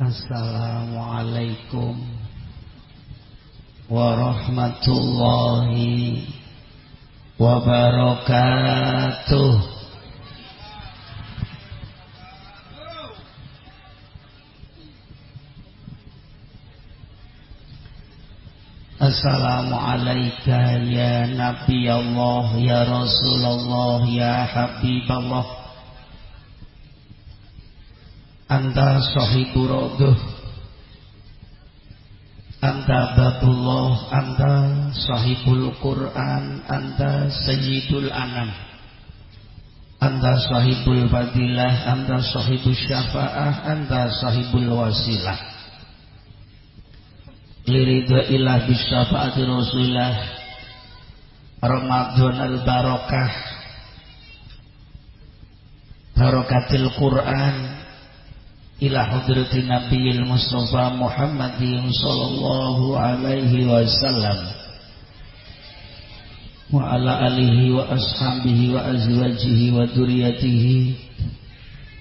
Assalamualaikum warahmatullahi wabarakatuh. Assalamualaikum ya Nabi Allah ya Rasulullah ya Habiballah Anta sahibu roduh Anta babullah Anta sahibul Quran. Anta sayyidul anam. Anta sahibul fadilah. Anta sahibul syafa'ah. Anta sahibul wasilah. Liridha ilah bisyafaati rasulillah Ramadan al-barakah barakatil Quran ila hadratin nabiyil mustafa Muhammadin sallallahu alaihi wasallam. Wa ala alihi wa ashabihi wa azwajihi wa duriyatihi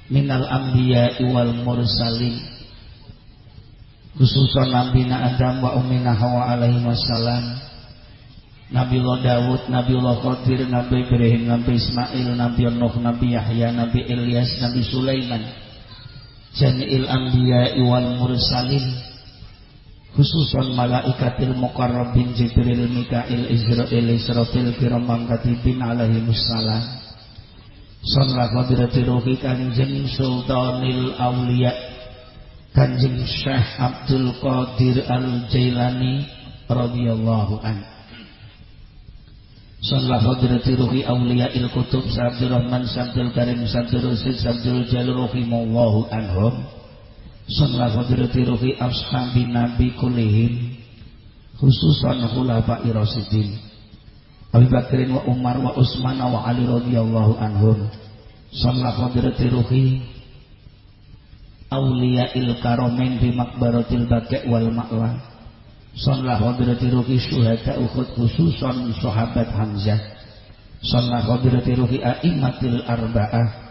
minal anbiya'i wal mursalin. Khususan Nabi Adam wa Ummina Hawa alaihi wassalam. Allah Dawud, Allah Qadir, Nabi Ibrahim, Nabi Ismail, Nabi Nuh, Nabi Yahya, Nabi Ilyas, Nabi Sulaiman Jami'il Anbiya wal Mursalin khususan malaikatil muqarrabin Jibril, Mikail, Israel, Israfil, Kiramam Katibin alaihi wassalam Sanra qadirati ruhi kanjeng sultanil awliya Kanjeng Syekh Abdul Qadir Al-Jailani radhiyallahu an. Sallallahu hadrati ruhi awliya il kutub Sabdul Rahman Sabdul Karim Sabdul Rusid Sabdul Jalur rahimallahu anhum. Sallallahu hadrati ruhi ashabi Nabi kulihim khususan khulafa'i rasidin. Abu Bakrin wa Umar wa Utsman wa Ali radhiyallahu anhum. Sallallahu hadrati ruhi Aulia il karomen di makbaratil baqi' wal ma'wa Sallah hadrati ruhi syuhada ukhud khususan sahabat Hamzah. Sallah hadrati ruhi a'immatil arba'ah.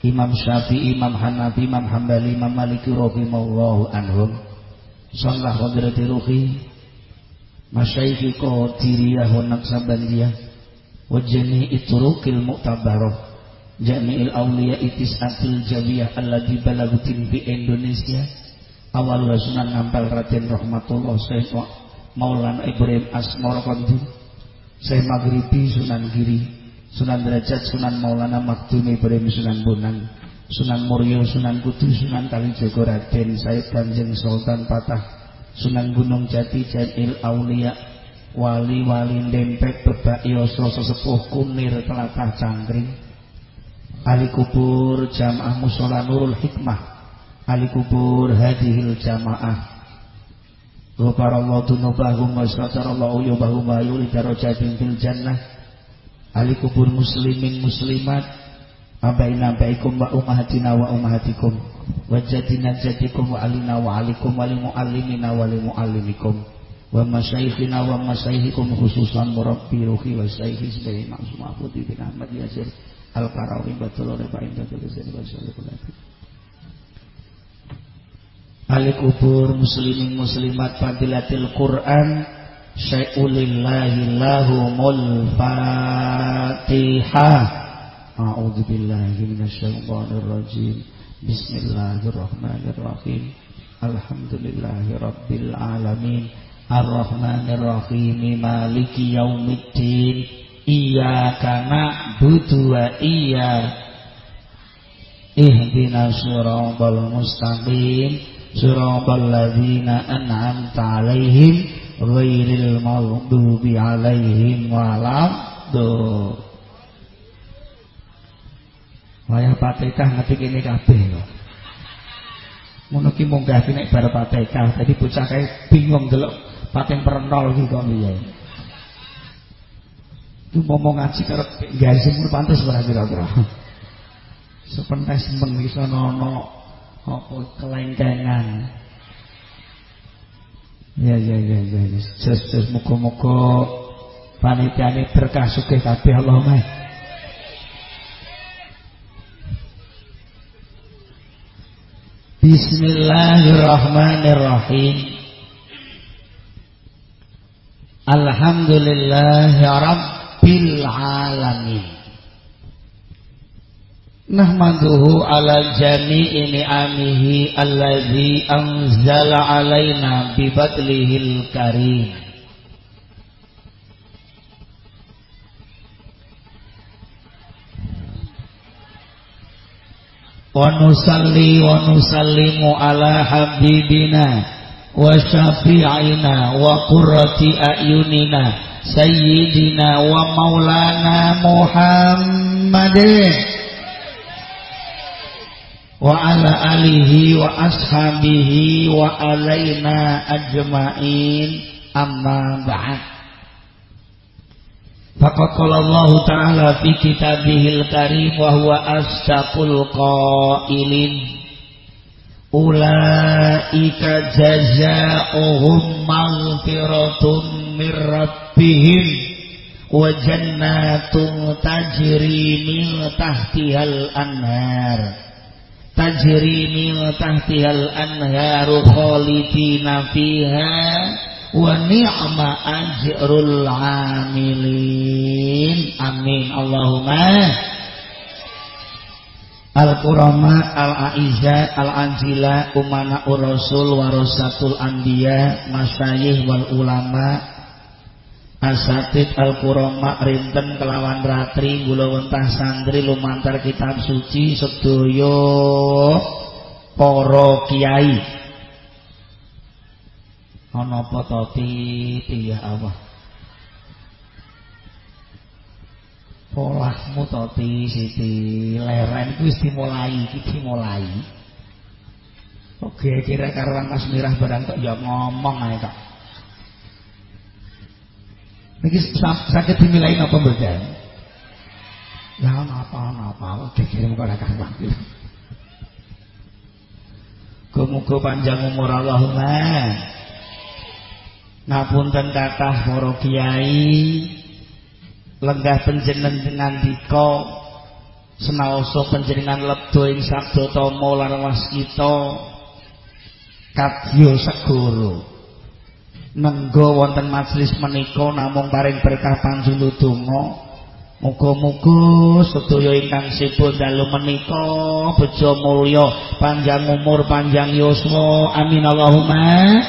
Imam Syafi'i, Imam Hanafi, Imam Hambali, Imam Maliki rahimahullahu anhum. Sallah hadrati ruhi Masyaikhi qadiriyah wa naqsabandiyah iturukil mu'tabarah. Jami'il awliya itis atil jawiyah Alladhi balagutin di Indonesia Awal Sunan Ngampal Raden Rahmatullah Syekh Maulana Ibrahim Asmor Kondi Syekh Maghribi Sunan Giri. Sunan Derajat Sunan Maulana Makdum Ibrahim Sunan Bonang. Sunan Muryo Sunan Kudu Sunan Kalijogo Raden Said Kanjeng Sultan Patah. Sunan Gunung Jati Jami'il Aulia. Wali-wali Dempek Bebak Yosro Sesepuh Kunir Telatah Cangkring. Ali kubur jamaah musola nurul hikmah Ali kubur hadihil jamaah. Ghafarallahu dunubahum wa satarallahu yubahum wa yuli darajatin fil jannah. Ali kubur muslimin muslimat. Abaina baikum wa umahatina wa umahatikum Wa jadina jadikum wa alina wa alikum Wa limu'allimina wa limu'allimikum. Wa masyaihina wa masyahikum khususan murabbi ruhi wa syaihi sebagai maksum afuti bin Ahmad Yasir Al-Karawi batul Pak Indah tulisan Ali kubur muslimin muslimat fadilatil Quran. Syai'ulillahi lahumul fatihah A'udhu billahi minasyaitanir rajim Bismillahirrahmanirrahim. Alhamdulillahi rabbil alamin. Ar-Rahmanir-Rahim. Maliki yaumiddin. Iyyaka na'budu wa iya Ihdinas siratal mustaqim siratal ladzina an'amta 'alaihim ghairil maghdubi 'alaihim waladdallin Wayah Fatihah ngetik ini kabeh kok. Ngono ki munggah ki nek bar Fatihah, dadi bocah kae bingung delok pating perenol ki kok piye. Itu ngomong ngaji karo gaji mun pantes ora kira-kira. Sepentes men iso apa kelengkengan. Ya ya ya ya. Jes jes muga-muga panitiane berkah sugih kabeh Allahumma. Bismillahirrahmanirrahim Alhamdulillah Rabbil Alamin Nahmaduhu ala jami'i ni'amihi Alladhi anzala alaina Bibadlihil karim. Wa nusalli wa nusallimu ala habibina wa syafi'ina wa qurrati ayunina sayyidina wa maulana Muhammadin وعلى آله وأصحابه وعلينا أجمعين أما بعد فقد قال الله تعالى في كتابه الكريم وهو أصدق القائلين أولئك جزاؤهم مغفرة من ربهم وجنات تجري من تحتها الأنهار tajri min tahtihal anharu khalidina fiha wa ni'ma ajrul amilin. Amin. Allahumma. Al-Qurama Al-Aiza Al-Anjila Umana Ur-Rasul Warasatul Anbiya Masyayih wal Ulama Asatid Al-Qurama Rinten kelawan ratri Gula wentah santri lumantar kitab suci Sedoyo Poro Kiai. Ono pototi Tiya Allah polahmu toti siti leren. Kuwi dimulai iki dimulai. Oke kira karo Mas Mirah barang kok ya ngomong ae kok niki sakit dimilai napa mboten ya napa napa oke kirim kok ora karuan Muga panjang umur Allahumma. Ngapunten kathah para kiai lenggah panjenengan dika senaosa panjenengan lebdo ing sabda tama lan waskita kadya segara nenggo wonten majelis menika namung paring berkah panjuludonga Muga-muga sedaya ingkang sipun dalu menika bejo mulya panjang umur panjang yuswa. Amin Allahumma.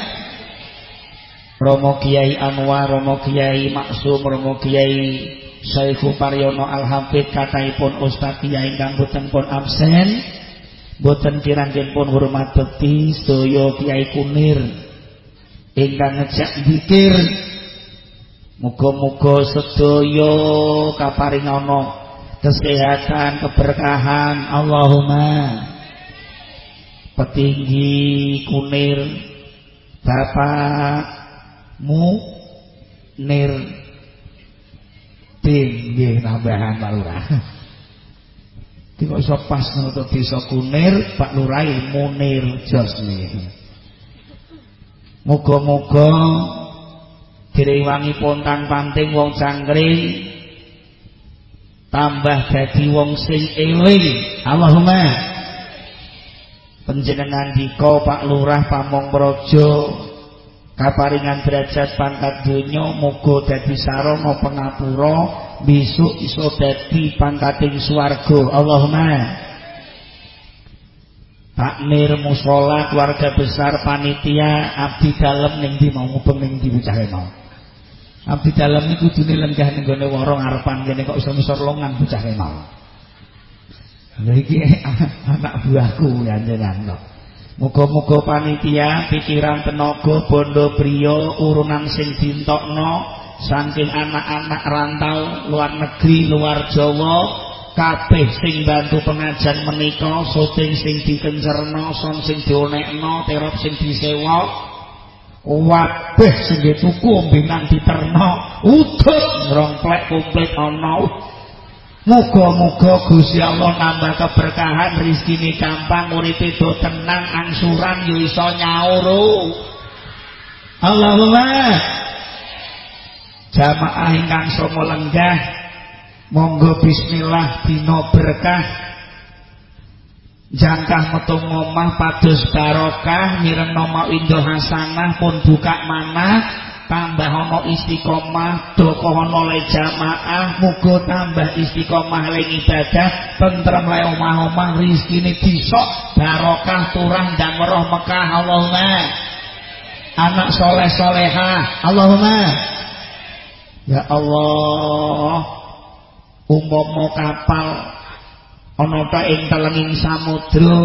Romo Kiai Anwar Romo Kiai Maksum Romo Kiai Syaihu Paryono Al-Hafid kataipun Ustaz Kiai ingkang boten pun absen. Boten kirangin pun hormat bekti sedaya Kiai Kunir ingkang ngejak zikir muga-muga sedaya kaparingana kesehatan keberkahan. Allahumma. Petinggi Kunir. Bapakmu Nir nggih tambahan Pak Lurah. Iki kok iso pas Kunir, Pak Lurah Munir jos niki. Muga-muga direwangi pontang panting wong cangkring tambah dadi wong sing eling. Allahumma. Panjenengan dika Pak Lurah Pamong Praja kaparingan derajat pangkat donya muga dadi sarana pangapura besok iso dadi pangkating swarga. Allahumma takmir musala keluarga besar panitia abdi dalem ning ndi mau mubeng ning ndi mau abdi dalem niku kudune lenggah ning gone wara ngarepan kene kok iso misor longan bocahe mau lha anak buahku ya jenengan Muga-muga panitia pikiran tenaga bondo priya urunan sing dintokno saking anak-anak rantau luar negeri luar Jawa kabeh sing bantu pengajian menika syuting sing dikencerno son sing dionekno terop sing disewa. Wabeh sing dituku ombenan diterno udut ngrongplek komplit ana. Muga-muga Gusti Allah nambah keberkahan rezekine gampang uripe do tenang angsuran yo iso nyaur. Allahumma jamaah ingkang sama lenggah monggo bismillah dina berkah. Jangkah metu ngomah padus barokah mirengno mau indah hasanah pun buka mana tambah ana istiqomah doko ana le jamaah. Muga tambah istiqomah le ibadah tentrem le omah-omah rezekine disok barokah turah dan roh Mekah Allahumma. Anak soleh soleha Allahumma. Ya Allah umpama kapal ana ta ing telenging samudra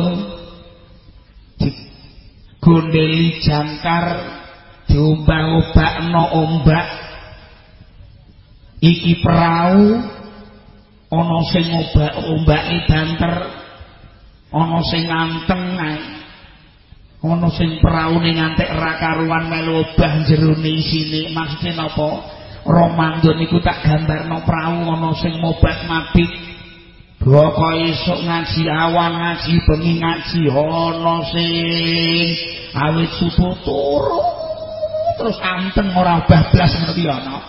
digondeli jangkar diombak-ombakno ombak. Iki perahu ana sing ombak ombake banter ana sing nganteng ana sing praune ngantek ra karuan melu obah jerone isine. Maksude napa romandon iku tak gambarno perahu ana sing mobat mabit Boko esuk ngaji awan ngaji bengi ngaji ana sing awit subuh turu terus anteng ora bablas ngerti ana.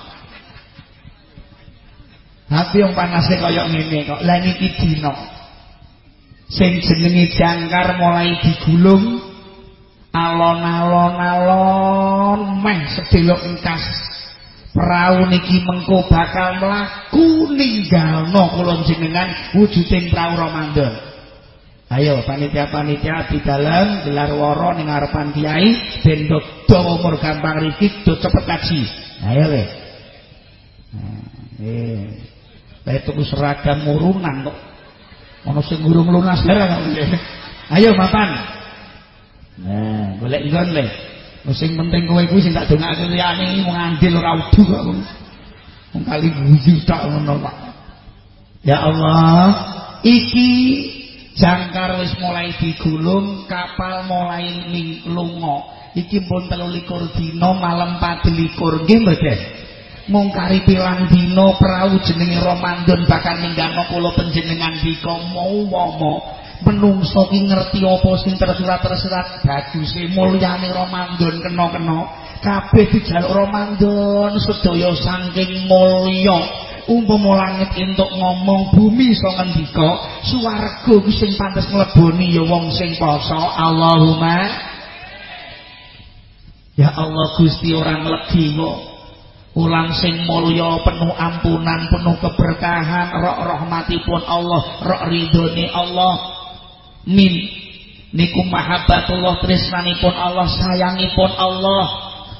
Hati yang panasnya kaya ngene kok. Lah niki dina. Sing jenenge jangkar mulai digulung alon-alon alon meh sedelok engkas. Perahu niki mengko bakal mlaku ninggalno kula jenengan wujuding perahu Ramadan. Ayo panitia-panitia di dalam gelar woro ning ngarepan kiai ben dawa umur gampang rikik do cepet kaji. Ayo we. Eh. Lah tuku seragam murunan kok. Ono sing lunas barang Ayo mapan. Nah, golek nggon le. Sing penting kowe kuwi sing tak dongake liyane wong andil ora udu kok. Wong kali guyu tak ngono Pak. Ya Allah, iki jangkar wis mulai digulung kapal mulai lunga iki pun telu likur dino malam padelikur nggih mboten mung kari pilang dino perahu jenenge Ramadan bakal ninggano kula panjenengan dika mau menungso ki ngerti apa sing tersurat-tersurat baguse mulyane Ramadan kena-kena. Kabeh dijaluk Ramadan sedaya saking mulya. Umpama langit entuk ngomong bumi iso ngendika swarga sing pantes mleboni ya wong sing poso. Allahumma. Ya Allah Gusti orang legi ulang sing mulya penuh ampunan penuh keberkahan roh rahmatipun Allah roh ridhone Allah min niku mahabbatullah tresnanipun Allah sayangipun Allah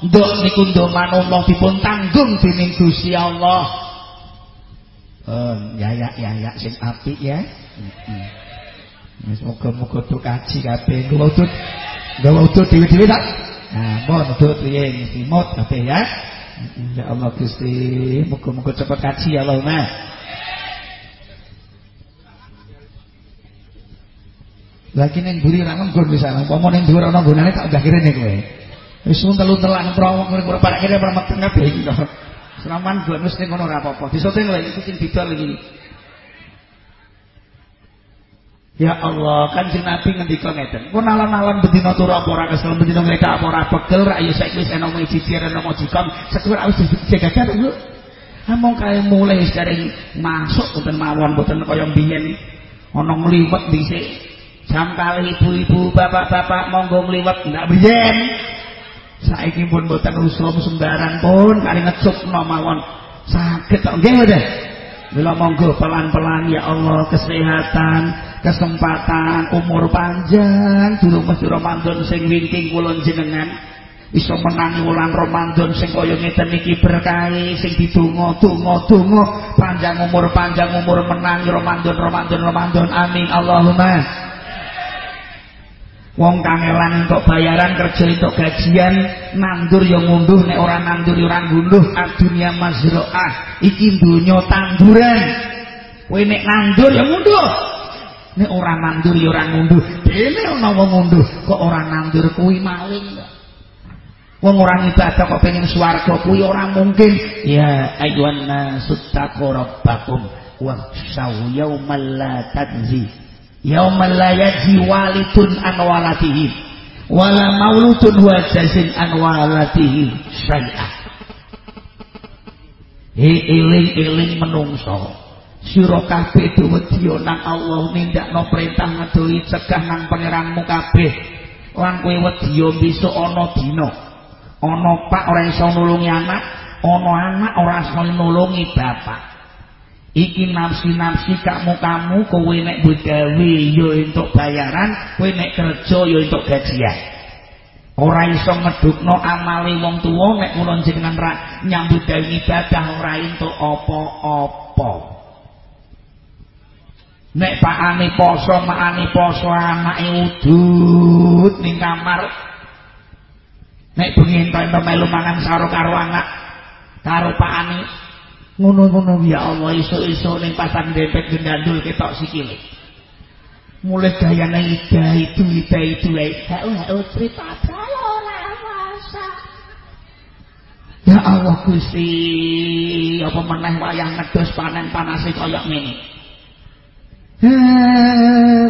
ndok niku manullah dipun tanggung dening Gusti Allah ya ya ya ya sing apik ya. Heeh. Muga-muga tuh kaji kabeh. Gawa udut. Gawa udut dhewe-dhewe tak? Nah, mohon udut mesti mut kabeh ya. Ya Allah Gusti, muga-muga cepet kaji ya Allahumma. Lagi ning buri ra nggon wis ana. Umpama ning dhuwur ana nggonane tak udah kirene kowe. Wis mun telu telan prawo ngene ora kene ora meteng kabeh iki kok. Seraman buat mesti ngono ora apa-apa. Disoting lagi itu sing didol iki. Ya Allah, Kanjeng Nabi ngendika ngeten. Pun alon-alon bedina turu apa ora kesel, bedina ngledak apa ora pegel, ra ya saiki wis enak jijir enak majikan, sekur wis dijaga lho. Among kae mulai sekarang masuk boten mawon boten kaya mbiyen ana ngliwet dhisik. Jam kali ibu-ibu, bapak-bapak monggo ngliwet. Ndak biyen. saiki pun boten usum sembarang pun kali ngecupno mawon. Sakit kok nggih mboten Bila monggo pelan-pelan ya Allah kesehatan, kesempatan, umur panjang, durung mesti Ramadan sing wingking kula jenengan iso menangi wulan Ramadan sing kaya ngeten iki berkah sing didonga-donga-donga panjang umur panjang umur menangi Ramadan Ramadan Ramadan. Amin. Allahumma Wong kangelan untuk bayaran kerja untuk gajian nandur yang ngunduh nek orang nandur orang ngunduh adunya mazroah iki dunya tanduran kowe nek nandur yang ngunduh. Nek orang nandur ya orang ngunduh. Dene ana wong ngunduh kok orang nandur kuwi maling wong orang ibadah kok pengen swarga kuwi ora mungkin. Ya ayyuhan nasut taqrabbakum wa saw yaumal la tadzi yaumal la yajzi walidun an waladihi wala mauludun huwa jazin an waladihi syai'ah he eling-eling menungso. Sira kabeh wedi nang Allah nindakno perintah ngedohi cegah nang pangeranmu kabeh. Lan kowe wedi besok ana dina. Ana pak ora iso nulungi anak ana anak ora iso nulungi bapak iki nafsi-nafsi kamu-kamu kowe nek gawe ya entuk bayaran kowe nek kerja ya entuk gajian. Ora iso ngedukno amale wong tuwa nek kula jenengan ra nyambut gawe ibadah ora entuk apa-apa. Nek pakane poso makane poso anake udut ning kamar. Nek bengi entuk melu mangan saro karo anak karo pakane ngono-ngono ya Allah iso-iso ning pasang dempet gendandul ketok sikile mulai gayane ida itu ida itu ae hau hau cerita ora masa ya Allah Gusti apa meneh wayah ngedus panen panase kaya ngene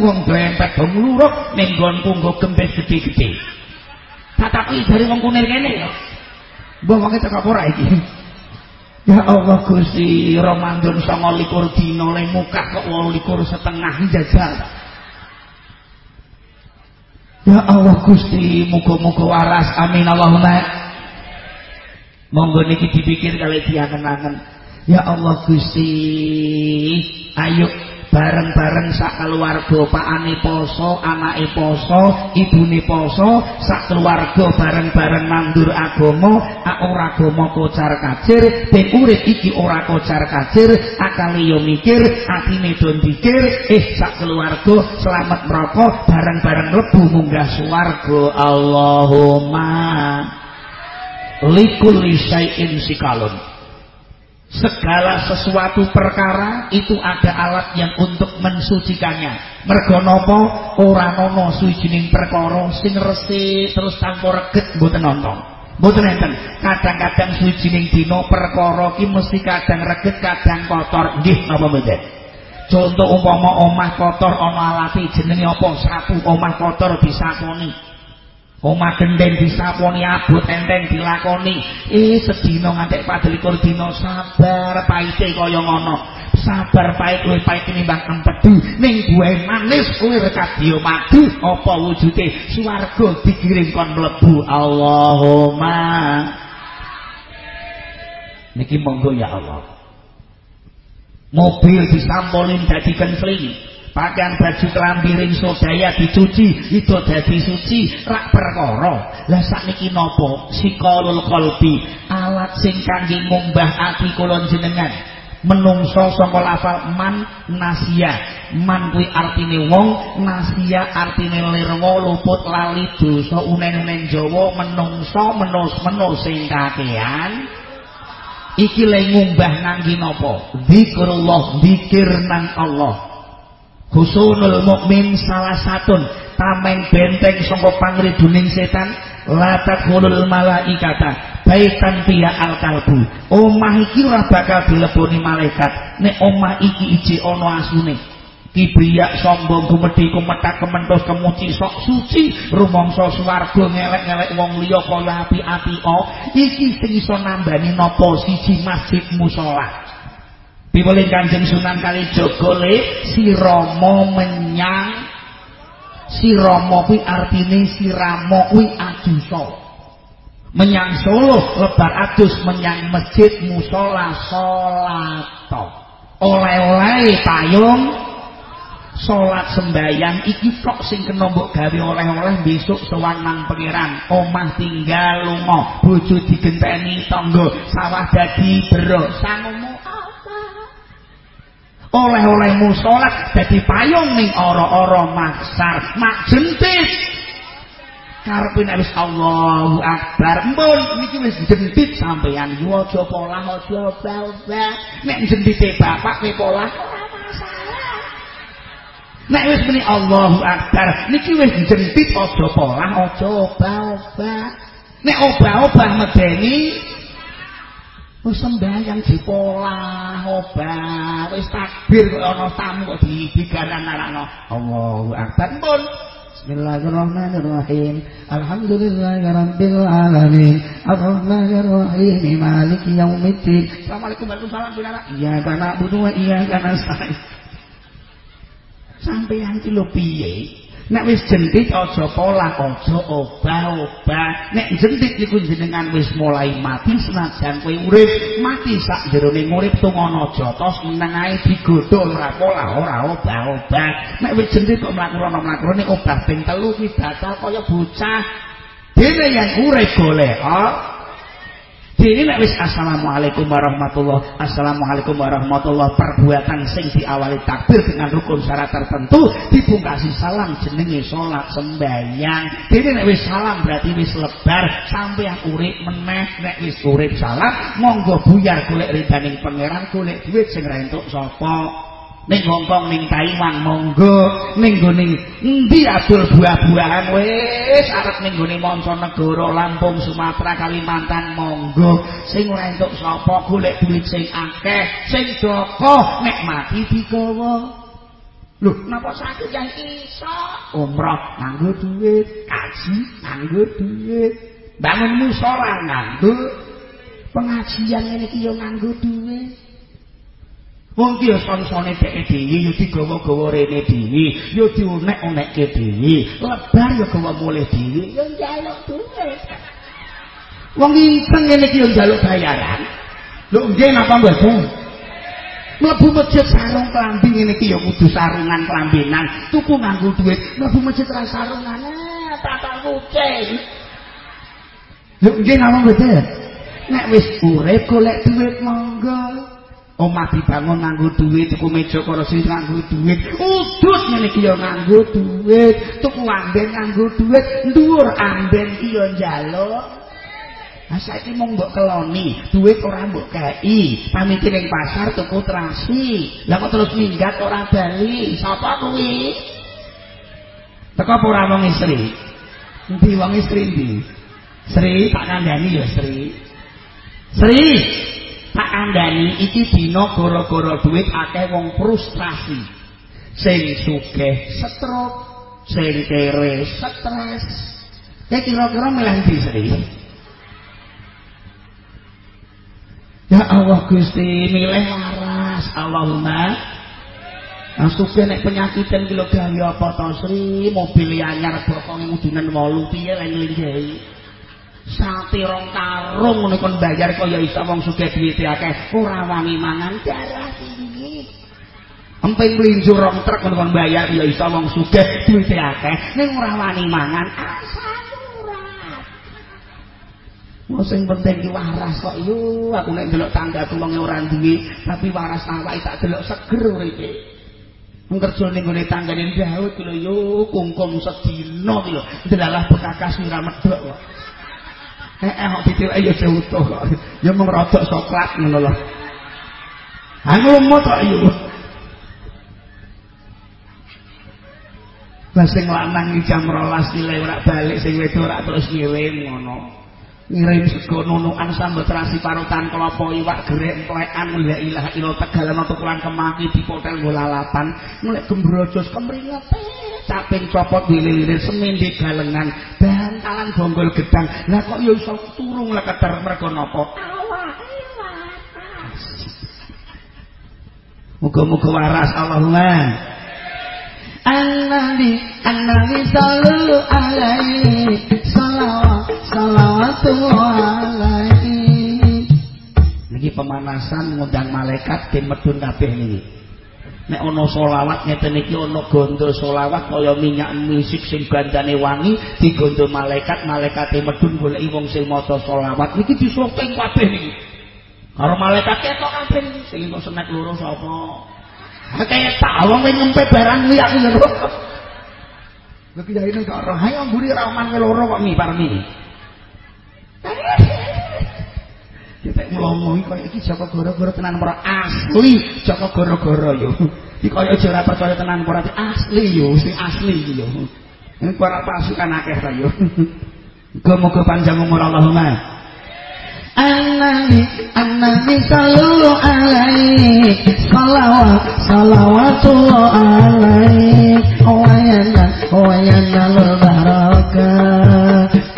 wong brempet dong luruk ning nggonku nggo gembes gedhe-gedhe. Tak takoki dari wong kunir kene ya. Mbah wong ora iki. Ya Allah Gusti Ramadan 29 dina le mukah kok 28 setengah jajal. Ya Allah Gusti muga-muga waras amin Allahumma. Monggo niki dipikir kali diangen-angen. Ya Allah Gusti ayo bareng-bareng sak keluarga pakane poso anake poso ibune poso sak keluarga bareng-bareng nandur agama ora agama kocar kacir ben urip iki ora kocar kacir akale yo mikir atine do mikir eh sak keluarga selamat merokok bareng-bareng lebu munggah swarga. Allahumma likulli syai'in sikalun segala sesuatu perkara itu ada alat yang untuk mensucikannya. Mergo napa ora ana suwijining sing resik terus tanpa reget mboten nonton. Mboten enten. Kadang-kadang suwijining dina perkara ki mesti kadang reget kadang kotor. Nggih napa mboten? Contoh umpama omah kotor ana alate jenenge apa? Sapu. Omah kotor disaponi Omah gendeng disaponi abot enteng dilakoni. Eh sedina ngantek padelikur dina sabar paite kaya ngono. Sabar pait luwih pait tinimbang empedu ning buah manis kuwi rekat dia madu apa wujude swarga dikirim kon mlebu Allahumma. Niki monggo ya Allah. Mobil disampolin dadi kensling. Pakaian baju kelambi ring dicuci itu dadi suci rak perkara. Lah sakniki napa alat sing kangge ngumbah ati kula jenengan menungso saka lafal man nasia man kuwi artine wong nasia artine lirwa luput lali dosa unen-unen Jawa menungso menus menus sing kakean iki le ngumbah nanggi napa zikrullah zikir nang Allah Husunul mukmin salah satun. Tameng benteng sangka pangriduning setan. Latak hulul malaikata. Baitan tiya al kalbu omah iki ora bakal dileboni malaikat. Nek omah iki iji ana asune. Kibriyak sombong gumedhi kumetak kementos kemuci sok suci. Rumangsa swarga ngelek-ngelek wong liya kaya api-api iki sing iso nambani napa siji masjid musala Piwuling Kanjeng Sunan Kalijaga le si Rama menyang. Si Rama kuwi artine si Rama kuwi adusa. Menyang Solo lebar adus. Menyang masjid musala salat. Oleh-oleh payung. Salat sembayang iki kok sing kena mbok gawe oleh-oleh besok sowan nang pangeran. Omah tinggal lunga. Bojo digenteni tangga. Sawah dadi bero sangomu oleh-olehmu sholat jadi payung ning ora-ora maksar mak jentit karepin wis Allahu Akbar. Mbon niki wis jentit sampeyan. Yo aja polah aja bal-bal nek jentite bapak kowe polah. Nek wis muni Allahu Akbar niki wis jentit aja polah aja obah-obah. Nek obah-obah medeni Wis sembahyang dipolah obah, wis takbir kok ana tamu kok dibigaran narano. Allahu Akbar. Pun Bismillahirrahmanirrahim. Alhamdulillahirabbil Arrahmanirrahim. Maliki yaumiddin. Assalamualaikum warahmatullahi wabarakatuh. Iya kana butuh iya kana saya. Sampeyan ki lho piye? Nek wis jentik aja pola, aja obah-obah. Nek jentik iku jenengan wis mulai mati senajan kowe urip, mati sak jerone urip tungono jotos nang ae digodho ora pola, ora obah-obah. Nek wis jentik kok mlaku-mlaku nek obah ping telu ki batal kaya bocah. Dene yang urip golek. Dene nek wis assalamualaikum warahmatullah, assalamualaikum warahmatullah perbuatan sing diawali takbir dengan rukun syarat tertentu dipungkasi salam jenenge salat sembahyang. Dene nek wis salam berarti wis lebar sampai yang urip meneh nek wis urip salam monggo buyar golek ridaning pangeran golek duit sing ra entuk. Ning Hongkong ning Taiwan monggo ning gone endi adol buah-buahan? Wis arep ning gone mancanegara Lampung Sumatera Kalimantan monggo. Sing ora entuk sapa golek duit sing akeh sing doko nek mati digawa. Lho napa sakit yang iso? Umrah nganggo duit. Kaji nganggo duit. Bangun musala nganggo. Pengajian ini ki yo nganggo duit Wong ki son-sone dheke dhewe ya digawa-gawa rene dhewe, ya dionek-onekke dhewe. Lebar ya gawa mulih dhewe, ya njaluk dhuwit. Wong iki ngene iki ya njaluk bayaran. Lho nggih napa mboten? Mlebu masjid sarung klambi ngene iki ya kudu sarungan klambenan, tuku nganggo dhuwit. Mlebu masjid ra sarungan, eh tata kucing. Lho nggih napa mboten? Nek wis urip golek dhuwit monggo. Omah dibangun nganggo duit tuku meja kursi nganggo duit udus ngene iki ya nganggo duit tuku amben nganggo duit dhuwur amben iki ya njaluk Nah, saiki mung mbok keloni, duit ora mbok kei, pamiti ning pasar tuku terasi. Lah kok terus minggat ora bali? Sapa kuwi? Teko ora wong istri? Endi wong istri ndi? Sri, tak kandhani ya, Sri. Sri, tak andani iki dina gara-gara duit akeh wong frustrasi. Sing sugih stroke sing kere stres. Ya kira-kira milih ndi sri? Ya Allah Gusti milih waras Allahumma. Asuke nek penyakitan kilo gawe apa to Sri? Mobil anyar bokonge mudunan 8 piye lan linggih sate rong karung ngono kon bayar kaya iso wong sugih duwite akeh. Ora wani mangan darah tinggi emping mlinjur rong truk ngono kon bayar ya iso wong sugih duwite akeh. Ning ora wani mangan Mau sing penting ki waras kok. Yo aku nek delok tangga tulunge ora duwe tapi waras awake tak delok seger uripe Wong kerja ning gone tanggane Daud lho yo kungkum sedina lho. Delalah bekakas ora medhok kok Eh, eh, kok titil ayo seutuh kok. Ya mung rodok soklat ngono lho. Ha ngomot kok yo. Lah sing lanang jam 12 nilai ora balik sing wedok ora terus ngirim ngono. Ngirim sego nunukan sambet terasi parutan kelapa iwak gerek emplekan la ilaha illallah tegalan tukulan kemaki di hotel golalapan mulai gembrojos kemringet caping copot dililir semindi galengan bantalan bonggol gedang. Lah kok ya iso turung leketer mergo napa Muga-muga waras Allahumma. An-Nabi An-Nabi sallallahu alaihi salawat salawatullah alaihi. Niki pemanasan ngundang malaikat di medun kabeh niki nek ana selawat ngeten iki ana gondo selawat kaya minyak misik sing gandane wangi digondo malaikat malaikate medun goleki wong sing maca selawat. Iki disopeng kabeh niki. Karo malaikat ketok kabeh sing kok senek loro sapa? Kaya tak wong nyempe barang kuwi aku lho. Lho kiai nek ora ayo mburi rahman loro kok mi parmi Kita ngomong kaya iki Joko Goro-goro tenan ora asli Joko Goro-goro yo. Iki kaya aja ora percaya tenan ora asli yo, sing asli iki yo. Ini para pasukan akeh ta yo. Muga-muga panjang umur Allahumma. An-Nabi An-Nabi sallallahu alaihi salawat salawatullah alaihi wayanan wayanan baraka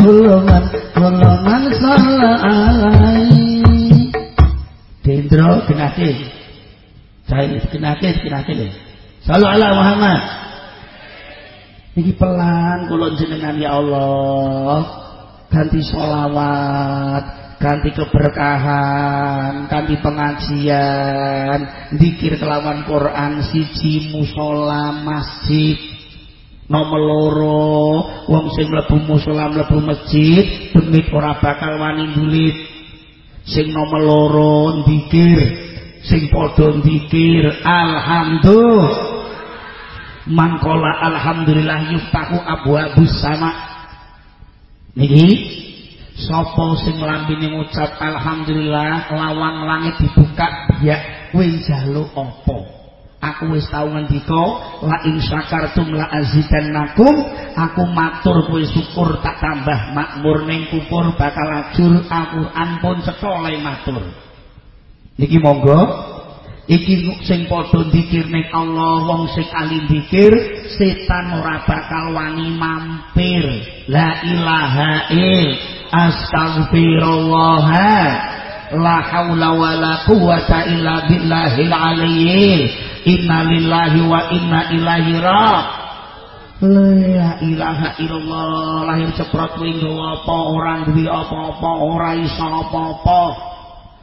kuluman kuluman sallallahu Dendro genake Saya genake genake lho Sallallahu Muhammad. Ini pelan kula jenengan ya Allah. Ganti sholawat ganti keberkahan ganti pengajian dikir kelawan Quran siji musola masjid. Nomor loro wong sing mlebu musola mlebu masjid demit ora bakal wani dulit sing nomor loro dikir sing padha dikir alhamdulillah. Mangkola alhamdulillah yuftahu abu abus sama. Niki Sopo sing lambene ngucap alhamdulillah lawang langit dibuka ya njaluk apa aku wis tau ngendika la in syakartum la azidannakum. Aku matur kowe syukur tak tambah makmur ning kupur bakal ajur Al-Qur'an pun cetha matur. Niki monggo. Iki sing padha dzikir ning Allah wong sing ahli dzikir setan ora bakal wani mampir. La ilaha illallah Astaghfirullah La hawla wa la quwata illa billahil aliyil Inna lillahi wa inna ilahi ra La ilaha illallah. Lahir ceprot winggo apa Orang duwi apa-apa Orang iso apa-apa.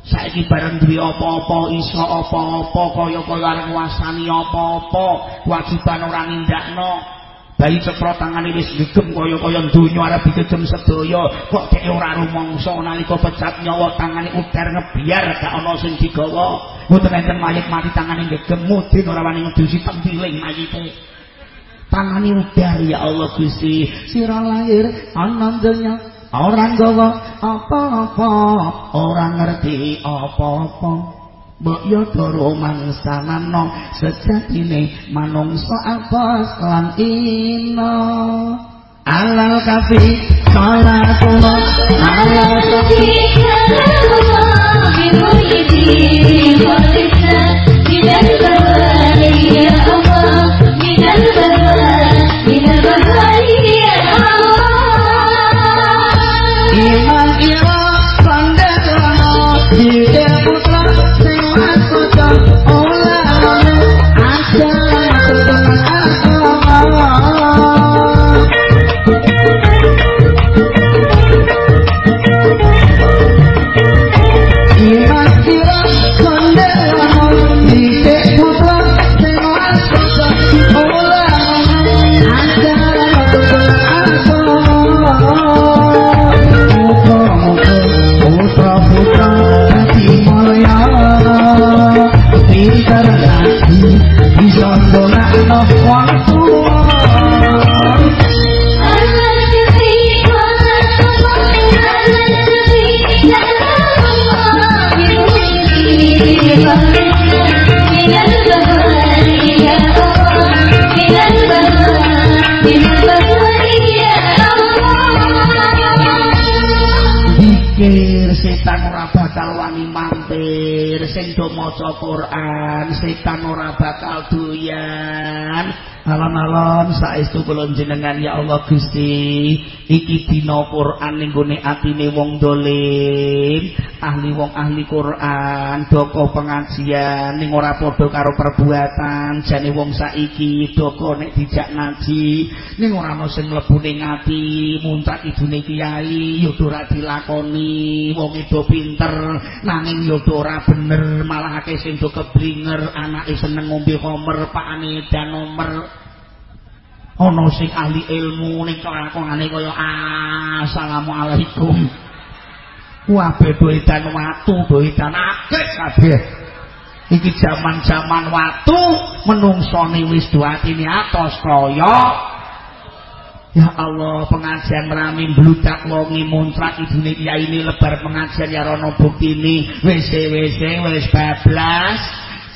Saiki bareng duwi apa-apa iso apa-apa kaya-kaya arep nguasani apa-apa. Kewajiban ora nindakno bayi ceprot tangane wis gegem kaya-kaya donya arep digegem sedaya kok dhek ora rumangsa nalika pecat nyawa tangane udar ngebiar gak ana sing digawa. Mboten enten mayit mati tangane gegem mudin ora wani ngedusi tempiling mayite. Tangane udar ya Allah Gusti. Sira lahir ana donya orang gawa apa-apa orang ngerti apa-apa Mbok yodo mangsanano sejatine manungsa apos lan ino alal kafi salatullah alal kafi salatullah bimuridi walisa minal bahari maca Quran setan ora bakal doyan alon-alon saestu kula jenengan ya Allah Gusti iki dina Quran ning gone atine wong dolim ahli wong ahli Quran doko pengajian ning ora padha karo perbuatan jane wong saiki doko nek dijak ngaji ning ora ana sing mlebu ning ati muncak idune kiai yo ora dilakoni wong itu pinter nanging yo ora bener malah akeh sing do keblinger anake seneng ngombe homer pakane dan nomor ana sing ahli ilmu ning kelakone kaya assalamualaikum. Kabeh doedan watu doedan akeh kabeh. Iki jaman-jaman watu menungsone wis duatine atos kaya. Ya Allah, pengajian rame bludak wongi muntrak idune kiai ini lebar pengajian ya rono buktine. Wis wis wis bablas.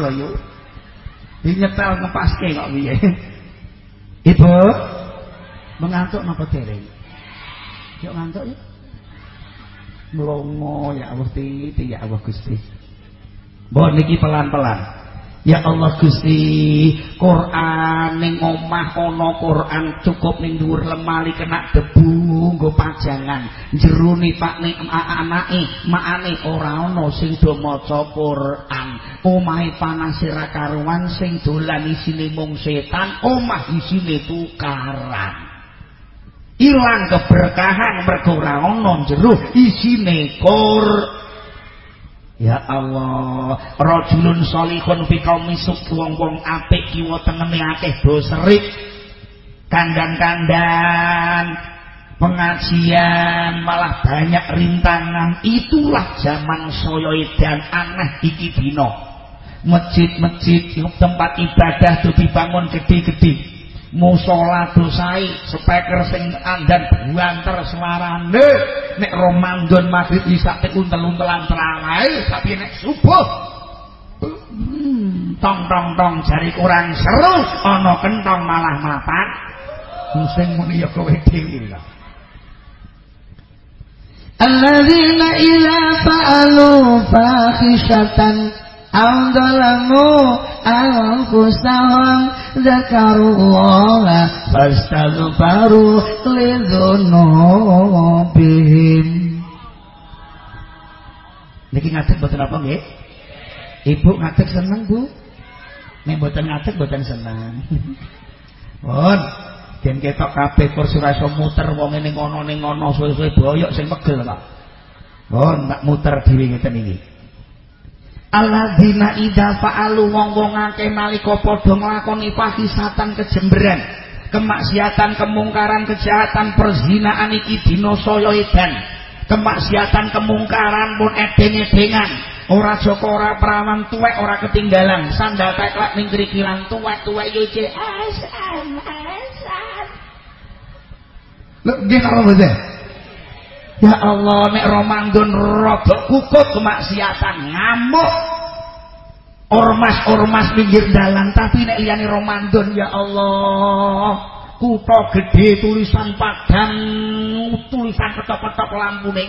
lho yuk. Dinyetel ngepaske kok piye. Ibu mengantuk napa dereng? Yuk ngantuk ya. Melongo ya Allah titi ya Allah Gusti. Mbok niki pelan-pelan. Ya Allah Gusti, Quran ning omah ana Quran cukup ning dhuwur lemari kena debu nggo pajangan. Jero ni Pak ning anake, makane ora ana sing do maca Quran. Omahe panas ra karuan sing dolan isine mung setan, omah isine tukaran. Ilang keberkahan mergo ora ana jero isine Quran. Ya Allah, rajulun salihun fi qaumi wong-wong apik kiwa tengene akeh doserik. Kandang-kandang pengajian malah banyak rintangan. Itulah zaman saya edan aneh iki dina. Masjid-masjid tempat ibadah tuh dibangun gede-gede. Musola dosai speaker sing andan buanter suarane nek romandon maghrib bisa tekuntel-untelan terawai tapi nek subuh tong tong tong jari kurang seru ana kentong malah mapan. Sing muni ya kowe dhewe Alladzina idza fa'alu fakhishatan أو ظلموا أنفسهم ذكروا الله فاستغفروا لذنوبهم Niki ngadeg mboten apa nggih? Ibu ngadeg seneng, Bu? Nek mboten ngadeg mboten seneng. Pun, den ketok kabeh kursi ra iso muter wong ning ngono ning ngono suwe-suwe boyok sing pegel kok. Pun, tak muter dhewe ngeten iki. Alladzina idza fa'alu wong-wong akeh nalika padha nglakoni fahisatan kejemberan, kemaksiatan, kemungkaran, kejahatan, perzinaan iki dina saya edan. Kemaksiatan, kemungkaran pun edeng-edengan. Ora joko ora perawan tuwek ora ketinggalan. Sandal teklek ning krikilan tuwek-tuwek yo as Lho, nggih karo mboten? Ya Allah nek Ramadan rodok kukut kemaksiatan ngamuk. Ormas-ormas pinggir dalan tapi nek liyane Ramadan ya Allah. Kutha gede tulisan padang tulisan ketok-ketok lampune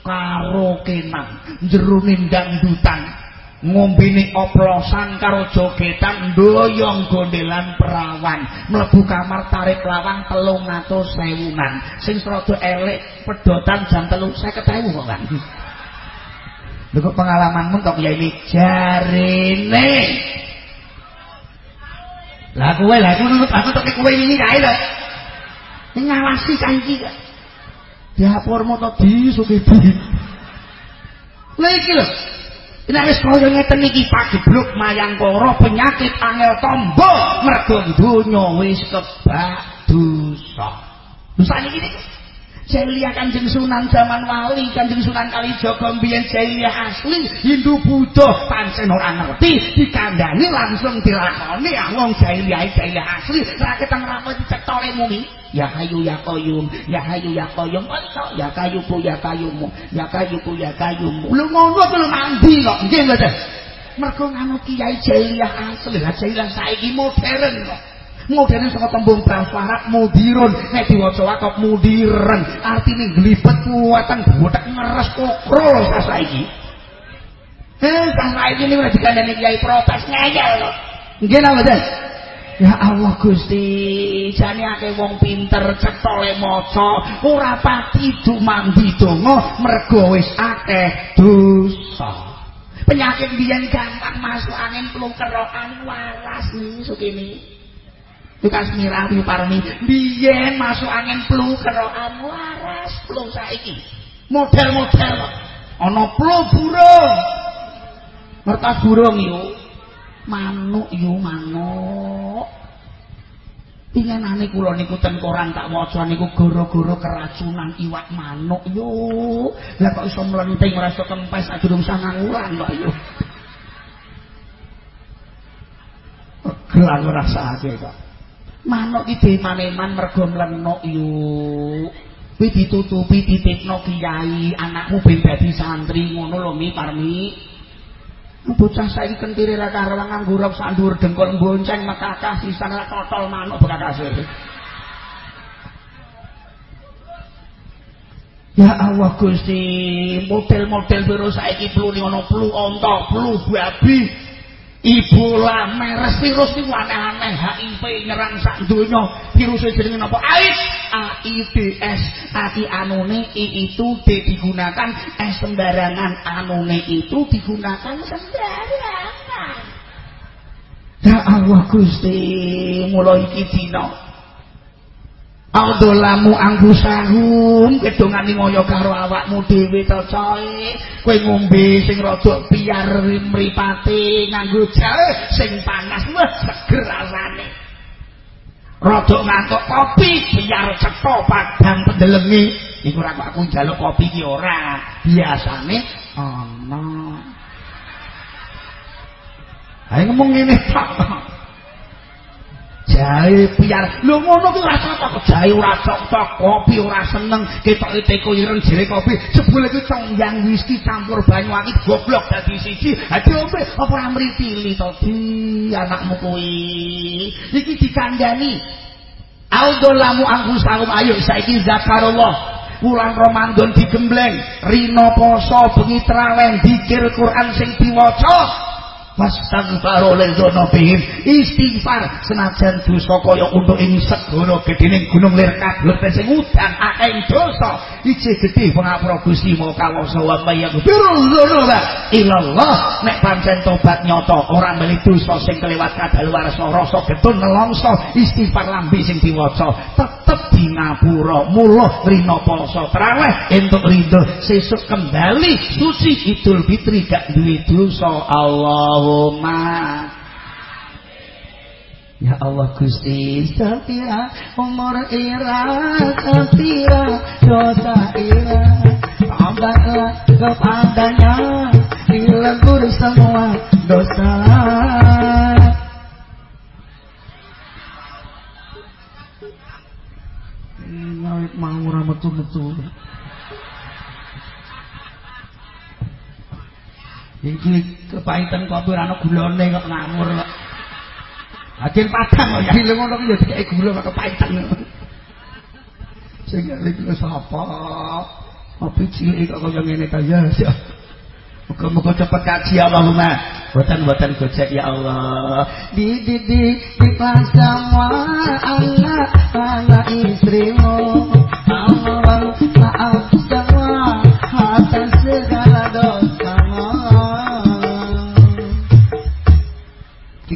karo kenang jero nindang dutan ngombene oplosan karo jogetan ndoyong gondelan perawan. Mlebu kamar tarik lawang telung atus sewunan. Sing rada elek pedotan jam telung saya ketemu kok kan kok pengalamanmu kok ya ini? Jarene lah kowe lah aku nurut aku tok kowe ini kae lho. Ngawasi kae iki diapormu to disuki-di lha iki lho Nek wis kaya ngeten iki pagebluk mayang koro penyakit angel tombo mergo donya wis kebak dosa. Dosa iki Jahiliyah kanjeng sunan zaman wali kanjeng sunan kali joko mbiyen jahiliyah asli Hindu Buddha pancen ora ngerti dikandani langsung dilakoni. Ah wong jahiliyah jahiliyah asli ra ketang rapat dicetole muni. Ya hayu ya qayyum ya hayu ya qayyum kok ya kayu bu ya kayumu ya kayu bu ya kayumu lho ngono kuwi mandi kok. Nggih mboten mergo ngono kiai jahiliyah asli lah jahiliyah saiki modern kok modern saka tembung bahasa Arab mudirun. Nek diwaca wakop mudiren. Artine glibet kuwatan botak ngeres kokro saiki. Eh saiki ini udah dikandani kiai protes ngeyel. Kok nggih napa Ya Allah Gusti, jane akeh wong pinter cetole maca, ora pati dumandi donga mergo wis akeh dosa. Penyakit biyen gampang masuk angin flu kerokan waras nih sukini. Tukas mirawi parmi biyen masuk angin flu kerokan waras flu saiki. Model-model ana flu burung. Merta burung yo. Manuk yo manuk. Pingenane kula niku ten koran tak waca niku gara-gara keracunan iwak manuk yo. Lah kok iso mlenting ora iso kempes sadurung sangang wulan kok yo. Gelang rasake kok. Manuk iki maneman mergo mlenuk yo kuwi ditutupi titipno kiai. Anakmu ben dadi santri ngono lho mi parmi bocah saiki kentire ra karo nganggo rok sandur dengkul bonceng mekakah sisan ra totol manuk bekakase Ya Allah Gusti, model-model biru saiki flu ni ono flu onta, flu babi. Ebola, meres virus niku aneh-aneh, HIV nyerang sak donya. Virus jenenge napa? AIDS, AIDS. Aki anune I itu D digunakan S sembarangan, anune itu digunakan sembarangan. Ya Allah Gusti, mulai iki dina Aldolamu anggusahum kedongane ngoyo karo awakmu dhewe to coy. Kowe ngombe sing rada biar mripate nganggo jahe sing panas wah seger rasane. Rada ngantuk kopi biar cetha padang pendelenge iku ora aku njaluk kopi ki ora. Biasane ana. Ayo ngomong ngene tok. Jahe biar. Lho ngono ki ora cocok jahe ora cocok kopi ora seneng. Ketok teko ireng jere kopi. Jebule iki congyang whisky campur banyu akit goblok dadi siji. Ati ombe apa ora mripili to? Di anakmu kuwi. Iki dikandani Audolamu angku sahum ayo saiki zakarullah. Bulan Ramadan digembleng. Rino poso bengi traweh dikir Quran sing diwaca fastaghfaru lidzunubihim istighfar. Senajan dosa kaya untuk ing segara gedene gunung lir kabeh sing udan akeh dosa. Ije gedhe pangapura Gusti mau kawasa wa mayaghfirul dzunuba ilallah nek pancen tobat nyata ora meli dosa sing kelewat kadaluwarsa rasa getun nelongso istighfar lambe sing diwaca. Tetep di ngapura mulo rina poso traweh entuk ridho sesuk kembali suci idul fitri gak duwe dosa. Allah Allahumma Ya Allah Gusti Sapira umur ira Sapira dosa ira. Tambahlah kepadanya Dilebur semua dosa. Ngawit mau rametu-metu Iki kepahitan kopi ana gulane kok ngamur kok. Hasil padang kok ya lho ngono ya dikek gula kok kepahitan. Sing iki lho sapa? Kopi cilik kok kaya ngene ta ya. Muga-muga cepet kaji Allahumma. Boten-boten gojek ya Allah. Di di di di pas semua anak anak istrimu.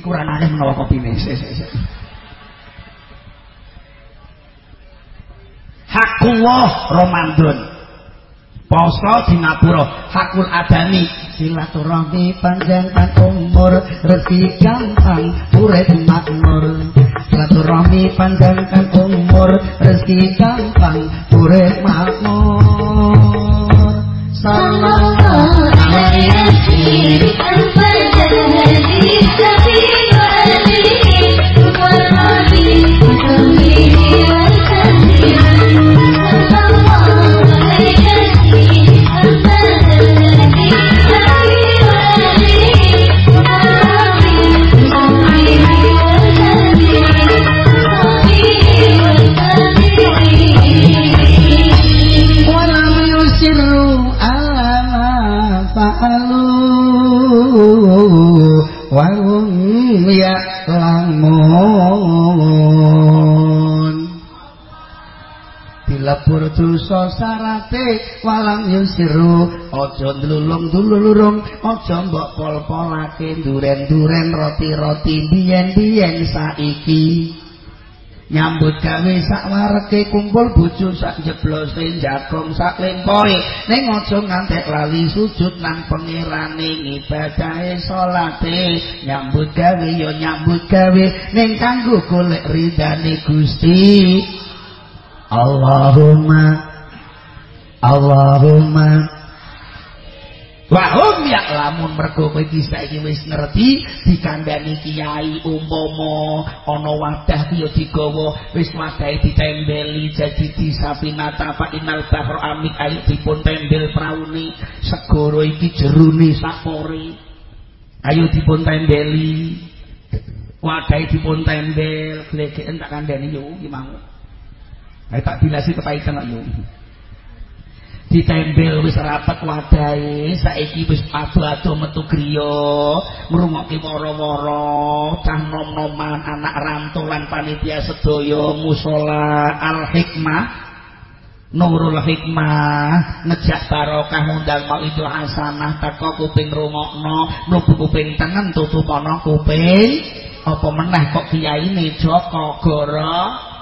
Kurang aneh menawa kopi ini hakullah Ramadan poso di ngapura hakul adami silaturahmi panjangkan umur rezeki gampang urip makmur. Silaturahmi panjangkan umur rezeki gampang urip makmur. Sallallahu alaihi wasallam Thank you. Lebur dosa sarate walang yusiru aja nlulung dulurung aja mbok pol-polake duren-duren roti-roti biyen-biyen saiki. Nyambut gawe sak wareke kumpul bojo sak jeblose jagong sak lempoe. Ning aja ngantek lali sujud nang pangerane ibadahe salate. Nyambut gawe ya nyambut gawe. Ning kanggo golek ridane Gusti Allahumma Allahumma. Wahum ya lamun mergo kowe iki saiki wis ngerti dikandani kiai umpama ana wadah ya digawa wis wadahe ditembeli jadi disapinata fa inal bahru amik ayo dipun tembel praune segara iki jerune sapore. Ayo dipun tembeli wadahe dipun tembel glegeken tak kandhani yo iki mau ayo tak bilasi kepaitan yo ditembel wis rapet wadahe saiki wis adu-adu metu griya ngrungokke wara-wara cah nom-noman anak rantulan panitia sedaya musala al hikmah Nurul hikmah ngejak barokah ngundang mau itu hasanah teko kuping rungokno mlebu kuping tengen tutup ana kuping. Apa meneh kok kiai ne Joko Goro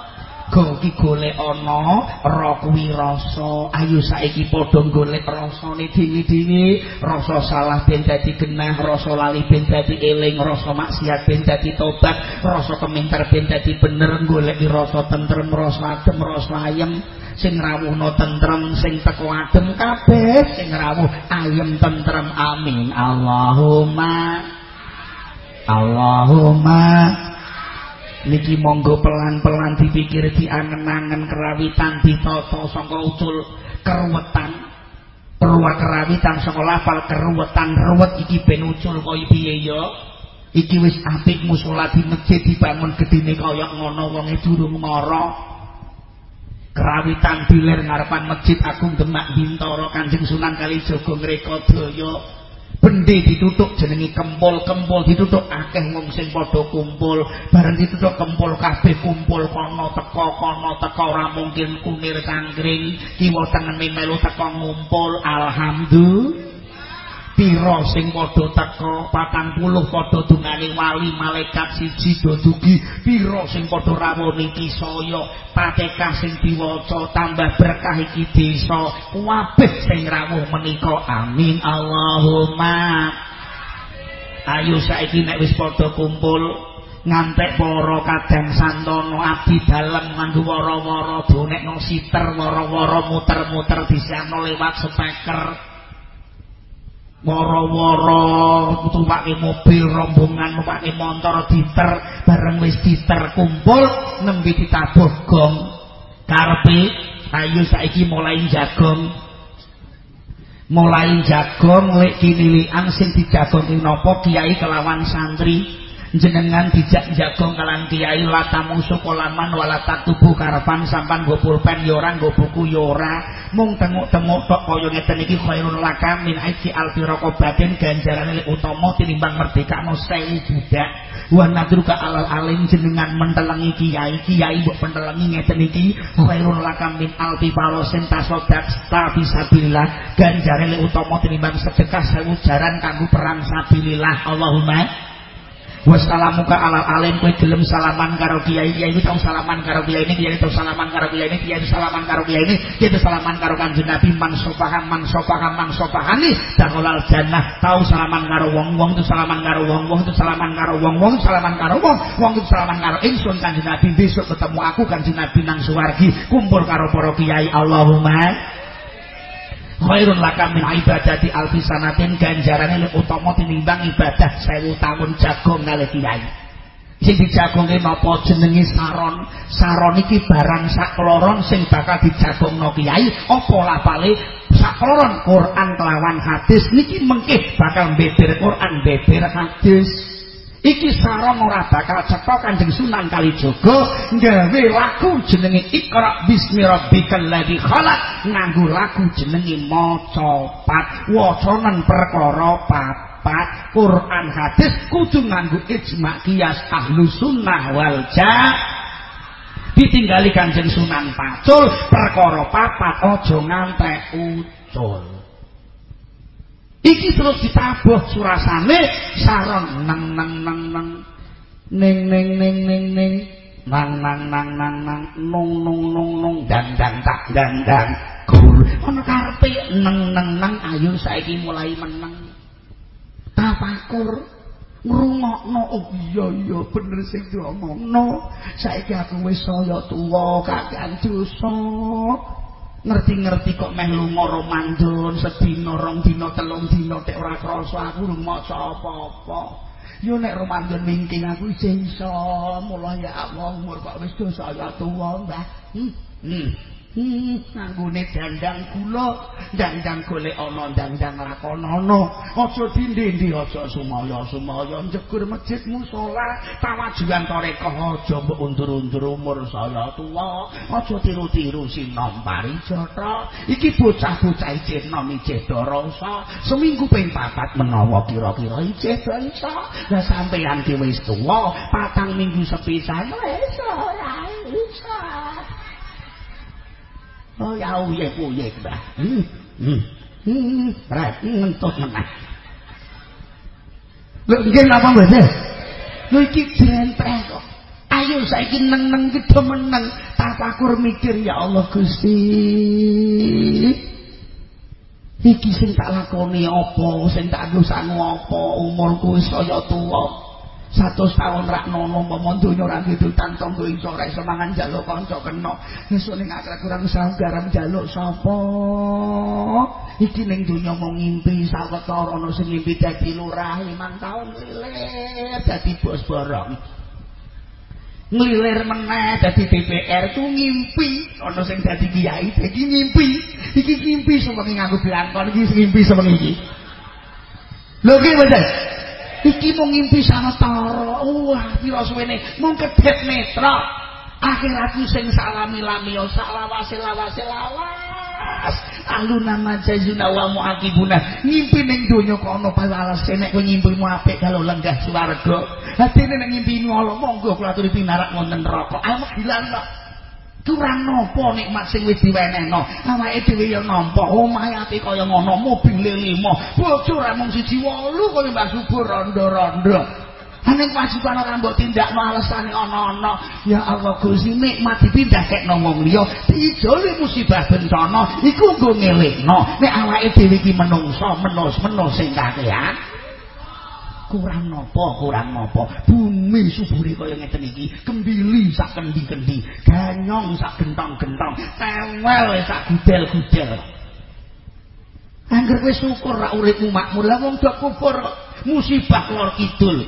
go iki golek ana ro kuwi rasa. Ayo saiki padha golek rasane dini-dini rasa salah ben dadi genah rasa lali ben dadi eling rasa maksiat ben dadi tobat rasa keminter ben dadi bener golek rasa tentrem rasa adem rasa ayem. Sing rawuhna tentrem sing teko adem kabeh sing rawuh ayem tentrem. Amin. Allahumma Allahumma niki monggo pelan-pelan dipikir diangen-angen kerawitan ditata saka ucul keruwetan. Ruwet kerawitan saka lafal keruwetan ruwet iki ben ucul kaya piye ya? Iki wis apik musala di masjid dibangun gedene kaya ngono wonge durung mara kerawitan bilir ngarepan masjid agung demak bintoro kanjeng sunan kali jogo ngreka daya bendi ditutup jenengi kempul-kempul ditutup akeh wong sing padha kumpul. Bareng ditutup kempul kabeh kumpul. Kono teko kono teko ora mungkin kunir cangkring kiwa tengene melu teko ngumpul. Alhamdulillah pira sing padha teka 40 padha dungane wali malaikat siji do dugi pira sing padha rawuh iki saya patekah sing diwaca tambah berkah iki desa kabeh sing rawuh menika. Amin. Allahumma. Ayo saiki nek wis padha kumpul ngantek para kadang santono abdi dalem nganggo wara-wara donekno siter wara-wara muter-muter disano lewat speaker woro-woro tumpake mobil rombongan numpake motor diter bareng wis diter kumpul nembe ditabuh gong. Karepe ayo saiki mulai jagong mulai jagong lek kinilian sing dijagong napa kiai kelawan santri jenengan dijak jagong kalan kiai latamu sukolaman walata tubuh karapan sampan go pulpen yora go buku yora mung tenguk-tenguk tok kaya ngeten iki khairun laka min alfiroko batin ganjaran utama tinimbang merdeka no sewu budak. Wa nadruka alal alim jenengan mentelengi kiai kiai mbok pentelengi ngeten iki khairun laka min alfi parosin tasodak tapi sabilillah ganjaran utama tinimbang sedekah sewu jaran kanggo perang sabilillah. Allahumma Wassalamuka alal alim kowe gelem salaman karo kiai kiai tau salaman karo kiai ini kiai tau salaman karo kiai ini kiai salaman karo kiai ini kiai salaman karo kanjeng Nabi man sopahan man sopahan man sopahani dakolal jannah tau salaman karo wong wong itu salaman karo wong wong itu salaman karo wong wong salaman karo wong wong itu salaman karo ingsun kanjeng Nabi besok ketemu aku kanjeng Nabi nang suwargi kumpul karo para kiai Allahumma khairun laka min ibadati alfi sanatin ganjarane luwih utama tinimbang ibadah 1000 tahun jagung kalih kiai. Sing dijagongke napa jenenge saron? Saron iki barang sakloron sing bakal dijagongno kiai. Apa lapale? Sakloron Quran kelawan hadis niki mengke bakal beber Quran beber hadis iki sarang ora bakal cetha Kanjeng Sunan Kalijaga gawe lagu jenenge Iqra bismi rabbikal ladzi khalaq nganggo lagu jenenge maca pat. Wacanen perkara papat Quran hadis kudu nganggo ijma qiyas ahlu sunnah wal ditinggali Kanjeng Sunan Pacul perkara papat aja ngantek ucul iki terus ditabuh surasane saron neng neng neng neng. Ning ning ning ning ning. Nang nang nang nang nang. Nung nung nung nung. Dan dan tak dan dan. Gul ana karepe? Neng neng nang ayo saiki mulai meneng. Tapakur ngrungokno. Oh iya iya bener sing diomongno. Saiki aku wis saya tuwa kakean dosa ngerti-ngerti kok meh lunga romandun sedina rong dina telung dina tek ora krasa aku maca apa-apa yo nek romandun mingking aku iso mula ya Allah umur kok wis dosa ya tuwa mbah hmm. hmm. Hmm, nganggone dandang kula, dandang golek ana, dandang lakonana. Aja dindi-ndi, aja sumaya-sumaya njegur masjid musala, tawajuan tarekah aja mbok undur-undur umur saya tuwa. Aja tiru-tiru sinom parijata. Iki bocah-bocah ijeh nom ijeh dorasa. Seminggu ping papat menawa kira-kira ijeh bisa. Lah sampeyan ki wis tuwa, patang minggu sepisan wis ora iso. Oh ya uye uye mbah. Hmm. Hmm. Hmm. Rat ngentut menah. Lho nggih napa mboten? Lho iki jentreh kok. Ayo saiki neng-neng ki do meneng. Tafakur mikir ya Allah Gusti. Iki sing tak lakoni apa, sing tak ngusang apa, umurku wis kaya tuwa. Satu tahun rak nono momon dunya ora gitu tangtong go iso ora iso mangan jaluk kanca kena. Esuk ning akhirat kurang garam jaluk sapa? Iki ning dunya mau ngimpi ana sing ngimpi dadi lurah limang taun lilir dadi bos borong. Nglilir meneh dadi DPR ku ngimpi ana sing dadi kiai dadi ngimpi. Iki ngimpi semengi nganggo blangkon iki ngimpi semengi iki. Lho ki iki mau ngimpi sawetara wah pira suwene mung kedhet netra akhiratku sing salami lamiyo salawase lawase lawas. Aluna majazuna wa muakibuna. Ngimpi ning donya kono palas nek kowe ngimpimu apik kalau lenggah swarga. Atine nek ngimpi ngono monggo kula aturi pinarak wonten neraka kok kurang nopo nikmat sing wis diwenehno? Awake dhewe ya nampa? Omahe ati kaya ngono? Mobil limo bojo ra mung siji wolu kaya Mbak Subur rondo-rondo. Ane kewajiban ora mbok tindakno alesane ana-ana ya Allah Gusti nikmat dipindah kek wong liya. Dijoli musibah bencana iku nggo ngelekno nek awake dhewe iki menungso menus-menus sing kakean kurang nopo kurang nopo bumi suburi kaya ngeten iki kembili sak kendi-kendi ganyong sak gentong-gentong tewel sak gudel-gudel. Angger kowe syukur ra uripmu makmur. Lah wong dok kufur musibah lor kidul.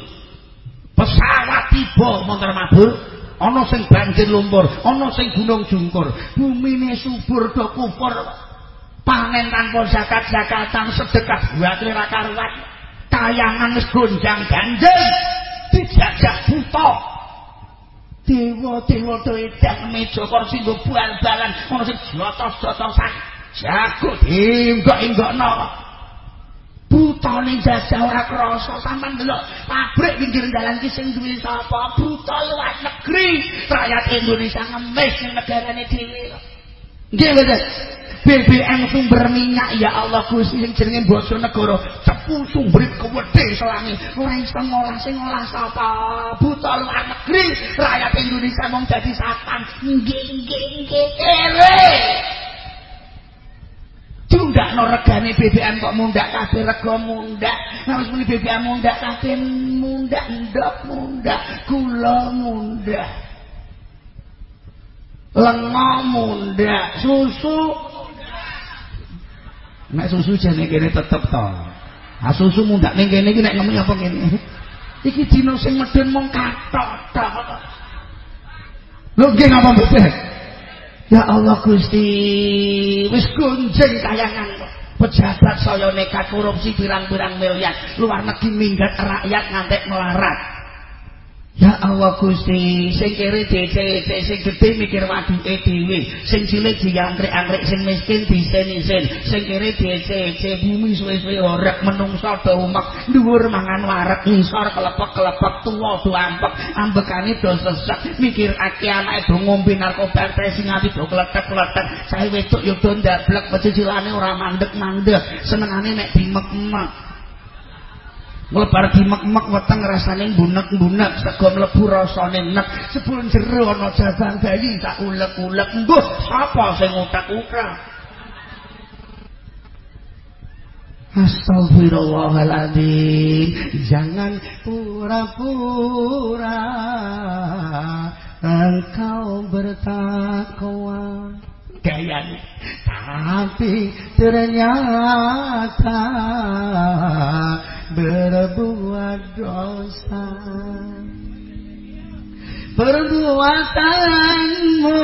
Pesawat tiba montor mabur. Ana sing banjir lumpur ana sing gunung jungkur. Bumine subur dok kufur. Panen tanpa zakat-zakatan sedekah buat ra karuan tayangan gonjang ganjeng dijajak buta. Dewa-dewa to edan meja kursi nggo bal-balan ana sing jotos-jotosan. Jago dienggok-enggokno buta ning jajah ora krasa sampean delok pabrik pinggir ki sing duwe sapa? Buta luar negeri. Rakyat Indonesia ngemis ning negarane dhewe. Nggih mboten BBM sumber minyak ya Allah Gusti sing jenenge basa negara cepu sumber kewedhe selangi ora iso ngolah sing ngolah sapa? Buta luar negeri. Rakyat Indonesia mong dadi satan. Nggih nggih nggih tundak no regane BBM kok mundak kabeh rega mundak. Nah wis muni BBM mundak kabeh mundak ndok mundak kula mundak. Lengo mundak susu nek susu jane kene tetep to. Ha susu mundak ning kene iki nek ngomong apa kene? Iki dina sing medhen mung katok tok lho nggih mboten ya Allah Gusti. Wis gonjeng kayangan. Pejabat saya nekat korupsi pirang-pirang miliar. Luar negeri minggat rakyat ngantek melarat Ya Allah Gusti, sing kere dicek-cek sing gedhe mikir waduke dhewe, sing cilik diangkrek-angkrek sing miskin disen-isen, sing kere dicek-cek bumi suwe-suwe orek menungso do umek, dhuwur mangan warek, ngisor kelepek-kelepek tuwa do ampek, ambekane do sesek, mikir akeh anake do ngombe narkoba sing ati do kletek-kletek, sae wedok yo do ndablek pecicilane ora mandek-mandek, senengane nek dimek-mek. Mlebar dimek-mek weteng rasane bunek-bunek sego mlebu rasane nek. Sebul jero ana jabang bayi tak ulek-ulek. Mbuh sapa sing utak-utak Astagfirullahaladzim Jangan pura-pura Engkau bertakwa Dayan Tapi ternyata Berbuat dosa. Perbuatanmu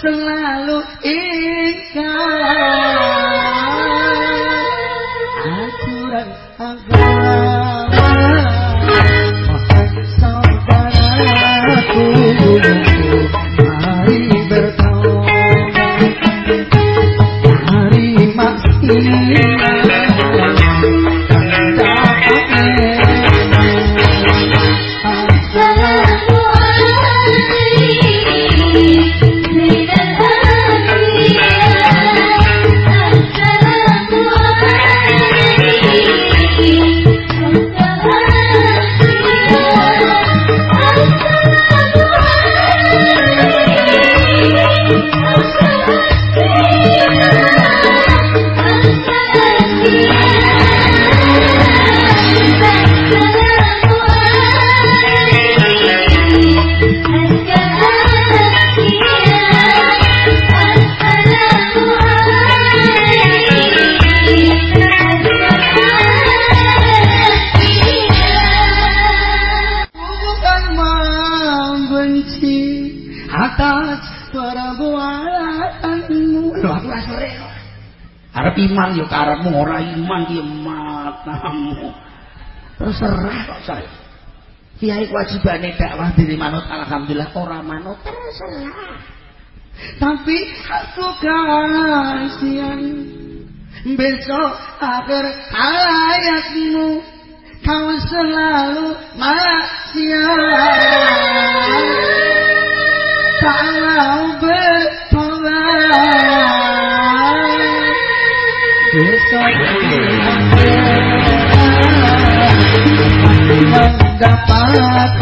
Selalu ingat. Aturan agama. Iman terserah kok saya kiai kewajibane dakwah diri manut alhamdulillah. Ora manut terserah. Tapi aku kasihan. Besok akhir hayatmu kau selalu maksiat. Tak mau bertobat mendapat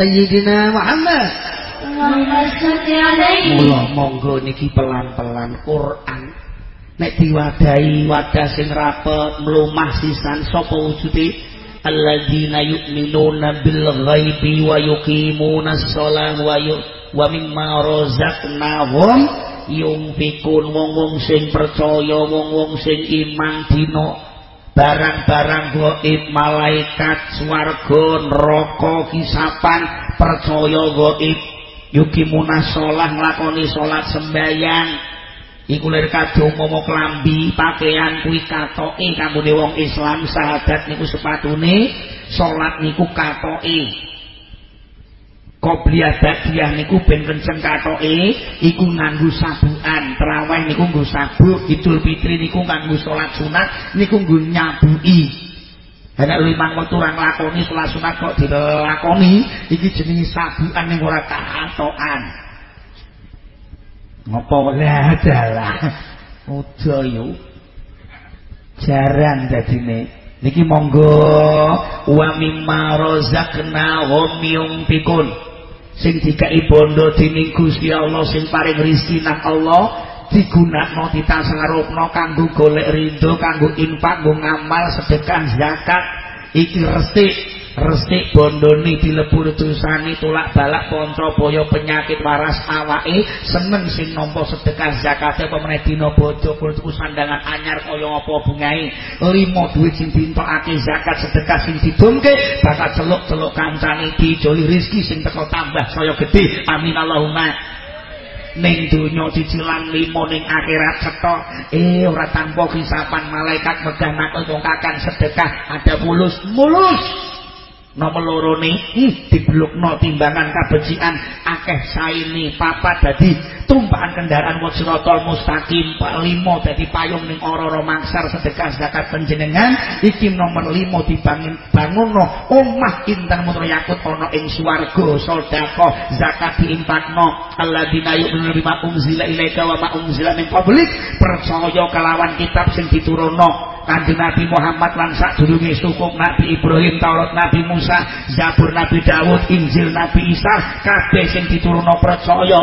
Sayyidina Muhammad. Mula monggo niki pelan-pelan Quran. Nek diwadahi wadah sing rapet mlumah sisan sapa wujude alladzina yu'minuna bil ghaibi wa yuqimuna shalah wa wa mimma razaqnahum yunfikun. Wong-wong sing percaya wong-wong sing iman dina barang-barang goib malaikat swarga neraka kisapan percaya goib. Yuki munasolah nglakoni salat sembayang iku lir kadung momo klambi pakaian kuwi katoke kanggo wong Islam sahabat niku sepatune salat niku katoke Qobliyah ba'diyah niku ben kenceng katoke iku nganggo sabukan, traweh niku nggo sabuk, Idul Fitri niku nganggo salat sunat niku nggo nyabuki. Ana limang wektu ora nglakoni salat sunat kok dilakoni, iki jenenge sabukan ning ora katokan. Ngopo wae dalah. Uda yo. Jaran dadine. Niki monggo wa mimma hum yunfikun. Sing dikai bondo dening Gusti Allah sing paring nang Allah digunakno ditasarufno kanggo golek ridho kanggo infak kanggo ngamal sedekah zakat iki resik resik bondone dilebur dosane tulak balak ponco boyo penyakit waras awake seneng sing nampa sedekah zakate apa meneh dina bojo tuku sandangan anyar kaya apa bungae limo duit sing dintokake zakat sedekah sing didumke bakal celuk-celuk kancane dijoli rezeki sing teko tambah saya gede amin Allahumma. Ning donya cicilan limo ning akhirat cetok eh ora tanpa kisapan malaikat megah nak kakang sedekah ada mulus mulus nomor loro ni hmm, diblokno timbangan kabecikan. Akeh saini papa dadi tumpahan kendaraan wajratol mustaqim pak limo dadi payung ning ora-ora mangsar sedekah zakat penjenengan iki nomor limo dibangun bangunno. Omah intan mutra yakut ana ing swarga sedekah zakat diimpakno. Alladzina yu'minuna bima unzila ilaika wa ma unzila min qablik. Percaya kelawan kitab sing kanjeng Nabi Muhammad lan sadurunge suku Nabi Ibrahim Taurat Nabi Musa Zabur Nabi Dawud Injil Nabi Isa kabeh sing diturunno percaya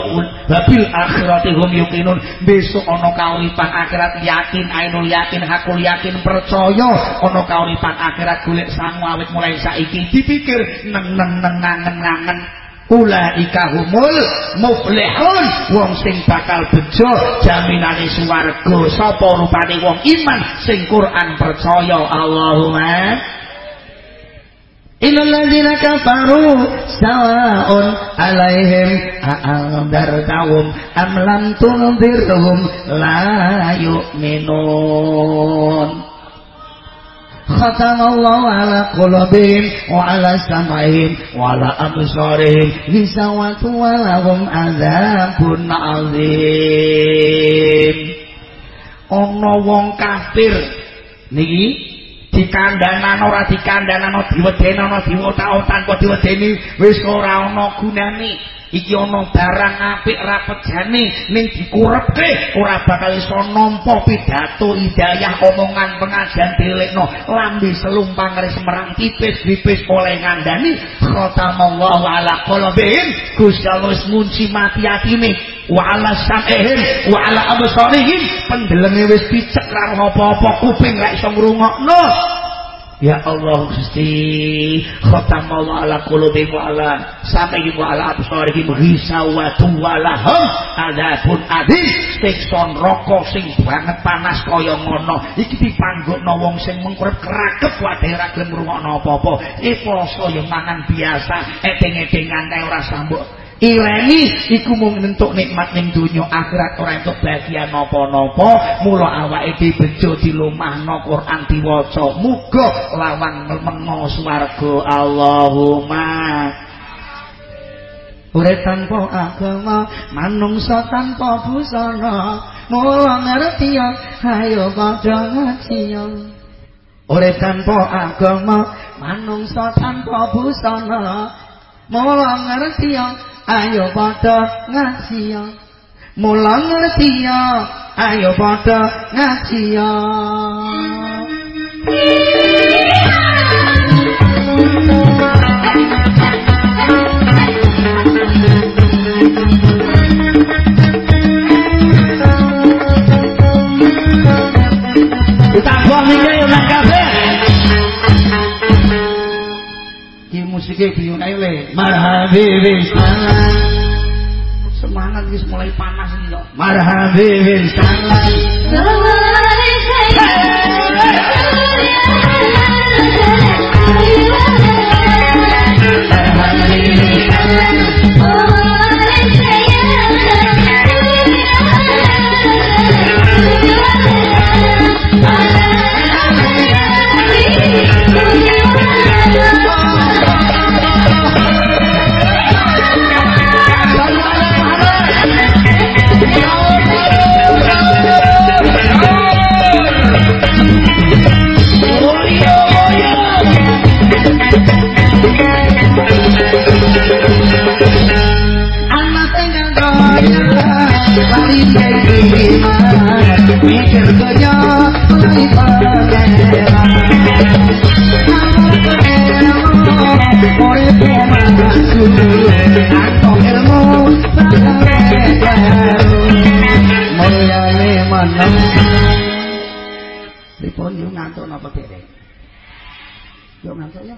wabil akhirati hum yuqinun. Besok ana kauripan akhirat yakin ainul yakin hakul yakin percaya ana kauripan akhirat golek sangu awit mulai saiki. Dipikir neng neng neng ngangen ngangen ulaika humul muflihun. Wong sing bakal bejo jaminane swarga sapa rupane wong iman sing Quran percaya? Allahumma. Innal ladzina kafaru sawa'un 'alaihim a'andartahum am lam tunzirhum la yu'minun ختم الله على قلوبهم وعلى سمعهم وعلى أبصارهم غشاوة ولهم عذاب عظيم ana wong kafir niki dikandanan ora dikandanan diwedeni ana diwotak tanpa diwedeni wis ora ana gunane. Iki ana barang apik ra pejane ning dikurepke ora bakal iso nampa pidato hidayah omongan pengajian dilekno. Lambe selumpang res merang tipis-tipis oleh ngandani. Khatamallahu ala qalbihim Gusti Allah ngunci mati atine wa ala sam'ihim wa ala absarihim. Pendelenge wis picek ra apa-apa kuping ra iso ngrungokno. Ya Allah Gusti khatamallahu ala qulubihim wa ala sam'ihim wa ala absarihim ghisawatu wa lahum adabun adzim siksa neraka sing banget panas kaya ngono. Iki dipanggokno wong sing mengkurep krakep wae ora gelem ngrungokno apa-apa. E poso ya mangan biasa eteng-etengan kae ora Ileni iku mung nentuk nikmat ning donya akhirat ora entuk bagian napa-napa. Mula awake dibejo dilumahno Quran diwaca. Muga lawang mengo swarga. Allahumma. Urip tanpa agama manungsa tanpa busana. Mula ngerti ayo padha ngaji Urip tanpa agama manungsa tanpa busana mula ngerti ayo padha ngaji ya mulang ngerti ya ayo padha ngaji ya Tambah mikir yo nang kabeh. Musike biyun ele marhabi wis. Semangat wis mulai panas iki kok marhabi wis. Mikir yo ngantuk napa dereng Yo ngantuk ya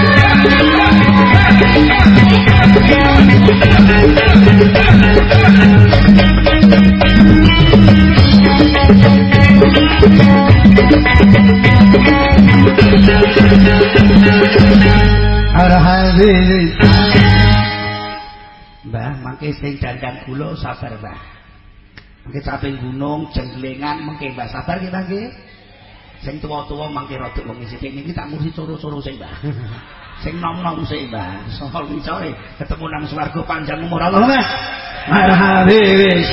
Alhamdulillah. Mbah, mangke sing dandang gula sabar, Mbah. Mangke caping gunung, jenglengan, mangke Mbah sabar kita Mbah nggih. Sing tuwa-tuwa mangke rada wong sithik niki tak murusi coro-coro sing Mbah sing nom-nom sik, Mbah. Soal wicore ketemu nang swarga panjang umur Allah, Mbah. Marhabi wis.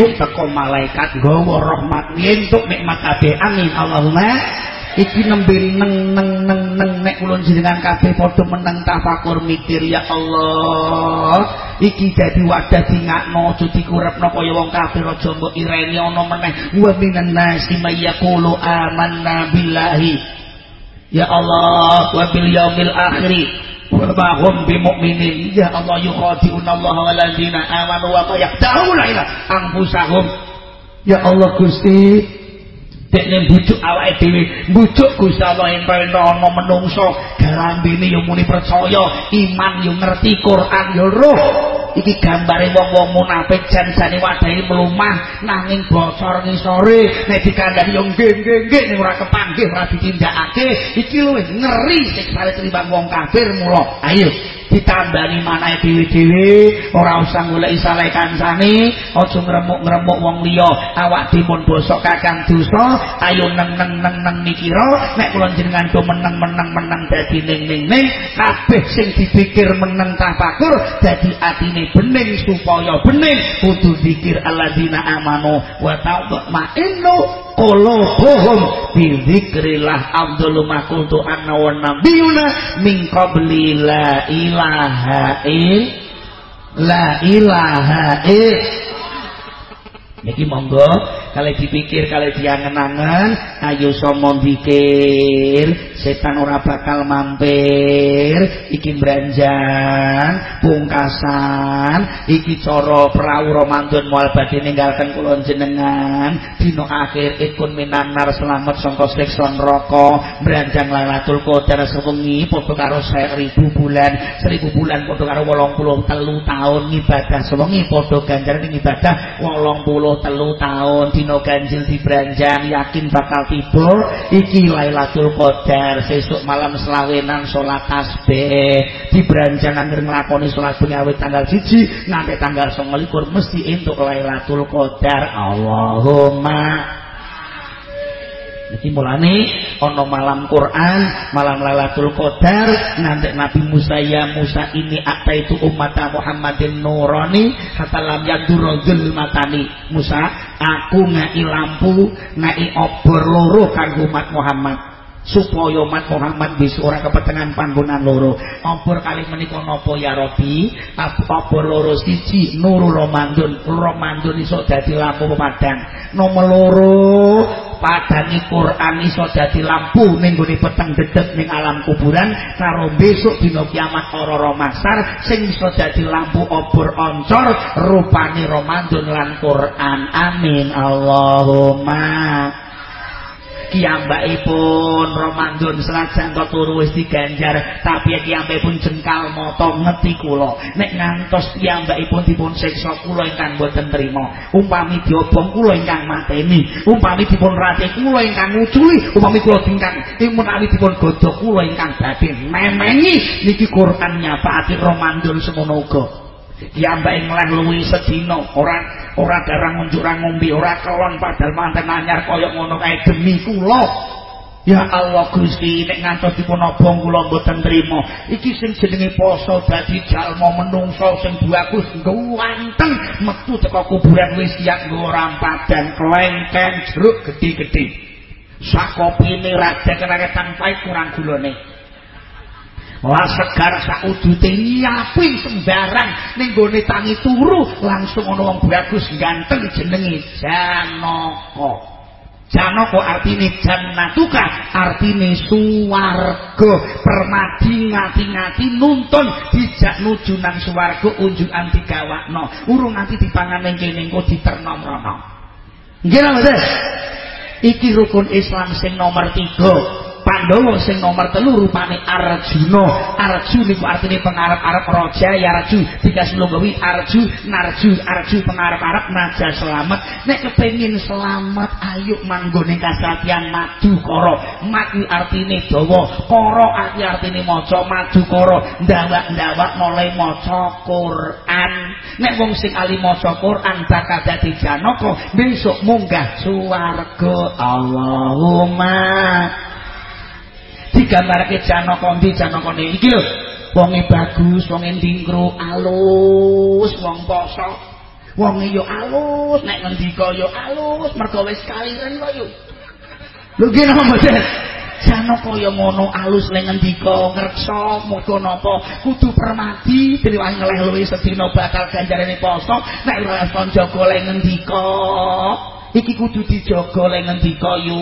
Yuk teko malaikat gawa rahmat entuk nikmat kabeh. Amin. Allahumma iki nembe neng neng neng neng. Nek kula jenengan kabeh padha meneng tafakur mikir ya Allah. Iki dadi wadah dingakno aja dikurepno kaya wong kafir aja mbok ireni ana meneh. Wa minan nasi may yaqulu amanna billahi. Ya Allah wa bil yaumil akhir wa ma hum bimu'minin. Ya Allah yukhadi'un Allah walladzina amanu wa ma yaqta'una ila anfusahum. Ya Allah Gusti. Dekne bujuk awake dhewe. Bujuk Gusti Allah yen ana menungso. Garambine yo muni percaya. Iman yo ngerti Quran yo roh iki gambare wong-wong munafik jan-jane wadahi mlumah nanging bocor ngisore nek dikandani yo nggih nggih nggih ning ora kepanggih ora ditindakake iki luwih ngeri sing sare timbang wong kafir mulo ayo ditambani manahe dhewe-dhewe ora usah golek salah kancane aja ngremuk-ngremuk wong liya. Awak dipun bosok kakang dosa ayo neng neng neng neng mikira nek kula jenengan do meneng meneng meneng dadi ning ning ning kabeh sing dipikir meneng tafakur dadi atine bening supaya bening. Kudu zikir alladzina amanu wa ta'ma'innu qulubuhum bi dzikrillah afdalu ma kuntu anna wa nabiyuna min qabli la ilaha il la ilaha il Niki monggo kalau dipikir kalau diangen-angen ayo somo dikir setan ora bakal mampir. Iki branjang pungkasan iki cara prau Ramadan mual badhe ninggalken kula jenengan. Dina akhir ikun minanar selamat sangka siksa neraka. Branjang Lailatul Qadar sewengi padha karo 1000 bulan. 1000 bulan padha karo 83 tahun ibadah sewengi padha ganjaran ibadah 83 tahun dina ganjil dibranjang yakin bakal tiba iki Lailatul Qadar sesuk malam selawenan salat tasbih. Dibranjang anggere nglakoni salat bengi tanggal 1 nganti tanggal 29 mesti entuk Lailatul Qadar. Allahumma Jadi mulane ana malam Quran, malam Lailatul Qadar, nanti Nabi Musa ya Musa ini apa itu umat Muhammadin nurani? Kata lam yadurul matani Musa, aku ngai lampu, ngai obor loro kanggo umat Muhammad supaya umat Muhammad bisa ora kepetengan panggonan loro. Obor kali menika napa ya Robi? Obor loro? Siji nurul romandun. Romandun iso dadi lampu pemadang nomor loro padani Quran iso dadi lampu ning gone peteng dedek ning alam kuburan karo besok dina kiamat ora masar sing iso dadi lampu obor oncor rupane Ramadan lan Quran. Amin. Allahumma kiyambakipun Ramadan senajan to turu wis diganjar tapi kiyambakipun jengkal mata ngeti kula. Nek ngantos kiyambakipun dipun siksa kula ingkang boten trima. Umpami diobong kula ingkang mateni. Umpami dipun rate kula ingkang nguculi umpami kula tingkang menawi dipun godhog kula ingkang badhe memengi. Niki Quran nyapakake Ramadan semono uga kiyambake ngleh luwi sedina ora ora darang unjuk ra ngombe ora kelon padahal manten anyar kaya ngono kae demi kula Ya Allah Gusti nek ngantos dipun obong kula mboten trima. Iki sing jenenge poso dadi jalma menungso sing bagus ganteng metu teko kuburan wis siap nggo rampadan klengkeng jeruk gedhe-gedhe. Sakopine raja kenake tanpa kurang gulane. Lah segar sakudute nyapi sembarang ning gone tangi turu langsung ana wong bagus ganteng jenenge Janaka. Janaka artine jannatuka, artine suwarga. Permadi ngati-ngati nuntun dijak nuju nang suwarga unjukan digawakno. Urung nganti dipangan ning kene engko diterno mrono. Nggih Iki rukun Islam sing nomor 3. Pandhawa sing nomor telu rupane Arjuna. Arju niku artine pengarep-arep raja ya Arju. Dikas lungguhi Arju, Narju, Arju pengarep-arep naja selamat. Nek kepengin selamat ayo manggone kasatian madu karo. Madu artine dawa, karo arti artine maca madu karo. Ndawak-ndawak mulai maca Quran. Nek wong sing ali maca Quran bakal dadi janaka besok munggah swarga. Allahumma digambarake Janaka ndi Janakane iki lho wonge bagus wonge ndingkro alus wong poso. Wonge yo alus nek ngendika yo alus mergo wis kaliren kok yo. Lho ki napa mboten Janaka yo ngono alus ning ngendika ngreksa muga napa? Kudu permati diwangi ngeleh luwih sedina bakal ganjarane poso. Nek ora jaga leng ngendika iki kudu dijaga lek ngendika yu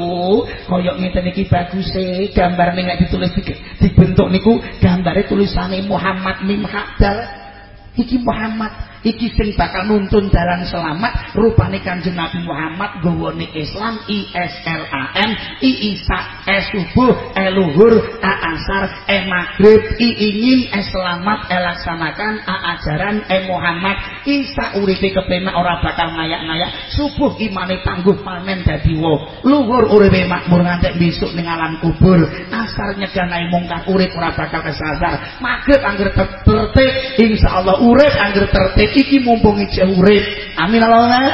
kaya ngeten iki baguse. Gambar ning ditulis dibentuk niku gambare tulisane Muhammad Mim Hadal iki Muhammad iki sing bakal nuntun dalan selamat rupane kanjeng Nabi Muhammad gawone Islam I S L A M I Isa E subuh E luhur A asar E maghrib I ingin E selamat E laksanakan A ajaran E Muhammad. Isa uripe kepenak ora bakal ngayak-ngayak subuh imane tangguh panen dadi wo luhur uripe makmur ngantek besok ning alam kubur. Asar nyeganahi mungkar urip ora bakal kesasar. Maghrib angger tertib insyaallah urip angger tertib iki mumpung iki urip. Amin Allahumma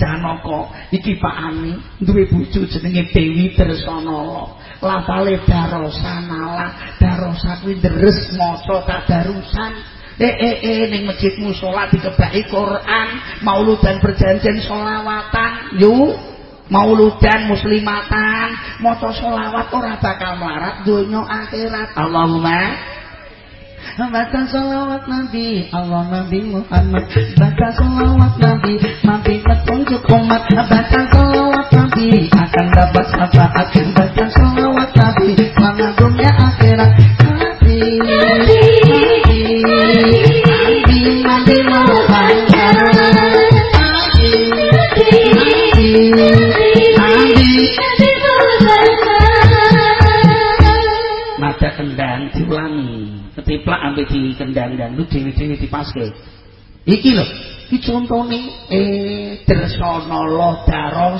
Janaka iki Pak Ani duwe bojo jenenge Dewi Dersanala lafale darosanala darosa kuwi deres maca tadarusan eh eh eh ning masjid musala dikebaki Quran mauludan perjanjian selawatan. Yuk mauludan muslimatan. Maca selawat ora bakal melarat donya akhirat. Allahumma Baca salawat Nabi Allah Nabi Muhammad Baca salawat Nabi Nabi petunjuk umat Baca salawat Nabi Akan dapat syafaat Baca salawat Nabi Mana dunia akhirat Nabi Nabi Nabi Nabi Muhammad Nabi Nabi Mata kendang diulangi ketiplak ambil di kendang dan lu dewi-dewi dipaske. Iki lho iki contone eh dersono lo daro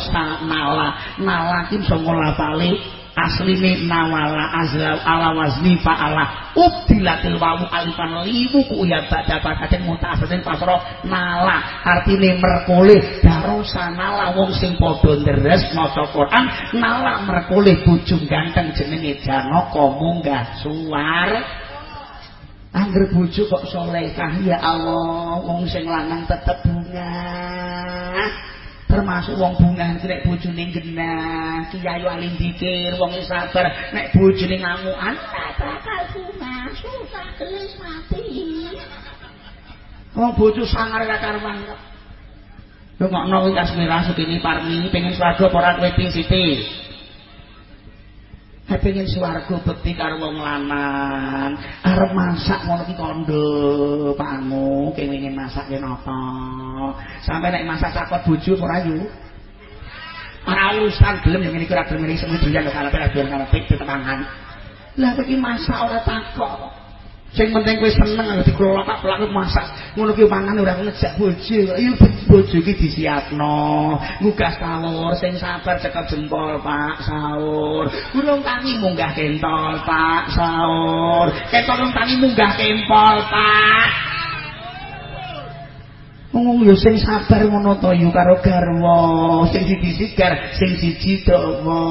nala. Nala kim songo lapali asline nawala azla ala wazni fa'ala ubdilatil wawu alifan limu ku ya bada bakaten mutasatin pasro nala. Artine merkoleh daro nala wong sing podo nderes maca Quran nala merkoleh bujung ganteng jenenge janaka munggah suar Angger bojo kok solehah ya Allah, wong sing lanang tetep bunga. Termasuk wong bunga iki nek bojone genah, kiai wali dikir, wong sabar, nek bojone ngamukan bakal bunga, susah gelis mati. Wong bojo sangar karuan kok. Yo ngono kuwi kasmira sukini parmi pengen swarga apa ora kowe sithik. Pengen swarga bekti karo wong lanang arep masak ngono ki kondo pangu kenging masak yen apa sampe nek masak takut bojo ora yu ora urusan gelem yen iki ora gelem iki semuanya doyan karo doyan karo pik tetangan lah iki masak ora takut sing penting kowe seneng anggere dikelola tak pelak masak. Ngono ki mangan ora ngejak bojo. Iya bojo iki disiapno. Mugas sahur sing sabar cekap jempol Pak sahur. Urung tangi munggah kentol Pak sahur. Kentol tangi munggah kempol Pak. Ngomong yo sing sabar ngono to yo karo garwa. Sing didisigar sing siji dawa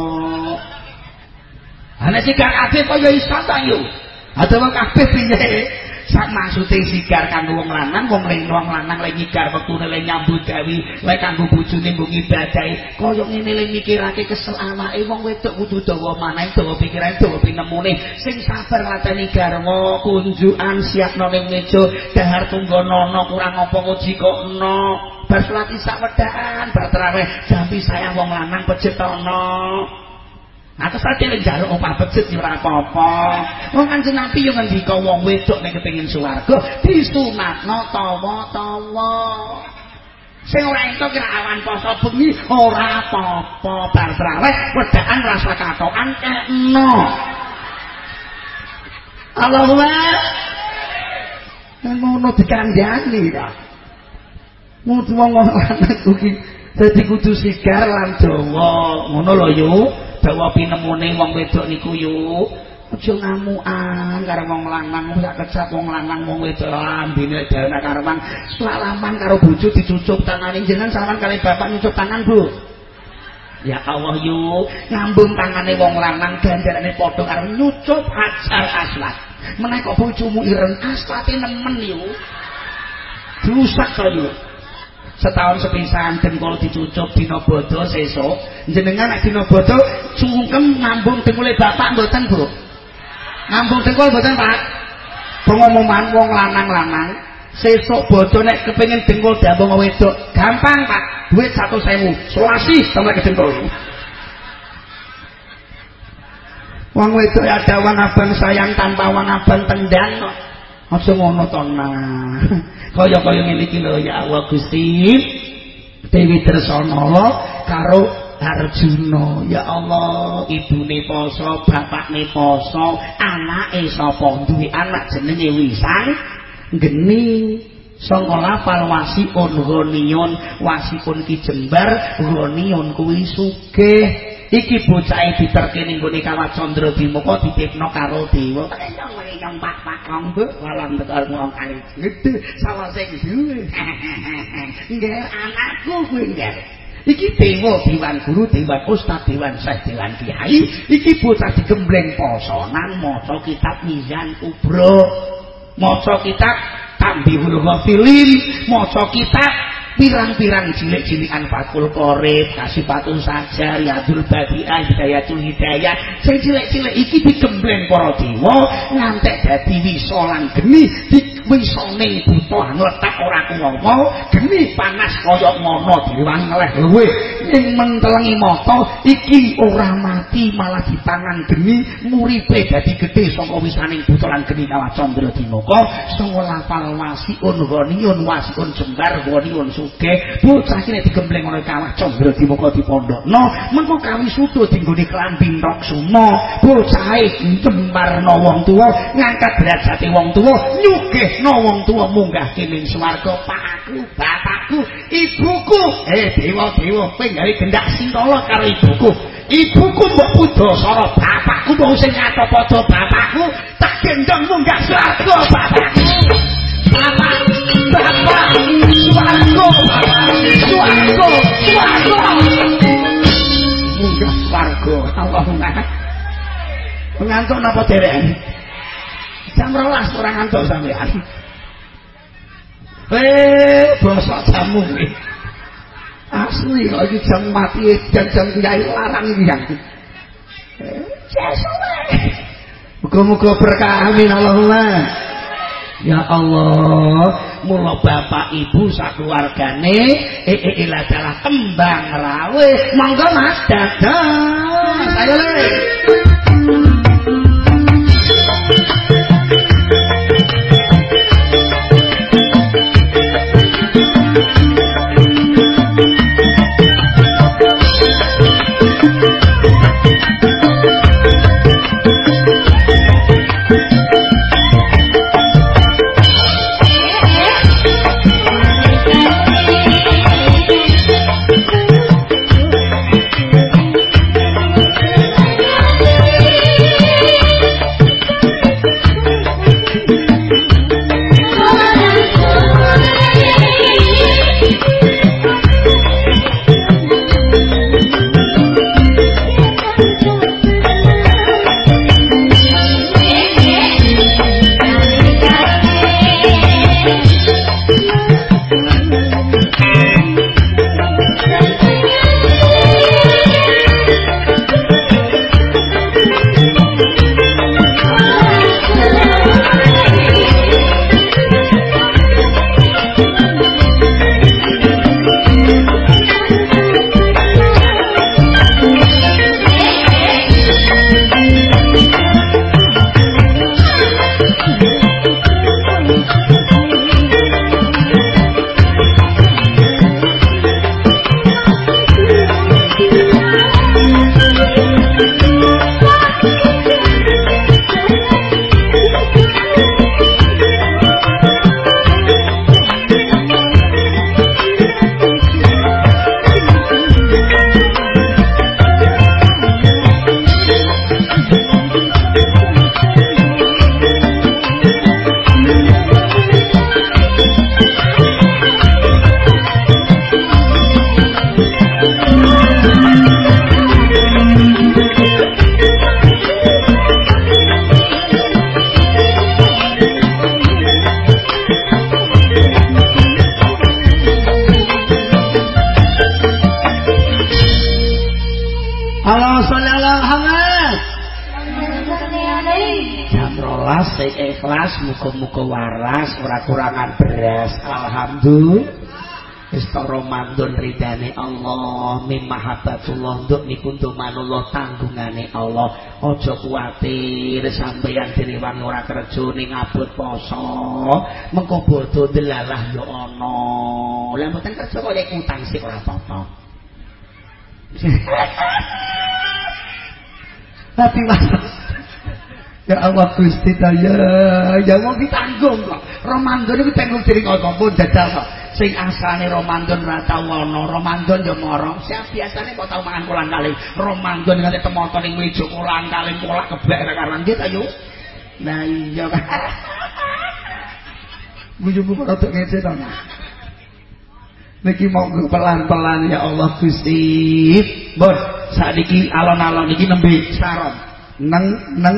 Ana sigar kabeh kaya iso ta yo. Adawa kabeh piye? sak maksude sigar kanggo wong lanang wong lek wong lanang lek nyigar wektune lek nyambut gawe lek kanggo bojone mbok ngibadahi. Kaya ngene lek mikirake kesel awake wong wedok kudu dawa maneh dawa pikirane dawa pinemune sing sabar lateni garwa kunjukan siapno ning meja dahar tunggu nono kurang apa ngoji kok no. Bar salat isak wedaan bar terawih jampi sayang wong lanang pejetono Aku saja yang jaluk opah becet ora apa-apa. Wong Kanjeng Nabi yo ngendika wong wedok nek kepengin swarga disunatno tawa-tawa. Sing ora entuk kira awan poso bengi ora apa-apa bar traweh wedaan rasa katokan kekno. Allahumma ngono dikandhani ta. Mutu wong lanang kudu sigar lan dawa. Ngono lho yuk. Dawa pinemune wong wedok niku yu aja ngamukan karo wong lanang sak kecap wong lanang wong wedok ambine dhewe karo wong salaman karo bojo dicucuk tangane jenengan salaman kali bapak nyucuk tangan Bu? Ya Allah yu ngambung tangane wong lanang ganjarane padha karo nyucuk hajar aswad menawa kok bojomu ireng aswate nemen yu diusak to yu setahun sepisan dengkul dicucuk dina bodho sesuk. Jenengan nek dina bodho sungkem ngambung dengkule bapak mboten Bu. Ngambung dengkul mboten Pak? Pengumuman wong lanang-lanang sesuk bodho nek kepengin dengkul diambung wedok. Gampang Pak. Duit 100.000 selasi sampe ke dengkul. Wong wedok ada wong abang sayang tanpa wong abang tendang. Aja ngono to nah. Kaya-kaya ngene iki lho ya Allah Gusti. Dewi Tresana karo Arjuna. Ya Allah, ibune poso, bapakne poso, anake sapa duwe anak jenenge Wisang geni. Sangka lafal wasiun ghaniun, wasiun ki jembar, ghaniun kuwi sugih. Iki bocahe diterke ning gone kawat candra bimoko ditipno karo dewa? Nyong pak? Pak kong bu walam tekal ngong kali gitu sama sing duwe nggih anakku kuwi nggih. Iki dewa diwan guru dewan ustad dewan syekh dewan kiai. Iki bocah digembleng posonan maca kitab mizan kubro. Maca kitab tambihul ghafilin. Maca kitab pirang-pirang cilik-cilikan Fathul Qorib, kasih patu saja, Yadul Badi'ah, Hidayatul Hidayah, sing cilik-cilik iki digembleng para dewa ngantek dadi wisolan geni wisone buta ngletak ora kuwowo geni panas kaya ngono diwangi ngeleh luwe. Ing mentelengi mata iki ora mati malah ditangan geni. Muripe dadi gedhe saka wisaning buta lan geni kawat candra dinaka sanga lafal wasiun ghaniun wasiun jembar ghaniun sugih. Bocah iki nek digembleng ana kawat candra dipondhokno. Mengko kawisuda dinggone klambi rok sumo. Bocahe jembarno wong tuwa ngangkat derajate wong tuwa nyugih no wong tua munggah kene swarga pakku bapakku ibuku. Eh dewa dewa kowe gawe gendak sintala karo ibuku. Ibuku mbok pudosara bapakku mbok sing ngato padha bapakku tak gendong munggah swarga bapakku. Bapak bapak swarga swarga swarga. Munggah swarga Allahumma ngantuk napa derek jam rolas orang ngantuk sampean Eh, bosok jamu. Asli iki jam mati jam-jam kiai larang yang. Eh, Muga-muga berkah amin Allahumma. Ya Allah, mula bapak ibu sakeluargane eh eh adalah kembang rawe. Monggo Mas dadah. Ayo. Muga-muga waras ora kurangan beras alhamdulillah. Wis Ramadan ridane Allah. Mim mahabbatullah nduk niku manullah tanggungane Allah. Aja kuwatir sampeyan direwang ora kerja ning abot poso. Mengko bodho delalah yo ana. Lha mboten kerja kok utang sik ora apa-apa. Tapi Ya Allah Gusti ya ya mau ditanggung kok. Ramadan iki tanggung diri kok pun dadal kok. Sing asane Ramadan ra tau ana, Ramadan yo moro. Siap biasane kok tau mangan kulang kali. Ramadan nganti temoto ning meja kulang kali pola kebek ra karan kita yo. Nah iya. Guyu-guyu kok tok ngece to. Niki mau pelan-pelan ya Allah Gusti. Bon, sakniki alon-alon iki nembe saron. Neng neng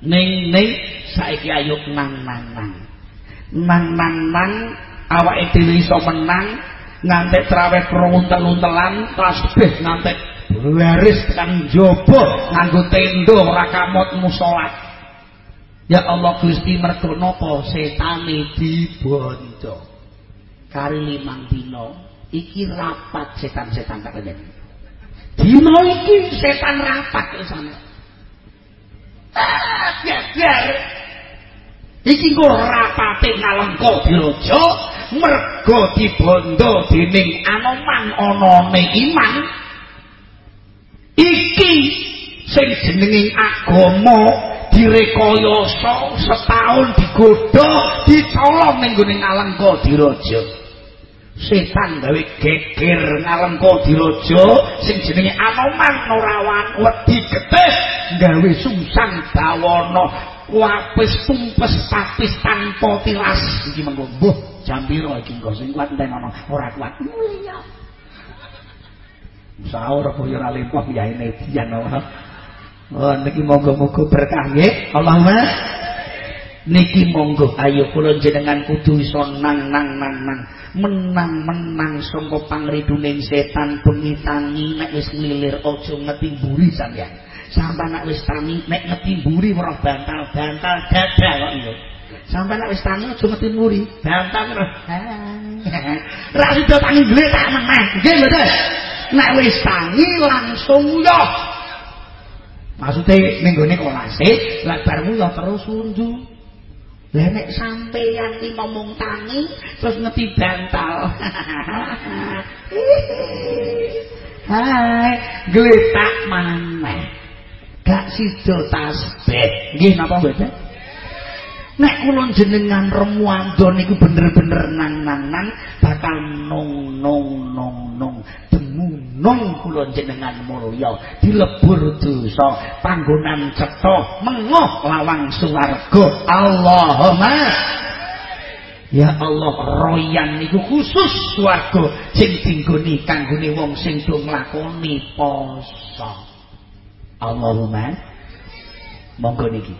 ning ning saiki ayo nang nang nang nang nang nang awake dhewe iso menang ngantek traweh runtel-runtelan tasbih ngantek baris tekan jaba nganggo tenda ora kamot musolat. Ya Allah Gusti mergo napa setane dibondo? Kari limang dina iki rapat setan-setan tak kene. Dina iki setan rapat kesana geger iki kok rapate nalengka diraja merga dibondo dening anoman anane iman. Iki sing jenenge agama direkayasa setahun digodha dicolong ning gone nalengka diraja setan gawe geger ngalengka diraja sing jenenge anoman norawan wedi getih gawe sungsang bawana wapis tumpes tapis tanpa tilas. Iki mengko mbuh jam pira iki engko? Sing kuat enten ana ora kuat. Iya sahur apa ya ora limpah yae median Allah oh niki monggo-monggo berkah nggih. Allahumma niki monggo ayo kula jenengan kudu iso nang nang nang nang. Menang menang saka pangriduning setan bengi tangi nek wis ngilir aja ngetimburi sampeyan. Sampe nek wis tangi nek ngetimburi weruh bantal bantal dadah kok iya. Sampe nek wis tangi aja ngetimburi bantal terus. Ra sida tangi glek tak meneh. Nggih mboten nek wis tangi langsung yo. Maksudnya ning gone kolase lek bar terus unjuk Lah nek sampeyan iki ngomong tangi terus ngerti bantal. Hai, gletak maneh. Gak sida tasbih. Nggih napa mboten? Nek kula jenengan remuandon niku bener-bener nang-nang bakal nong nong nong nong kula jenengan mulya dilebur dosa panggonan cetha mengoh lawang swarga Allahumma. Ya Allah royan niku khusus swarga sing dinggoni kanggone wong sing do nglakoni poso. Allahumma. Monggo niki.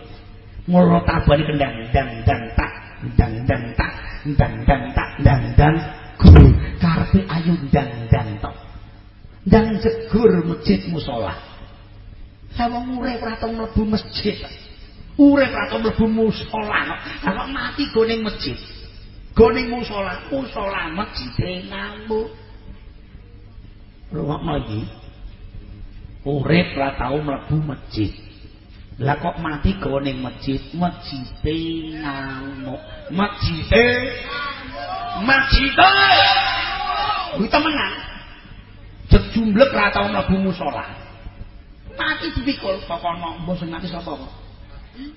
Mulo tabani kendang dan dan tak dan dan tak dan dan tak dan dan guru karepe ayu dan dan dan jegur masjid musola sama urip ora tau mlebu masjid urip ora tau mlebu musola kok mati goning masjid Gone musala, musala masjid ngamuk. Rungokno iki. Urip ra tau mlebu masjid. Lah kok mati gawa ning masjid, masjide ngamuk. Masjide Masjide. Kuwi temenan. Jejumblek ra tau mlebu musala. Mati dipikul kok kono, mbok sing mati sapa kok?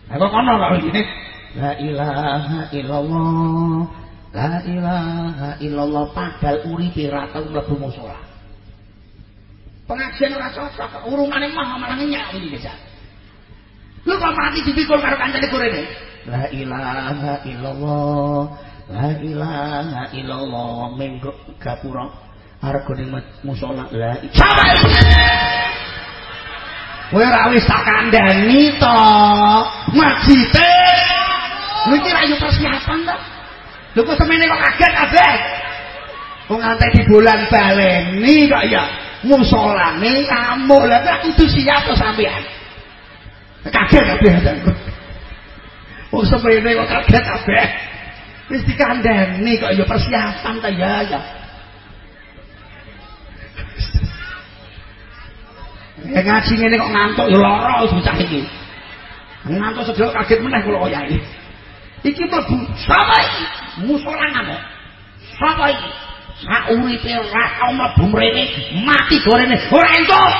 Ha kok kono kok iki. La ilaha illallah. La ilaha illallah padahal uripe ra tau mlebu musala. Pengajian ora cocok, urungane mah malah nyak iki bisa. Lu kok mati dipikul karo kancane gorene? La ilaha illallah. La ilaha illallah menggo gapura arep ning musala la Kowe ora wis tak kandhani to. Majite. Niki ra yo persiapan to. Lho kok semene kok kaget kabeh. Wong ngantek di bulan baleni kok ya musolane kamu lha kok kudu siap to sampean. Kaget kabeh. Wong semene kok kaget kabeh. Wis dikandhani kok ya persiapan ta ya ya. Ya ngaji ngene kok ngantuk ya lara bocah iki. Ngantuk sedhek kaget meneh kula kaya iki. Iki mlebu sapa iki? Musola namo. Sapa iki? Sak uripe ra tau mlebu mrene, mati gorene. Ora entuk.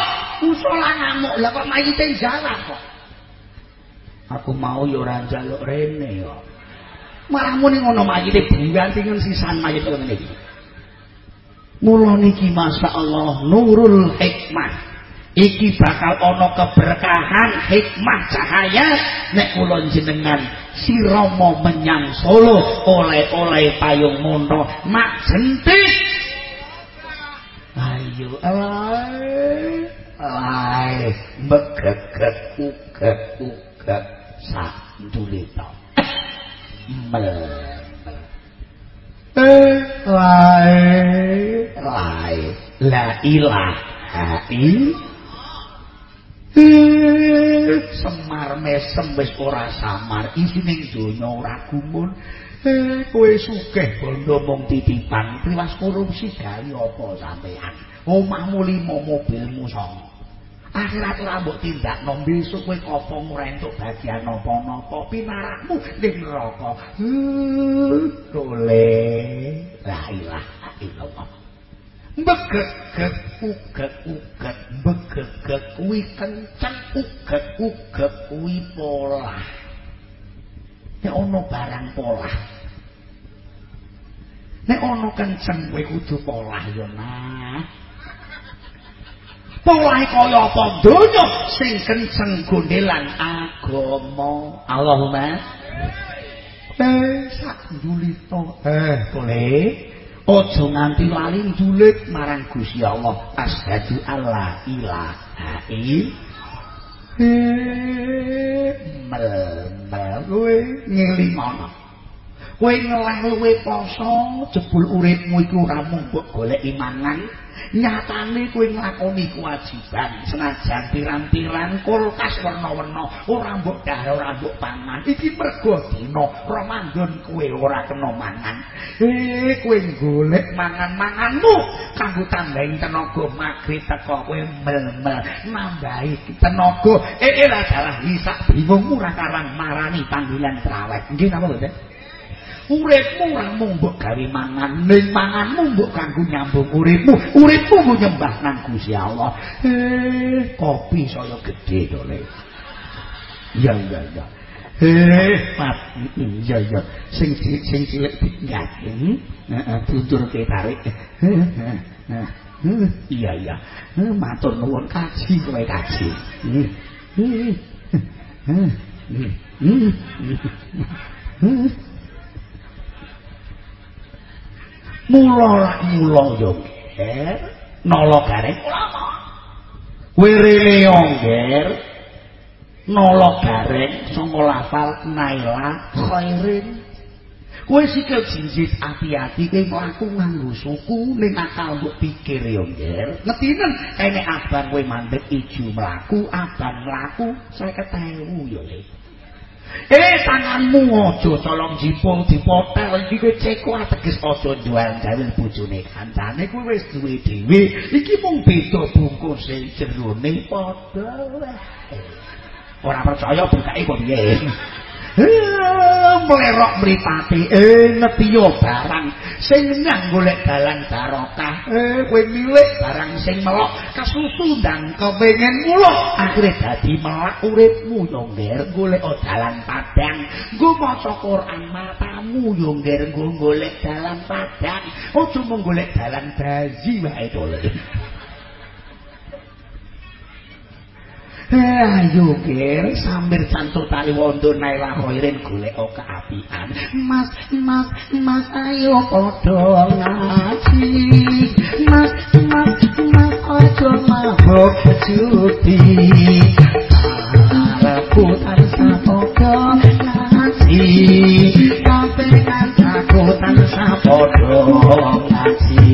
Musola ngamuk, lah kok mayite jalan kok. Aku mau ya ora njaluk rene kok. Malah muni ngono mayite ganti ngen sisan mayit ngene iki. Mula niki masyaallah nurul hikmah. iki bakal ana keberkahan hikmah cahaya. Nek kula jenengan sirama menyang Solo oleh-oleh payung mono mak jentik. Ayo alai alai megeget uget sak eh lai lai la ilaha Semar mesem wis ora samar, isine donya ora gumun. Eh, kowe sugih bondo mung titipan, priwas korupsi gawe apa sampean? Omahmu limo mobilmu. Akhirat ora mbok tindakno besok kowe kopong ora entuk bagian napa-napa, pinarakmu ning neraka. Tole. La ilaha illallah. begegek uget uget begegek kuwi kenceng uget uget kuwi pola nek ana barang pola nek ana kenceng kuwi kudu pola ya nah pola kaya apa? Donya. Sing kenceng gondelan agama. Allahumma. Eh sak dulito eh. Boleh. Ojo nganti lali njulit marang Gusti Allah. Asyhadu alla ilaha illallah. Kowe ngelingono. Kowe ngeleh luwe poso, jebul uripmu iku ora mung golek imangan, nyatane kowe nglakoni kewajiban. Senajan pirang-pirang kulkas werna-werna ora mbok dahar ora mbok pangan. Iki mergo dina Ramadan kowe ora kena mangan. Eh kowe golek mangan-manganmu kanggo tambahi tenaga magri teko kowe mel-mel nambahi tenaga. Eh eh lah dalah isak bingung ora karang marani panggilan trawet nggih napa mboten uripmu ora mung mbok gawe mangan ning manganmu mbok kanggo nyambung uripmu uripmu mbok nyembah nang Gusti Allah eh kopi saya gedhe to le iya iya iya eh mat iya iya sing sing cilik tinggal heeh tuntur ke tarik iya iya matur nuwun kaji kowe kaji mula mula yo ger nala gareng ulama wirene ongger nala gareng sanga lafal naila khairin. Kowe sikil jinjit ati-ati kowe mlaku nganggo suku ning akal mbok pikir yo nger ngetinen ene abang kowe mandek iju mlaku abang mlaku 50000 yo le Eh tanganmu aja colong jipung dipotel. Iki kowe ceko ateges aja jual dalil bojone. Kancane kowe wis duwe dhewe. Iki mung beda bungkus sing jerone padha. Wae ora percaya bukake kok piye mlerok mripate eh ngepiyo barang? Sing nang golek dalan barokah. Eh kowe milik barang sing melok. Kasusu ndang kepengin muluk akhire dadi melak uripmu. Yo ngger golek dalan padang. Nggo maca Quran matamu yo ngger nggo golek dalan padang. Ojo mung golek dalan bazi wae to ayo kir sambil cantut tali wondo naila khairin golek o keapian mas mas mas ayo podo ngaji. Mas mas mas ojo mabok judi. Harapku tansa podo ngaji. Kapengan aku tansa podo ngaji.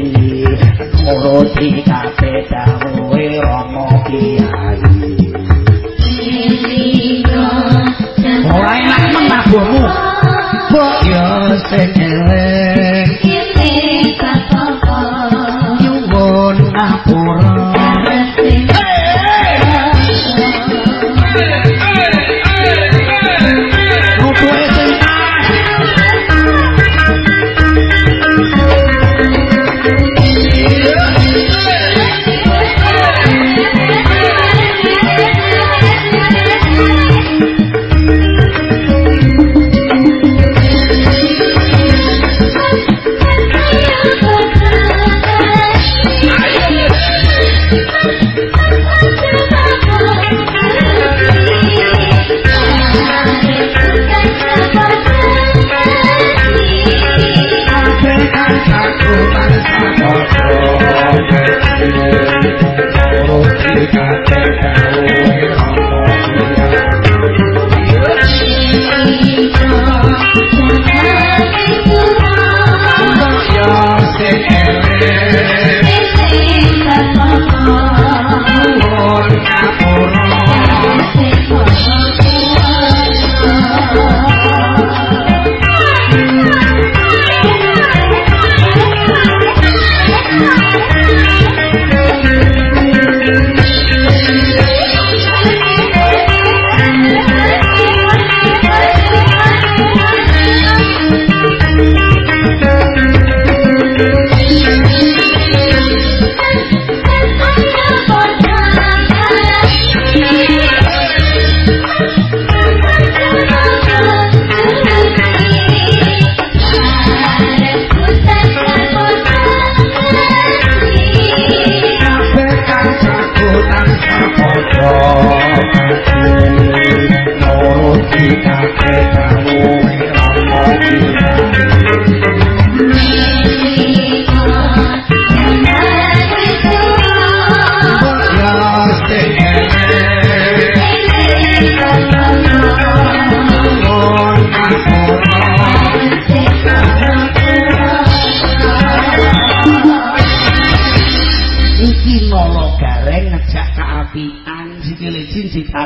Nuruti kape dawe romo kiai ora enak mengabomu kok yo sing elek Take out, take out,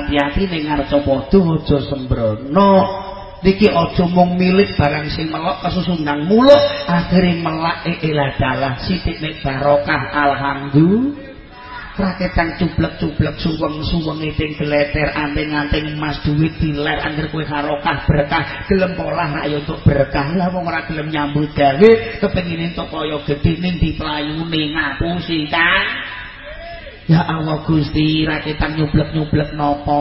hati-hati ning ngarep padha aja sembrono. Niki aja mung milik barang sing melok kesusundang muluk akhire melak ilah dalah. Sithik nek barokah alhamdulillah. Raketan cublek-cublek suweng-suweng ting geleter anting-anting emas duit diler angger kowe harokah berkah. Gelem polah rak ya untuk berkah. Lah wong ora gelem nyambut gawe kepengin entuk kaya gedhe ning diplayune ngapusi kan Ya Allah Gusti raketan nyublek-nyublek nopo?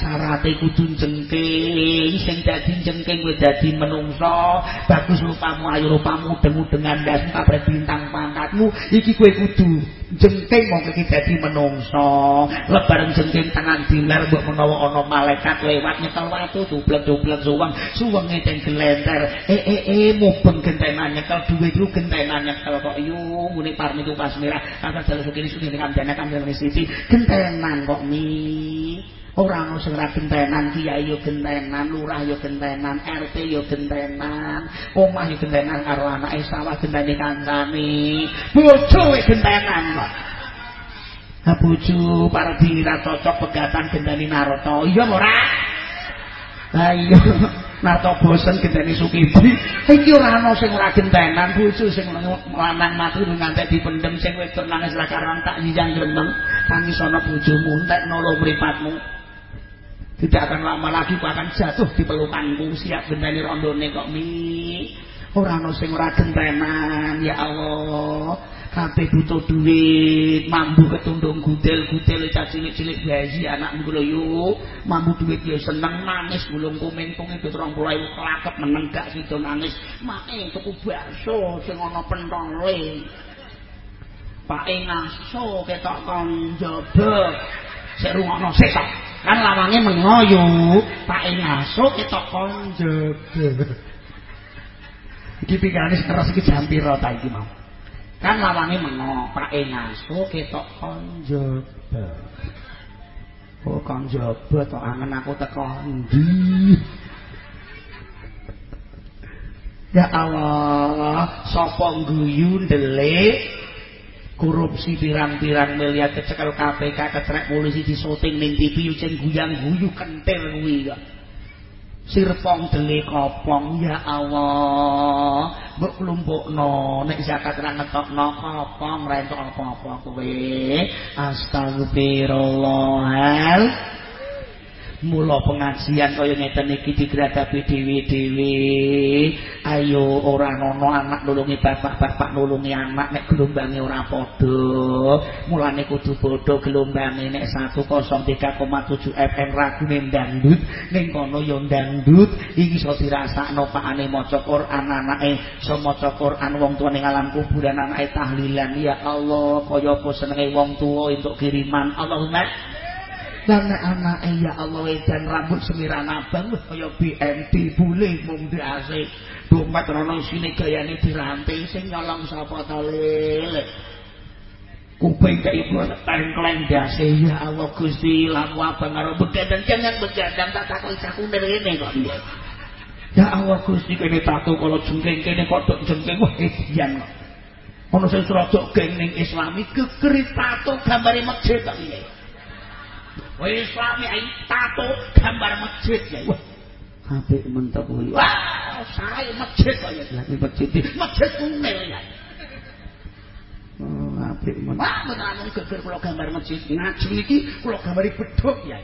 Sarate kudu jengking. Sing dadi jengking kowe dadi menungso. Bagus rupamu ayu rupamu demu dengan das kabeh bintang pangkatmu iki kowe kudu jengking mau iki dadi menungso lebaran jengking tangan dilar mbok menawa ana malaikat lewat nyekel watu dublek-dublek suweng. Suwenge teng gelenter eh eh eh mubeng gentenan nyekel duit lu gentenan nyekel kok. Yo muni parmi tu pas merah. Kata jalu sukini sukini kandhane kandhane sisi gentenan kok mi ora ono sing ra gentenan kiai yo gentenan lurah yo gentenan RT yo gentenan omah yo gentenan karo anake sawah genteni kancane bojo we gentenan kok Ha bojo para dira cocok pegatan gendani Naruto iya ora Lah iya. Nato bosen genteni Sukidi. Iki ora ana sing ora gentenan bojo sing lanang mati ngantek dipendem sing wedok nangis ra karang tak nyang gremeng. Tangis ana bojomu entek nolo mripatmu. Tidak akan lama lagi ku akan jatuh di pelukanku. Siap genteni rondone kok mi. Ora ana sing ora gentenan ya Allah. kabeh butuh duit. Mambu ketundung gudel-gudel cilik-cilik bayi anakmu lho yuk mambu duit ya seneng nangis gulung kumentung itu terang pulai kelakep menenggak situ nangis. Mae tuku bakso sing ana pentole. Pak ngaso ketok kon jaba sik rungokno sik kan lawange mengoyo Pak ngaso ketok kon jaba iki pikirane keras iki jam pira ta iki mau kan lawange mengo pake ngaso ketok konjoba oh konjoba tok angen aku teko ndi ya Allah sapa guyu ndelik korupsi pirang-pirang miliar kecekel KPK ketrek polisi di ning TV ujen guyang-guyu kentir kuwi kok sirpong dele kopong ya Allah. Mbok klumpukno nek zakat ra ngetokno kopong ra entuk apa-apa kowe astagfirullah mula pengajian kaya ngeten iki digradapi dhewe-dhewe ayo ora ono anak nulungi bapak-bapak nulungi anak nek gelombange ora padha. Mulane kudu padha gelombange nek 103,7 FM ragune dangdut ning kono ya dangdut iki iso dirasakno pakane maca Quran anake. Iso maca Quran wong tuwa ning alam kuburan anake tahlilan. Ya Allah kaya apa senenge wong tuwa entuk kiriman. Allahumma Lan anake ya Allah edan rambut semiran abang kaya BMT bule mung diase. Dompet rono sine gayane diranting sing nyolong sapa to lele. Kuping kaya ibu tengkleng dase ya Allah Gusti lamu abang karo begadang jangan begadang tak takon cakunder ngene kok. Ya Allah Gusti kene tato kala jengking kene kok tok jengking wah edian kok. Ono sing serodok geng ning Islami gegerit tato gambare masjid kok. Wis suami ai tato gambar masjid ya. Wah. Apik mentok kuwi. Wah, sae masjid ya. Lagi masjid. Masjid kuning ya. Oh, apik mentok. Wah, menawa geger kula gambar masjid. Ngaji iki kula gambari bedhog ya.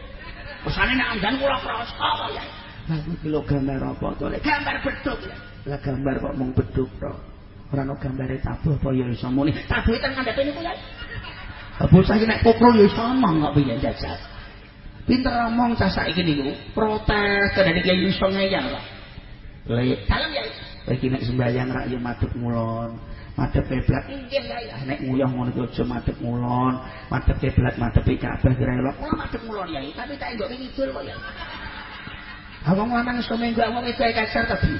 Pesane nek andan kula prasa ya. Lah kuwi kula gambar apa to? Gambar bedhog ya. Lah gambar kok mung bedhog to. Ora ono gambare tabuh apa ya iso muni. Tabuh ten ngandhape niku ya. Bocah iki nek kokro ya iso omong kok piye jajal. Pinter ngomong cah saiki niku protes kadane kiai iso ngeyel kok. Lek dalem ya. Iki nek sembayang rak ya madhep ngulon. Madhep kiblat inggih ya. Nek nguyah ngono iki aja madhep ngulon. Madhep kiblat madhep Ka'bah kira elok. Ora madhep ngulon ya, tapi tak enggak ngidul kok ya. Awang lanang iso menggo awak wedok kacar tadi.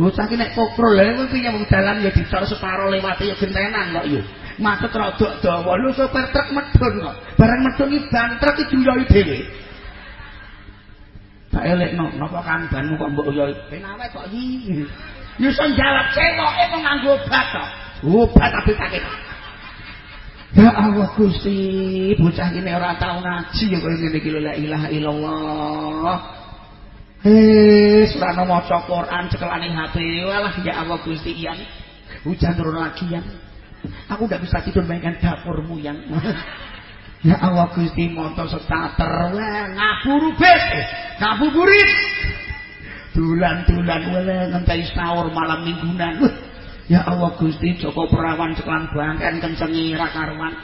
Bocah iki nek kokro lha kuwi piye mung dalan ya dicor separo lewat ya gentenan kok ya. Macet rodok dawa lho sopir truk medun kok. Barang medun iki ban truk iki duyoi dhewe. Tak elekno, napa kan banmu kok mbok uyoi? Penawe kok iki. Ya iso jawab cewoke kok nganggo obat kok. Obat tapi sakit. Ya Allah Gusti, bocah ini ora tau ngaji ya kaya ngene iki la ilaha illallah. Eh, surana maca Quran cekelane HP. Walah ya Allah Gusti iya. Hujan turun lagi ya. Aku tidak bisa tidur mainkan dapurmu yang. Ya Allah Gusti montor setater. Wah ngaburu bet ngabuburit dulan-dulan wala ngentai sahur malam mingguan Ya Allah Gusti Joko Perawan cekelan bangken kencengi ra karuan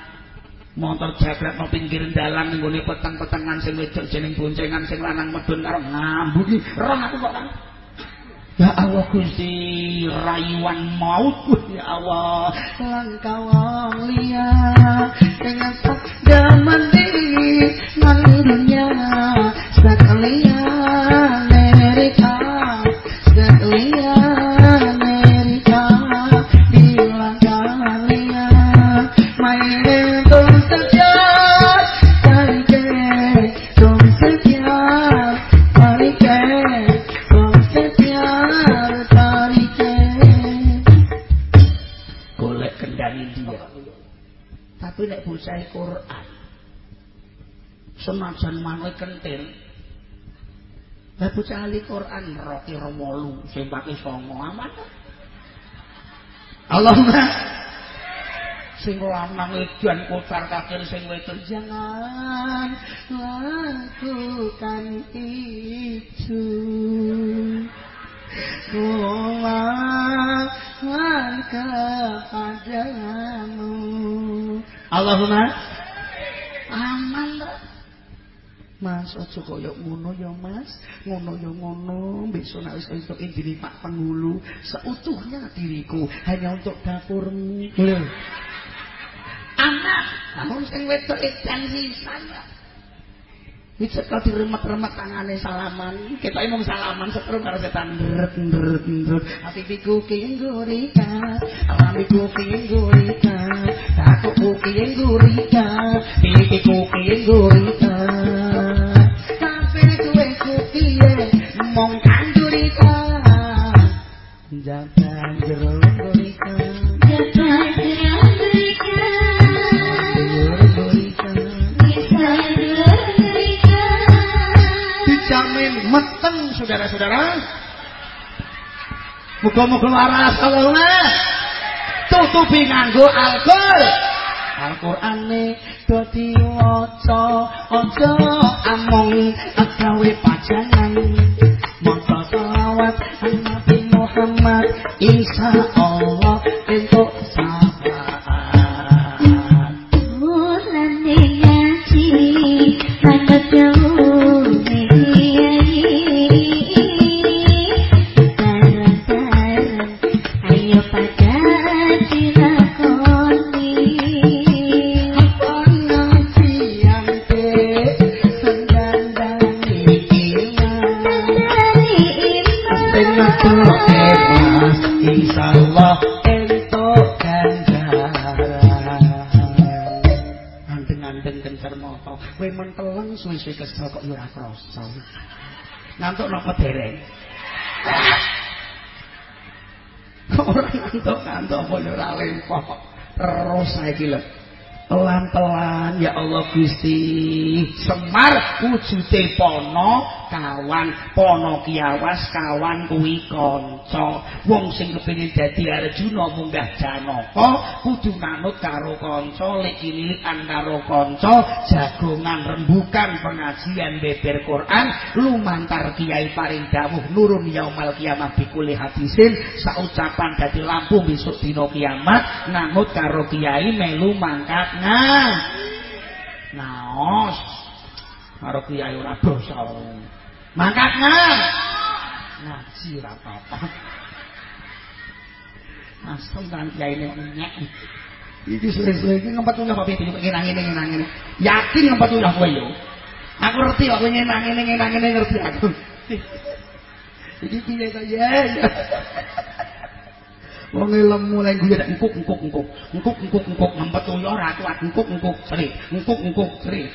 motor jagrak no pinggir dalan nggone peteng-petengan sing wedok jeneng boncengan sing lanang medun karo ngambu rong aku kok kan Ya Allah Gusti rayuan maut ya Allah. Langkah wong dengan zaman ini nang dunia sekalian senajan manwe kentil Lah bocah ahli Quran roke romolu sing pake songo aman. Allahumma sing lanang edan kocar kacir sing wedok jangan lakukan itu. Kumahan kepadamu Allahumma Mas aja kaya ngono ya Mas. Ngono ya ngono. Besok nek wis entuk indine Pak Penghulu, seutuhnya diriku hanya untuk dapurmu. Lho. Anak, namun sing wedok edan sisan ya. Dicekel diremet-remet tangane salaman. Kita emang salaman setrum karo setan ndret ndret ndret. Atiku ki ngurika, alamiku ki ngurika. Aku ki ngurika, pikiku ki ngurika. Sampai Ngurika. meteng saudara-saudara. Muga-muga waras Allah. Tutupi nganggo Al-Qur'an. Al-Qur'ane dadi waca aja among agawe pajangan. Maca selawat Nabi Muhammad insyaallah entuk syafaat. Mulane ngaji mangkat suwe-suwe kesel kok ora krasa. Ngantuk napa dereng? Ora ngantuk-ngantuk apa ya ora lempok. Terus saiki lho. Pelan-pelan ya Allah Gusti. Semar wujude pono kawan, pono kiawas kawan kuwi kanca. Wong sing kepengin dadi Arjuna munggah Janaka kudu manut karo kanca, liki-likan karo kanca, jagongan rembukan pengajian beber Quran, lumantar kiai paring dawuh nurun yaumal kiamah bikuli hadisin, saucapan dadi lampu besok dina kiamat, nganut karo kiai melu mangkat nah. Naos. Karo kiai ora dosa. Mangkat nah. Ngaji ora apa-apa. Asem kan kiai nyek. Iki sore-sore iki ngempet ulah kok piye ngenang ngene ngenang. Yakin ngempet ulah kowe yo. Aku ngerti kok ngenang ngene ngenang ngerti aku. Iki piye kok ya. Wong lemu lek guyu tak engkuk engkuk engkuk. Engkuk engkuk engkuk ngempet ulah ora kuat engkuk engkuk sri. Engkuk engkuk sri.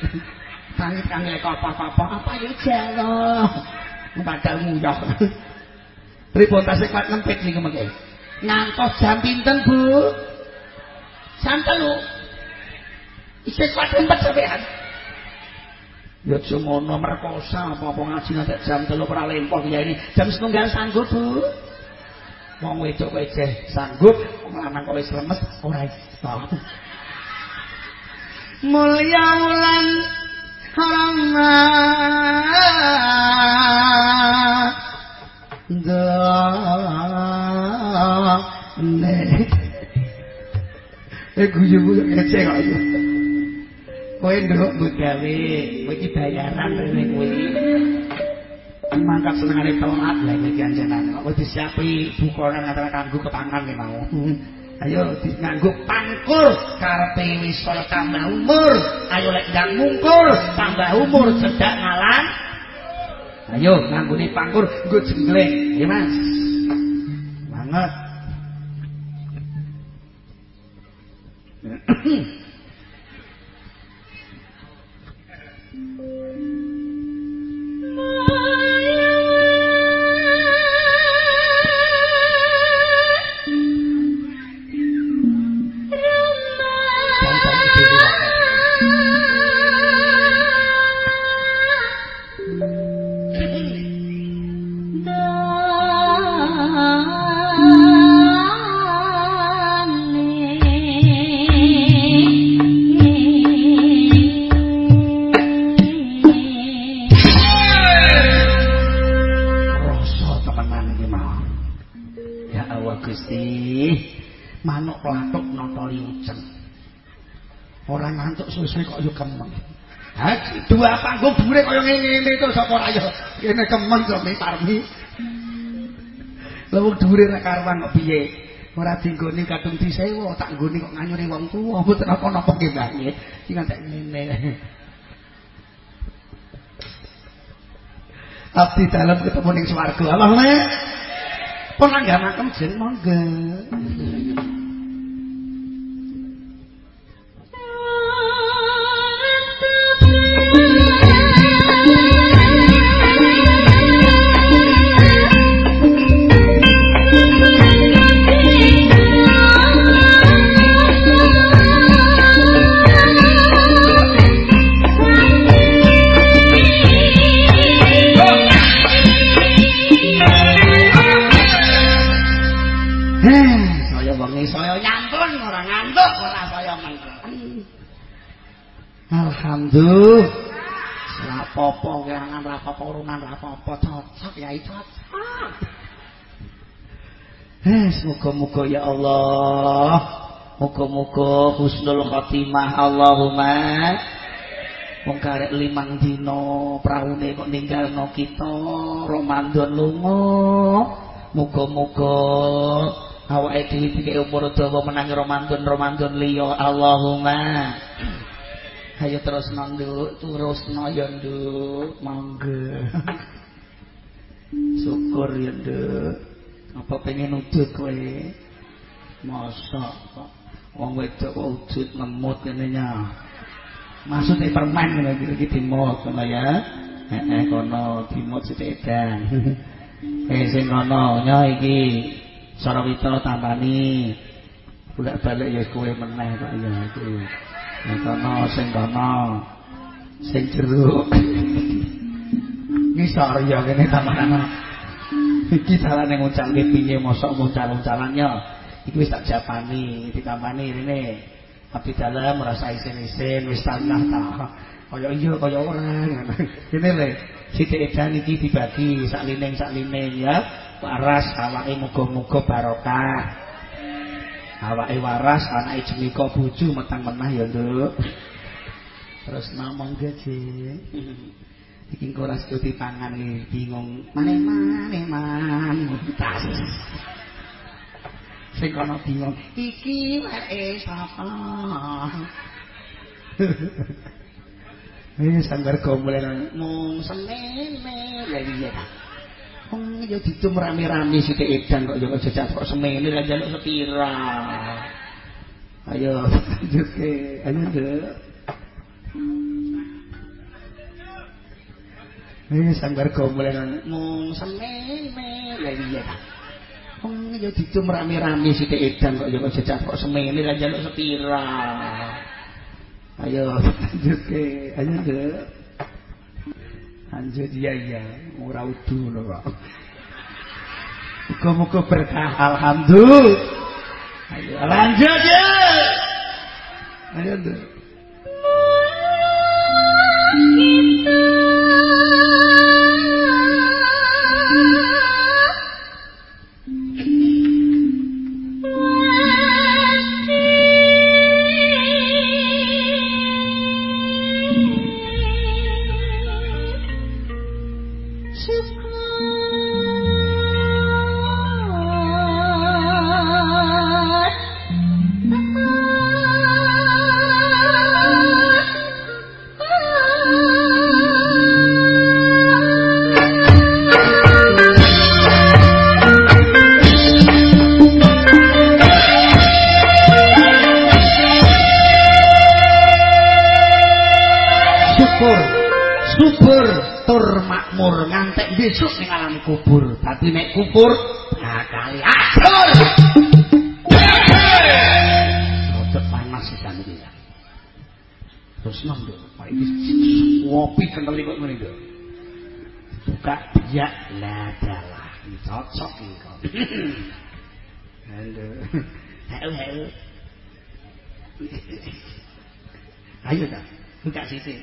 Tangit kang lek apa-apa apa ya jalo. Padahal nguyah. Pripun tasih kuat ngempet niku mengke. Ngantos jam pinten, Bu? Jam telu. Isih kuat ngempet sampean. Ya aja ngono merkosa apa-apa ngaji nanti jam telu ora lempoh ya ini. Jam setunggal sanggup, Bu. Wong wedok kowe jeh sanggup, wong lanang kowe wis lemes ora iso. Mulya wulan Ramadhan Eh guyu-guyu kece kok iki. Kowe ndelok mbok gawe, kowe iki bayaran rene kowe. Mangkat senengane telat lha iki anjenan. Kok disiapi bukane antara kanggo ketangan ki mau. Ayo nganggo pangkur karepe wis tambah umur. Ayo lek ndang mungkur tambah umur cedak ngalang. Ayo nganggone pangkur nggo jenggleng, ya Mas. Banget. liucen ora ngantuk suwe kok yo kemeng. Ha dua panggung dhuwure kaya ngene to sapa ra yo? Kene kemeng kok mi parmi. Lha wong dhuwure ra karuan kok piye? Ora dinggone kadung disewa tak nggone kok nganyuri wong tuwa. Mboten apa-apa nggih sing ngantek ngene. Abdi dalam ketemu ning swarga. Allahumma pun langganaken jen monggo Alhamdulillah. Rapopo kerangan rapopo urunan rapopo cocok ya cocok. Eh, semoga-moga ya Allah. Moga-moga husnul khotimah Allahumma. Wong karek limang dina praune kok ninggalno kita Ramadan lunga. Moga-moga awake dhewe dikek umur dawa menangi Ramadan Ramadan liya Allahumma. Ayo terus nduk, terus ya nduk, mangga. Syukur ya nduk. Apa pengen udut kowe? Masa kok wong wedok kok udut ngemut ngene nya. Maksudnya permen ngene iki dimot ngono ya. Heeh kono dimot sithik edan. Eh sing kono nya iki Sarawita tampani. Bolak-balik ya kowe meneh kok ya iki. Nek ana sing kono sing jeruk. Ngisor ya kene tamana. Iki salane ngucalke piye mosok ngucal-ucalannya. Iki wis tak japani, ditampani rene. Abdi dalam merasa isin-isin wis tanah ta. Kaya iya kaya ora. Kene le, sithik edan iki dibagi sak lining-sak ya. Waras awake muga-muga barokah. Awake waras anake jemika bojo metang menah ya nduk. Terus ngomong gaje iki kok ora sedo dipangan bingung. Maneh maneh man tas sing kono bingung. Iki wae sapa? Eh sanggar gomblen mung semene. Lha iya Wong ya dicum rame-rame sithik edan kok ya jajak kok semene lan jaluk sepira. Ayo lanjutke, ayo nduk. Eh sanggar gomblen mung semene lha iya. Wong ya dicum rame-rame sithik edan kok ya jajak kok semene lan jaluk sepira. Ayo lanjutke, ayo nduk. Lanjut ya ya, ora udu lho kok. Muga-muga berkah alhamdulillah. Ayo lanjut ya. Ayo nduk. kubur bakal acur. Rodok panas sisan iki ya. Terus nang nduk, iki ngopi kental kok ngene. Buka biak lah dalah. Cocok iki kok. Halo, halo. Ayo dah, buka sisi.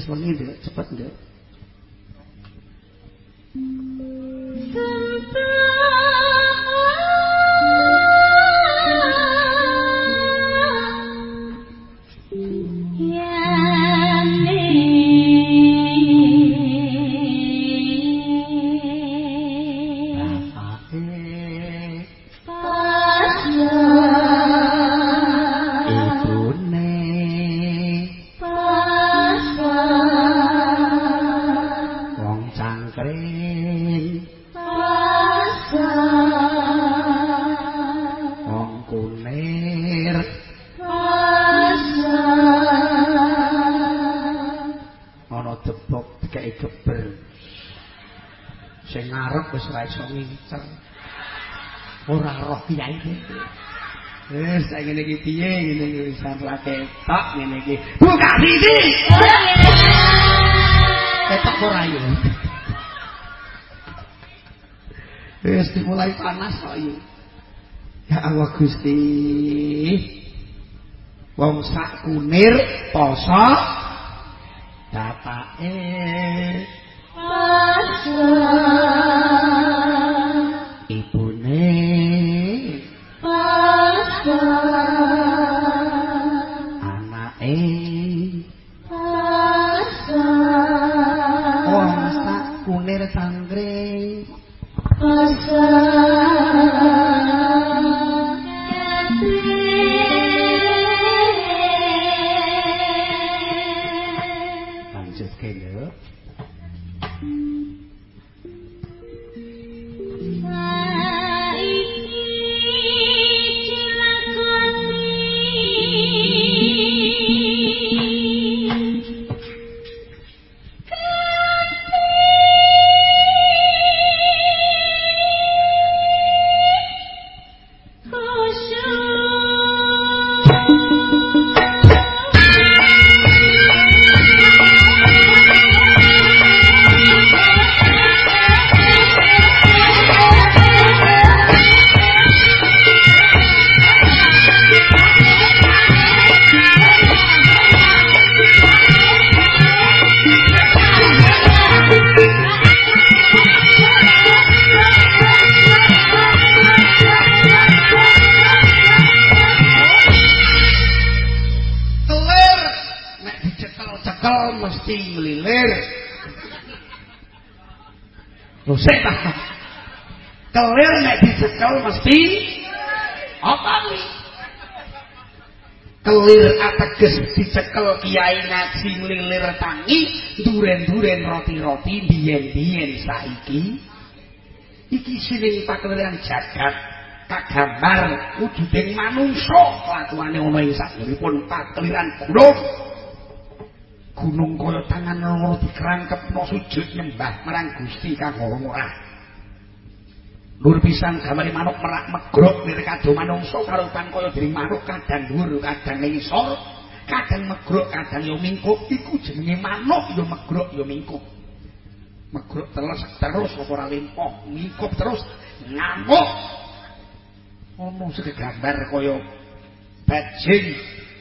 seperti ini itu cepat Nduk, wis wengi, Nduk, cepet, Nduk. ora ketok ngene iki. Buka sisi. Ketok ora yo. Wis dimulai panas kok iki. Ya Allah Gusti. Wong sak kunir poso pakeliran jagat kagambar wujuding manungsa. Kelakuane ana ing sakjroning pakeliran gunung. Gunung kaya tangan loro dikrangkepno sujud nyembah marang Gusti kang ora Nur pisang gamare manuk merak megrok kado manungsa karo kan kaya dening manuk kadang dhuwur kadang ngisor kadang megrok kadang yo mingkup. Iku jenenge manuk yo megrok yo mingkup. Megrok terus terus ora limpoh mingkup terus ngamuk ono sing gambar kaya bajing.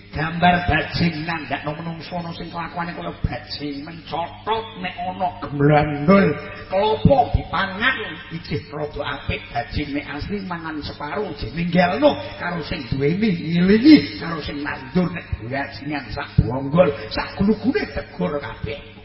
Gambar bajing nandakno menungso ana sing kelakuane kaya bajing. Mencotot nek ana gemlandul klopo dipangan. Iki rada apik bajing nek asli mangan separo jenenggalno karo sing duweni ngilingi karo sing nandur nek bajingan sak bonggol sak glugune tegur kabeh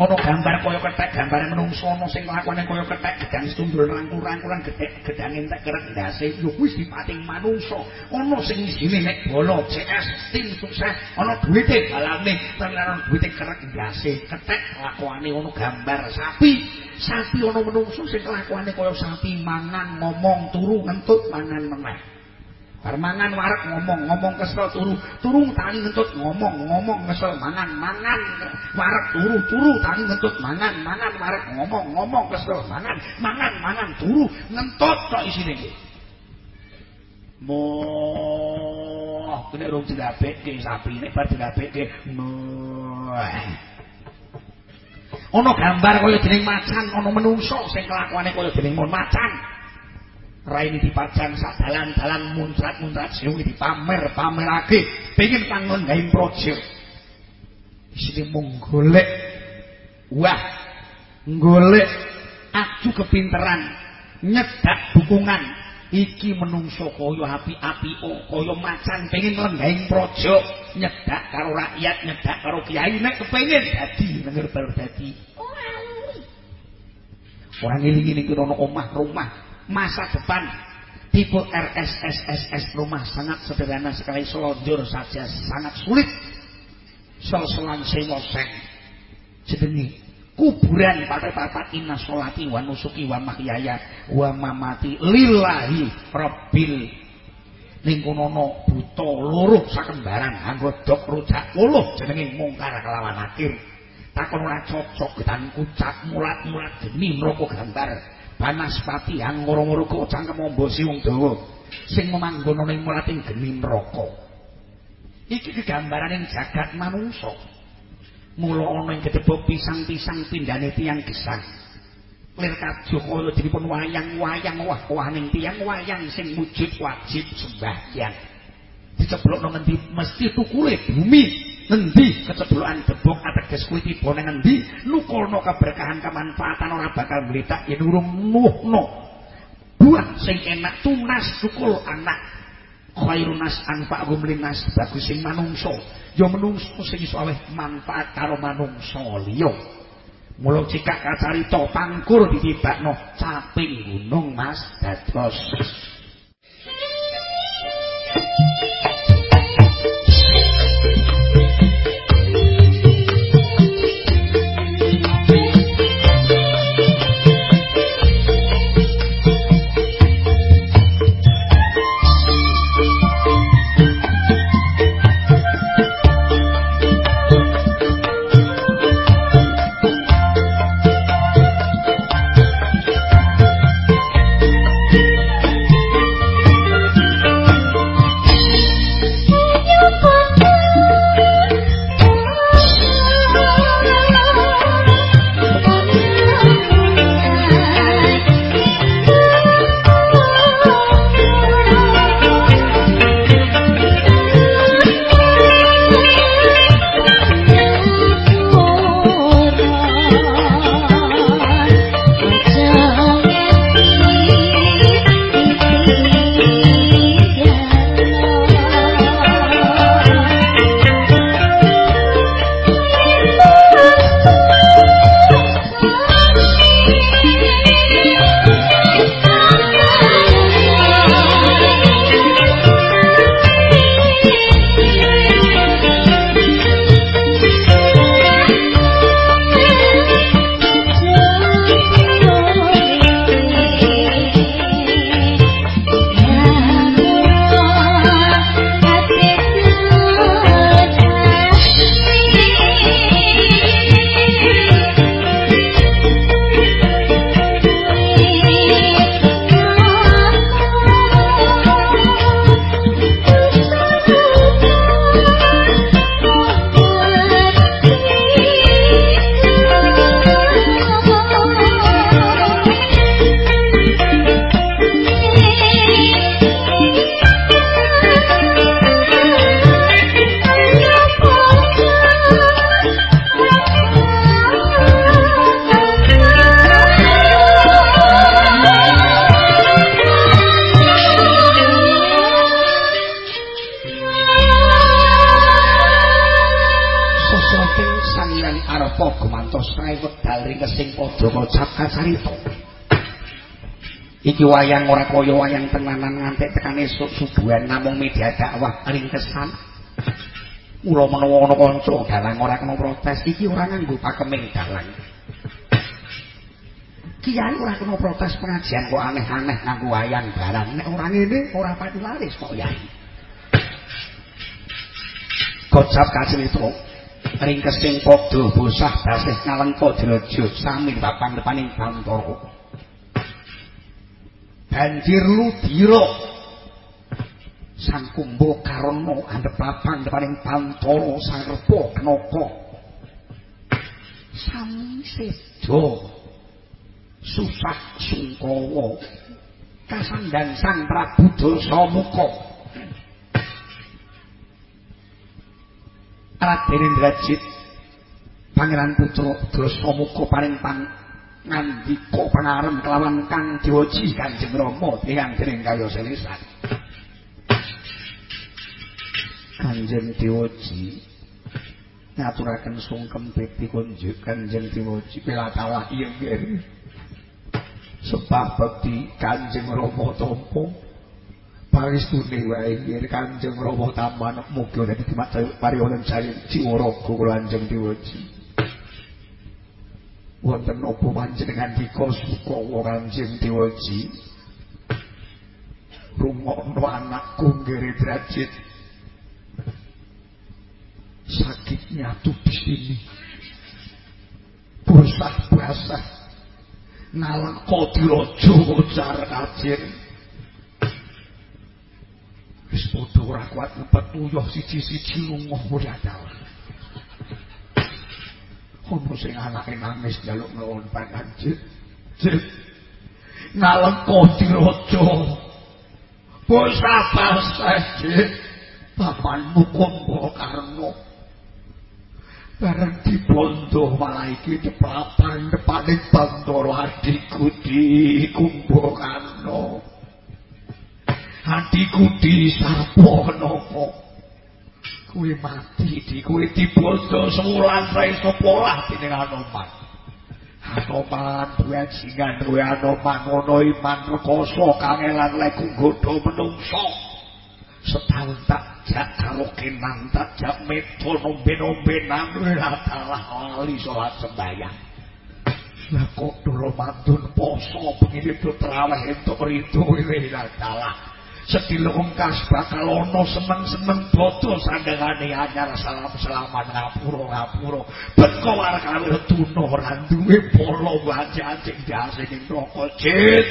ana gambar kaya kethek gambare menungso ana sing lakone kaya kethek gedang setundul rangkul-rangkulan gedhe gedang entek kerep ndase. Yo kuwi sipating manungso. Ana sing isine nek bola CS tim sukses ana duwite balane tenan duwite kerep ndase. Kethek lakone ana gambar sapi. Sapi ana menungso sing lakone kaya sapi mangan ngomong turu ngentut mangan meneh Permangan warak ngomong, ngomong kesel turu, turu tani ngentut ngomong, ngomong kesel mangan, mangan warak turu, turu tani ngentut mangan, mangan warak ngomong, ngomong kesel mangan, mangan mangan turu ngentut tok isine iki. Moh, kene rung dilabekke sapi nek bar dilabekke. Moh. Ana gambar kaya dening macan, ana menungso sing kelakuane kaya dening macan. Raine dipajang sak dalan-dalan muncrat-muncrat sing dipamer-pamerake pengin kangen gawe projo isine mung golek. Wah golek. Aju kepinteran. Nyedak dukungan. Iki menungso kaya api-api kaya macan. Pengin lenggaing projo nyedak karo rakyat nyedak karo kiai. Nek kepengin dadi. Denger baru dadi. Orang ini ini kira omah rumah masa depan. Tipe RSSSS rumah sangat sederhana sekali selonjor saja sangat sulit. Sel-selan sewoseng jenenge kuburan pada papat inna sholati wa nusuki wa mahyaya wa mamati lillahi rabbil. Ning buta loro sakembaran anggo dok rujak puluh jenenge mungkar kelawan akhir. Takon ora cocok dan kucap mulat-mulat geni neraka gambar Banaspati yang ngoro-ngoro kok cangkem ombosi wong dawa sing memanggono ning mlating geni neraka. Iki kegambaran ing jagat manungsa. Mula ana ing kedebok pisang-pisang pindhane tiyang gesang. Lir kadya dipun wayang-wayang wah waning tiyang wayang sing wujud wajib sembahyang. Diceblokno ngendi mesti tukule bumi Endi keceblokan debok ateges kuwi tiba nang endi nukulno keberkahan kemanfaatan ora bakal mletak yen urung nuhno. Buah sing enak tunas sukul anak. Khairunas anfa'hum linnas bagus sing manungsa. Ya manungsa sing iso aweh manfaat karo manungsa liya. Mula cekak kacarita pangkur ditibakno caping gunung mas dados iki wayang ora kaya wayang tenanan nganti tekan esuk subuhan namung media dakwah ringkesan. Mula menawa ana kanca dalang ora kena protes iki ora nganggo pakeming dalang. Kiai ora kena protes pengajian kok aneh-aneh nganggo wayang barang nek ora ngene ora pati laris kok yai. Kocap kacil itu ringkesing padha bosah basih ngalengka drejo sami bapan depaning bantara banjir ludira. Sang kumba karana andhep lapang depaning pantara sang repa kenaka sami sedo susah sungkawa kasandang Sang Prabu Dasamuka Raden Indrajit Pangeran Putra Dasamuka paring pang ngandika pangarem kelawan Kang Dewaji Kanjeng Rama tiyang dening kaya selisan Kanjeng Dewaji ngaturaken sungkem bebi kunjuk Kanjeng Dewaji pilatalah iya sebab bekti Kanjeng Rama tampa paristune wae nggih Kanjeng Rama taman mugi dadi dimaca pariyonan sari jiwara kula Kanjeng Dewaji wonten apa panjenengan dika sukawa Kanjeng Dewaji rungokno anakku nggere drajit sakitnya tuh di sini. Basah-basah. Nalak kodirojo ujar kacir wis padha ora kuat ngepet uyuh siji-siji lunga ora dalan ono sing anake nangis njaluk nuwun panjenengan jit. Naleko diraja bosah saja bapanmu kumbo karno. Bareng dibondo malah iki depapan depaning bandara adikku di kumbo karno adikku di sarpo nopo kuwi mati di kuwi dibondo semulan ra iso polah dening Anoman. Anoman duwe jingan duwe Anoman ngono iman rekoso kangelan lek nggodho menungso. Setahun tak jak karo kenan tak jak meto nombe-nombe nang ora salah wali salat sembayang. Lah kok doro mantun poso begini do traweh entuk rido iki ora salah. Sedilung kas bakal ana seneng-seneng bodho sandangane anyar. Salam-salaman ngapura ngapura. Ben kawar kawir tuna ora duwe polo wajah dase ning roko jit.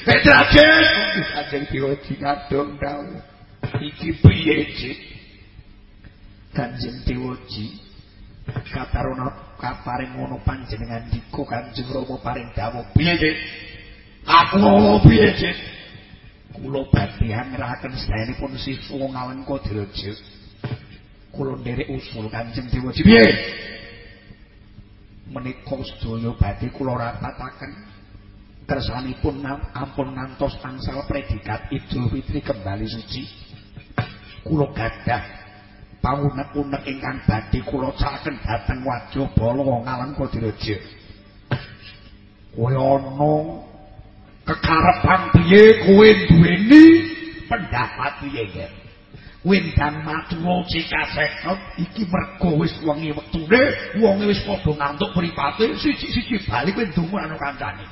Petrajit kanjeng diwoji kadung dawuh. Iki piye jit? Kanjeng diwoji kataruna kaparing ngono panjenengan diko kanjeng Rama paring dawuh. Piye jit? Aku piye jit kula badhe ngrahaken sedayanipun sifu ngawen Kodiraja. Kula nderek usul Kanjeng Dewa piye? Menika sedaya badhe kula rapataken kersanipun ampun ngantos angsal predikat Idul Fitri kembali suci. Kula gadah pawunek-unek ingkang badhe kula cakaken dhateng Wajabala ngawen Kodiraja. Kaya ana kekarepan piye kowe duweni pendapat piye ya Windang maturo cikasekot iki mergo wis wengi wektune wong wis padha ngantuk mripate siji-siji bali kowe ndonga karo kancane.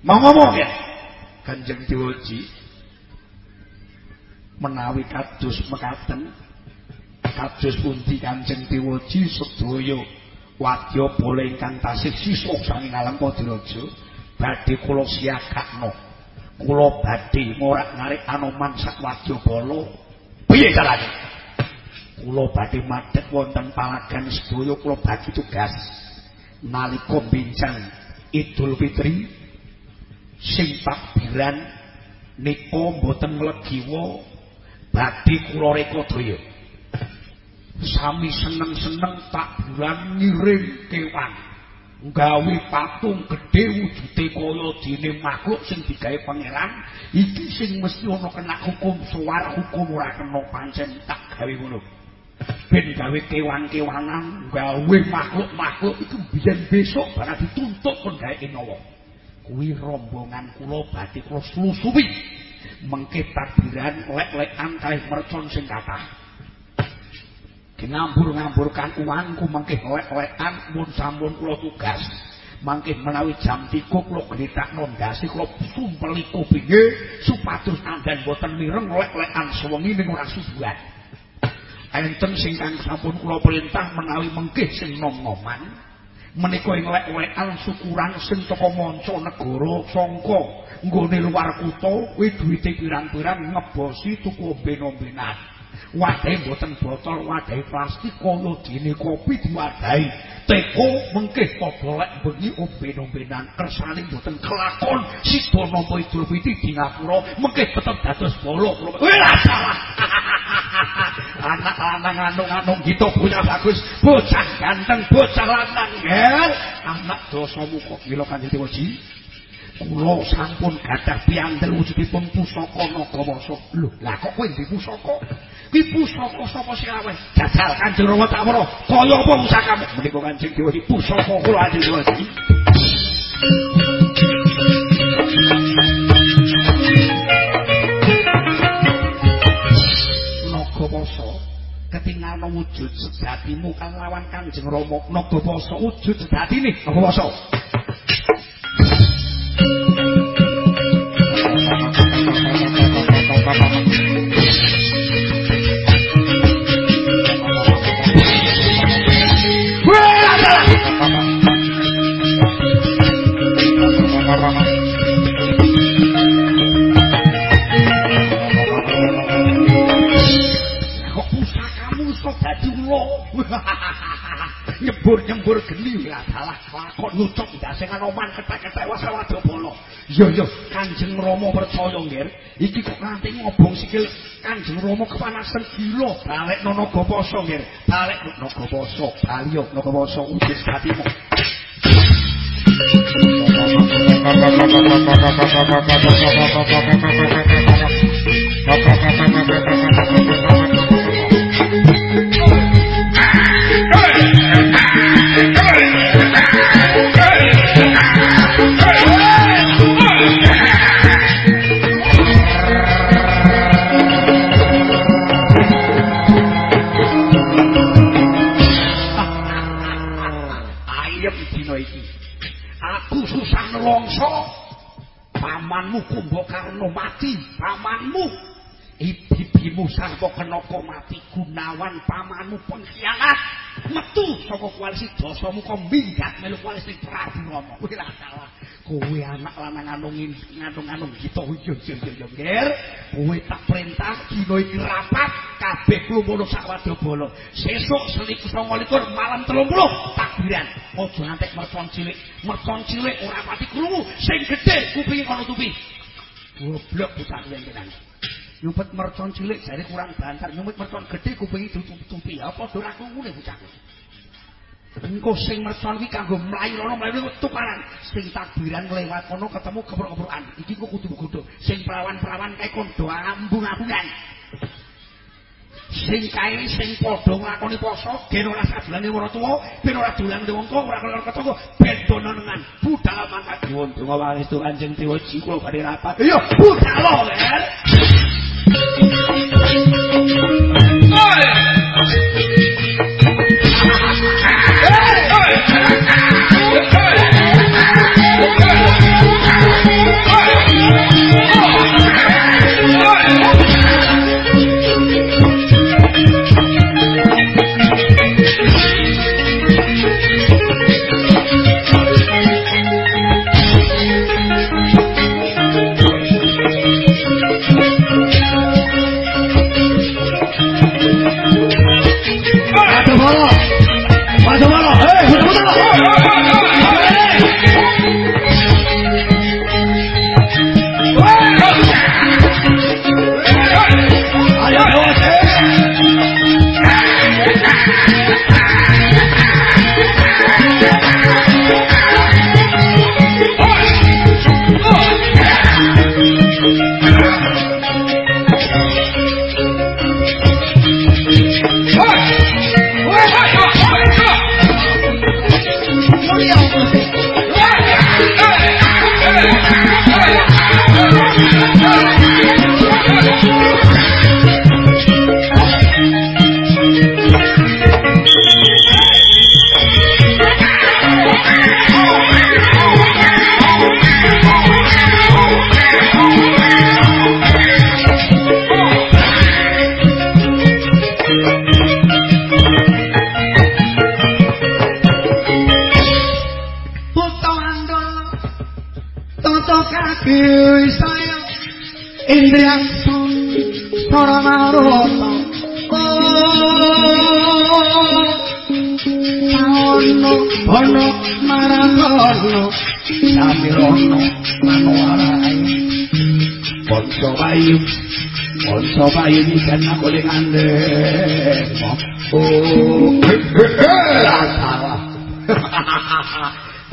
Mau ngomong ya Kanjeng Dewaji menawi kados mekaten kados pundi Kanjeng Dewaji sedaya wadya boleh ingkang tasih sisuk sanging alam Padiraja badhe kula siagakno. Kula badhe ngorak-ngarik anoman sak wadya bala. Piye carane? Kula badhe madhep wonten palagan sedaya kula bagi tugas. Nalika bincang Idul Fitri sing takbiran nika mboten mlegiwa badhe kula reka daya sami seneng-seneng tak bulan ngiring kewan. Nggawe patung gedhe wujude kaya dene makhluk sing digawe pangeran iki sing mesti ana kena hukum suwar hukum ora kena pancen tak gawe ngono. Ben gawe kewan-kewanan nggawe makhluk-makhluk iku biyen besok bakal dituntut gawe kinawa kuwi rombongan kula badhe kula slusuwi mengke takbiran lek-lekan kalih mercon sing kathah ngambur-ngamburkan uangku mangke lek-lekan mun sampun kula tugas. Mangke menawi jam 3 kula glitak nondasi kula sumpeli kupinge supados andan boten mireng lek-lekan sewengi ning ora subuhan. Enten sing kang sampun kula perintah menawi mengke sing nom-noman menika ing lek-lekan syukuran sing teko manca negara sangka. Nggone luar kutha kuwi duwite pirang-pirang ngebosi tuku omben-ombenan Wadahe mboten botol, wadahe plastik kaya dene kopi diwadahi. Teko mengke padha lek bengi omben-ombenan kersane mboten kelakon sida napa idul fitri di ngapura mengke tetep dados bolo. Wis salah. Anak lanang anung-anung gitu punya bagus, bocah ganteng, bocah lanang gel. Anak dosa muka kilo kanjeng Dewaji. Kula sampun gadah piantel wujudipun pusaka Nagawasa. Lho, lah kok kowe ndi pusaka? Ki pusaka sapa sing aweh? Jajal Kanjeng Rama Tawara. Kaya apa pusakamu? Menika Kanjeng Dewa iki pusaka kula Kanjeng Dewa iki. Nagawasa ketinggal wujud sejatimu kang lawan Kanjeng Rama. Nagawasa wujud sejatine Nagawasa. Ha ha ha! Nyembur-nyembur geni. Ya salah lakon nutup ndase nganoman ketek-ketek wasawada bolo iya iya kanjeng Rama percaya nggih iki kok nganti ngobong sikil kanjeng Rama kepanasan gila. Balik nono goposo nggih balik nono goposo bali yo nono goposo ujis hatimu pamanmu Kumbakarna mati pamanmu. Ibibimu sarwa kenaka mati? Gunawan pamanmu pengkhianat metu saka koalisi dosamu kok minggat melu koalisi Prabu Rama. Kuwi lah salah kowe anak lanang anung yo yo yo nger kowe tak perintah dina iki rapat kabeh klumpuk sak wadabala sesuk seliku 29 malam 30 takbiran. Aja ngantek mercon cilik. Mercon cilik ora pati krungu. Sing gedhe kupinge kono tupi. Goblok bocah kuwi tenan nyumpet mercon cilik jare kurang bantar nyumpet mercon gedhe kupinge tutup-tutupi. Apa ora krungune bocah Engko sing mercon iki kanggo mlayu rono mlayu tukaran. Sing takbiran lewat kono ketemu keprok-keprokan. Iki kok kudu-kudu. Sing perawan-perawan kae kondo ambung-ambungan. Sing kae sing padha nglakoni poso, gen ora sadulane wong tuwa, ben ora dolan wong tuwa, ora kelor ketemu, ben dononengan. Budal mangkat nuwun donga waris tu Kanjeng Dewa Jiko badhe rapat. Iya, budal lho, Ler. Indriang su Sora maroto Saono Bono marangono Samirono Manuarai Bonso bayu Bonso bayu Nisan aku lingande Oh Rasalah Hahaha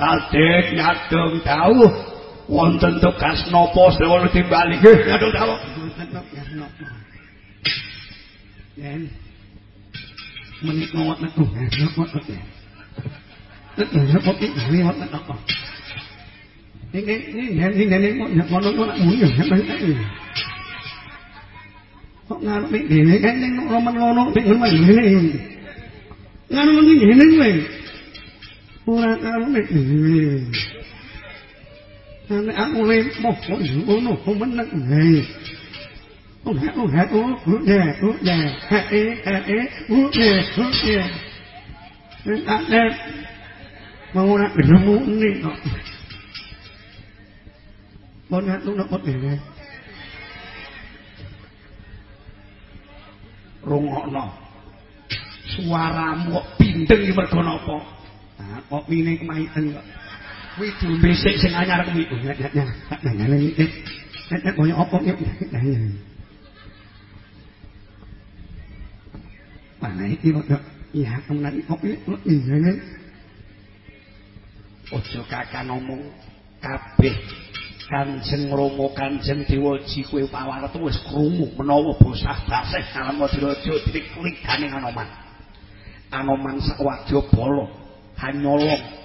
Adik nyadung tau Hahaha wonten tugas napa sewu timbali nggih nyadong tahu Yen menik ngowat nek ngowat nek nek ngowat nek ngowat nek apa ini ini ini ini ini ngono ngono muni ya kok ngaruh nek dene kan ning roman ngono nek ngono ngene ngaruh ning ngene kuwi ora karo nek dene nek aku le moh ngono meneng Oh, oh, oh, oh, yeah, oh, yeah, ha, eh, ha, eh, oh, yeah, oh, yeah. Tak net, mau nak nemu ni kok. Mau nak tu nak pot ni. Rungokno. Suaramu kok bindeng iki mergo napa? Ah, kok mine kemaiten kok. Kuwi dumbe sik sing anyar kuwi. Nek koyo iki? Nah. Mana iki kok iya kemenan kok ngene. Ojo kakak ngomong kabeh Kanjeng Rama Kanjeng Dewaji kowe pawarta wis krungu menawa bosah basih kalem Maduraja dikligane Anoman. Anoman sakwadya bala hanyolong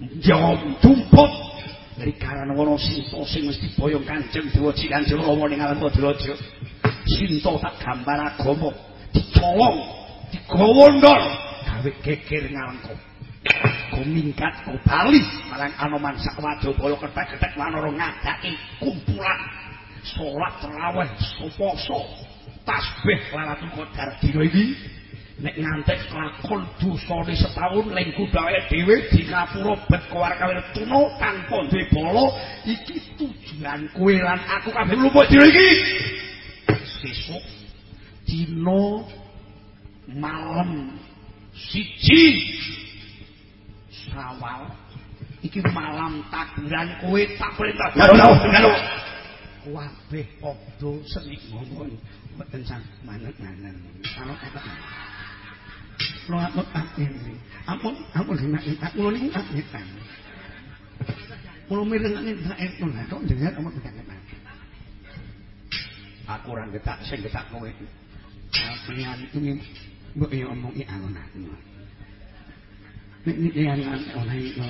njom tumput dari karan wono sinto sing mesti boyong Kanjeng Dewaji Kanjeng Rama ning alam Maduraja. Sinto tak gambar agama. Dicolong digawondol gawe geger ngalengko kumingkat ku bali. Marang anoman sakwado bolo ketek-ketek manoro ngadaki kumpulan. Sholat terawih soposo tasbih lalatu kodar dino ini nek ngantek lakon dusoni setahun lengku dawe dewe di ngapuro bet kewar kawir tuno tanpa duwe bolo iki tujuan kue lan aku kabeh lupa dino iki. Sesuk dino malam siji sawal iki malam takbiran kowe tak perintah. Garo kabeh padha seni ngomong. Mboten sang ana kata lo aku ini ampun ampun nek aku niku tak ngetan Kulo mirengane tak eto lah kok dengar omong tak Aku ora getak sing getak kowe. Pengen itu mbok yo omong iki alon-alon. Nek iki yang ana iku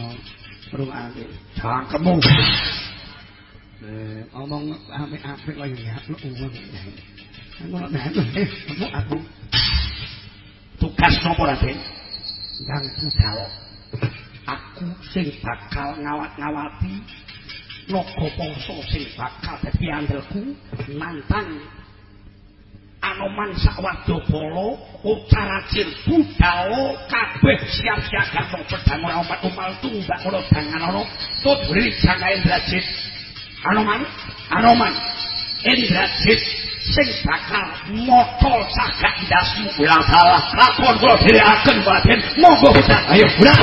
rungake cangkemmu. Eh omong apik-apik kaya ya lu umur. Aku nek nek eh aku aku tugas nopo Raden? Yang budal. Aku sing bakal ngawat-ngawati naga poso sing bakal dadi andelku nantang Anoman sakwado bolo, ucarajir budalo, kabeh siap-siap gantong pedang ora omat umal tumbak kula dangan ana tudri janga Indrajit. Anoman, Anoman, Indrajit sing bakal motol sagak ndasmu wilang salah lakon kula dherekaken Raden. Monggo budal. Ayo budal.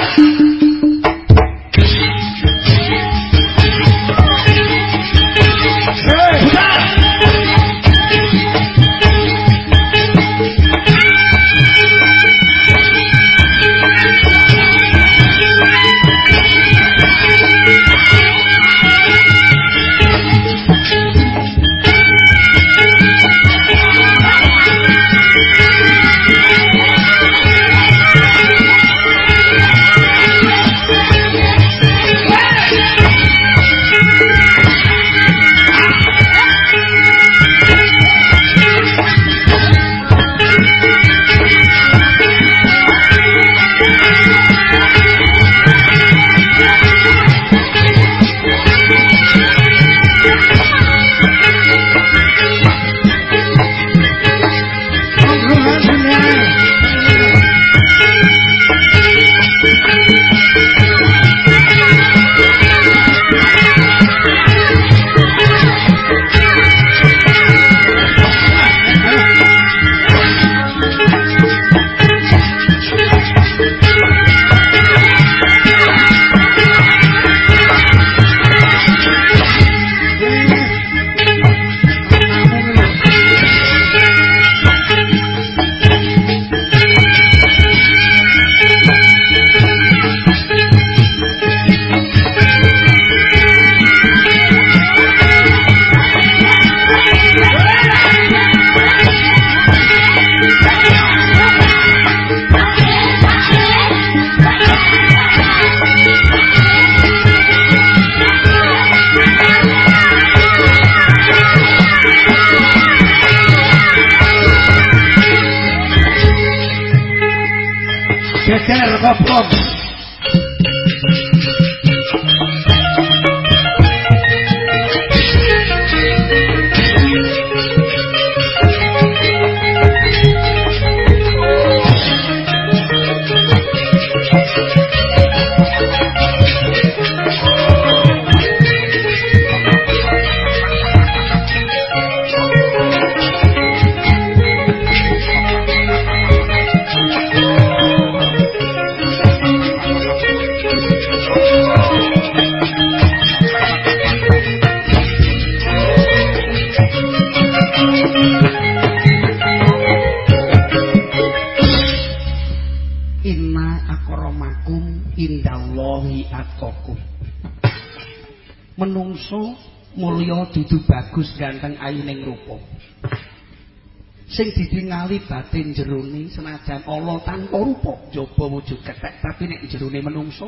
Menungso.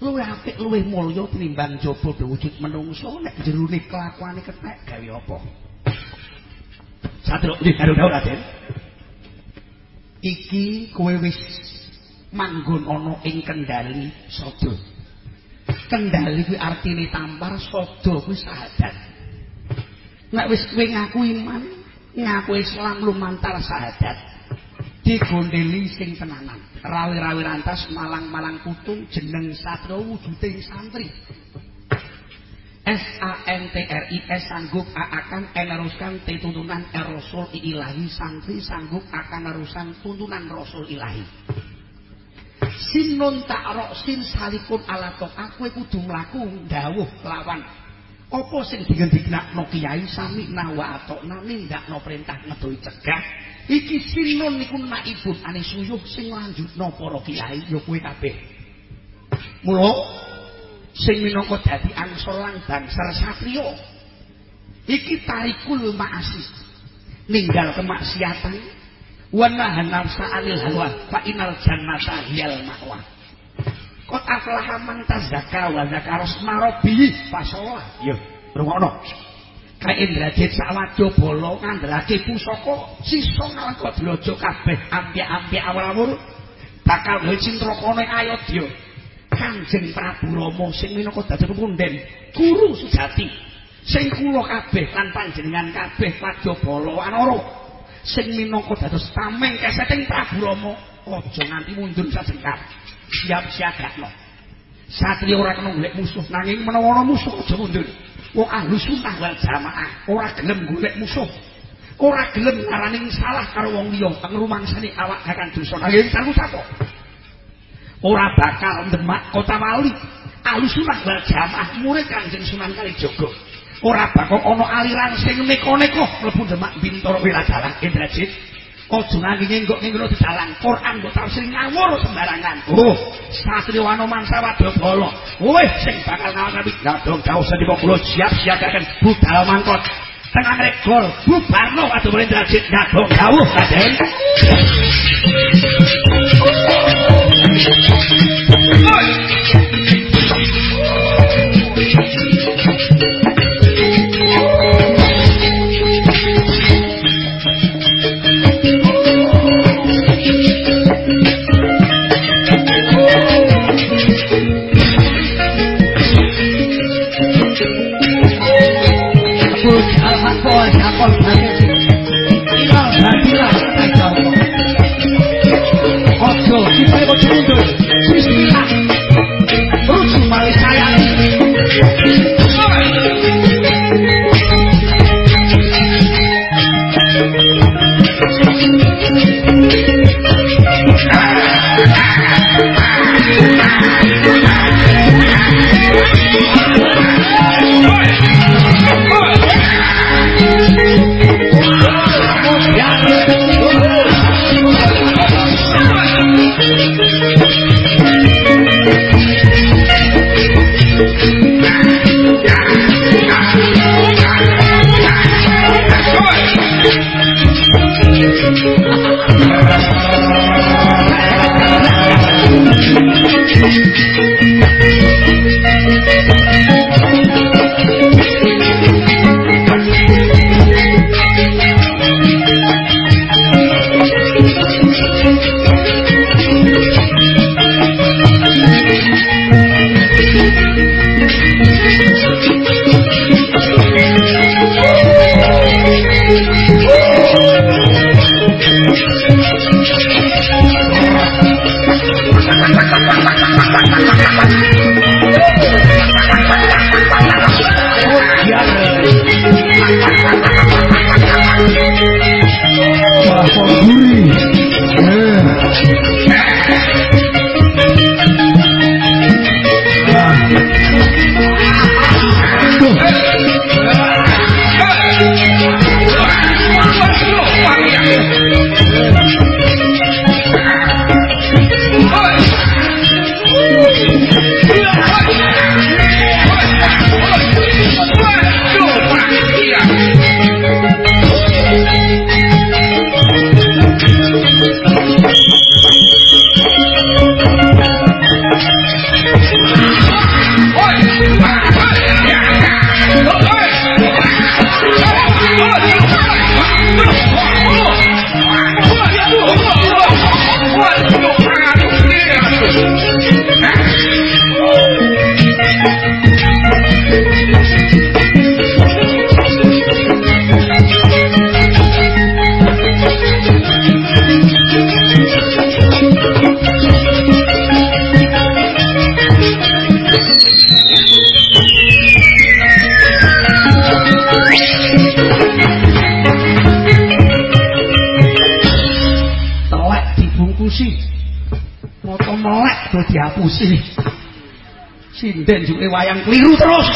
Luwih apik luwih mulya tinimbang jaba wujud menungso nek jerone kelakuane ketek gawe apa? Satru iki karo Raden. Iki kowe wis manggon ana ing kendali sada kendali kuwi artine tampar sada kuwi sahadat. Nek wis kowe ngaku iman ngaku Islam lumantar syahadat digondeli sing tenanan rawi-rawi rantas malang-malang putung jeneng satro wujuding santri. S A N T R I S sanggup akan meneruskan tuntunan Rasul Ilahi santri sanggup akan meneruskan tuntunan Rasul Ilahi. Sin non ta'rok sin salikun ala tok aku kudu mlaku dawuh lawan. Apa sing digendikno Kiai sami nawa atokna nindakno perintah ngedoi cegah iki sinon niku naibun ane suyuh sing lanjutno para kiai ya kowe kabeh. Mula sing minangka dadi angsal lan bangsa satriya iki tarikul ma'asi ninggal kemaksiatan wa nahan nafsa anil hawa fa inal jannata hiyal ma'wa Kot aflaha man tazakka wa zakara asma rabbi fasolah. Yo, rungono. Ka Indrajit sawadya bala ngandharake pusaka sisa nalika dlojo kabeh ampi-ampi awal-awal bakal gawe cintrakane ayodya. Kanjeng Prabu Rama sing minangka dadi punden guru sejati sing kula kabeh lan panjenengan kabeh wadya bala wanara sing minangka dados tameng keseting Prabu Rama aja nganti mundur sajengkar. siap siagakno. Satria ora kena golek musuh nanging menawa ana musuh aja mundur. Wong ahli sunnah wal jamaah ora gelem golek musuh. Ora gelem ngarani salah karo wong liya ngrumangsani awak akan dosa nanging kanggo sapa? Ora bakal ndemak kota wali. Ahli sunnah wal jamaah murid Kanjeng Sunan Kalijaga. Ora bakal ana aliran sing neko-neko mlebu demak Bintoro Wiradalan Indrajit. Aja nang ngene kok ngene disalang Quran kok terus ngawur sembarangan. Oh, Satri Wanoman Sawadabala. Weh sing bakal kawon nabi. Lah dong kau kula siap-siagaken budal mangkot. Tengah arek bubarno aduh mulai Gadong ngadok dawuh kaden. Oh. Wayang keliru terus.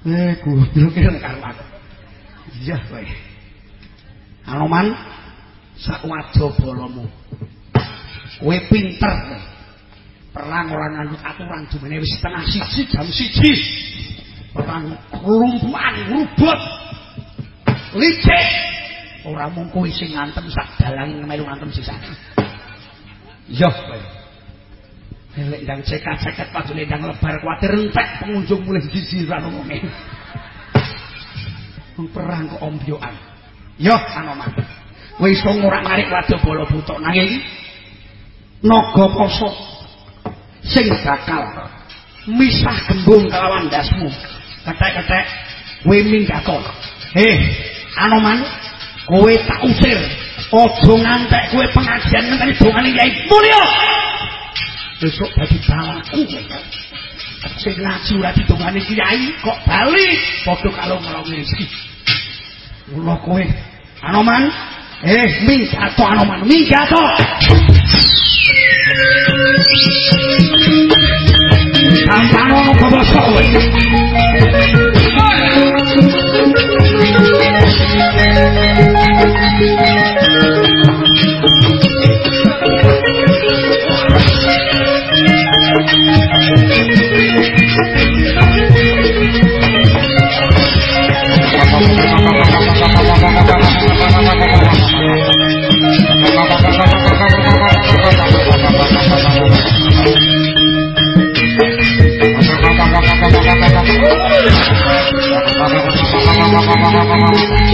Eh, goblok iki karuan. Iya, kowe. Anoman sak wajabalamu. Kowe pinter. Perang ora nganggo aturan jumene wis setengah siji jam siji. Perang kelumpuhan rubut. Licik. Ora mung kowe sing ngantem sak dalang melu ngantem sisane. Iya, kowe. Ndang cekat-cekat padune ndang lebar kuwatir entek pengunjung mulih jisiran omongé. Perang kok ombyoan. Yo, Anoman. Kowe iso ora narik wadya butok nanging naga poso sing bakal misah gembung kelawan dasmu ketek-ketek kowe minggato eh anoman kowe tak usir aja ngantek kowe pengajian ngenteni dongane Kyai Mulya besok dadi balaku sing ngaji ora didongane Kyai kok bali padha karo ngelongi rezeki kula kowe anoman? Eh minggato anoman minggato Tampang ono basa kowe. sawadyabala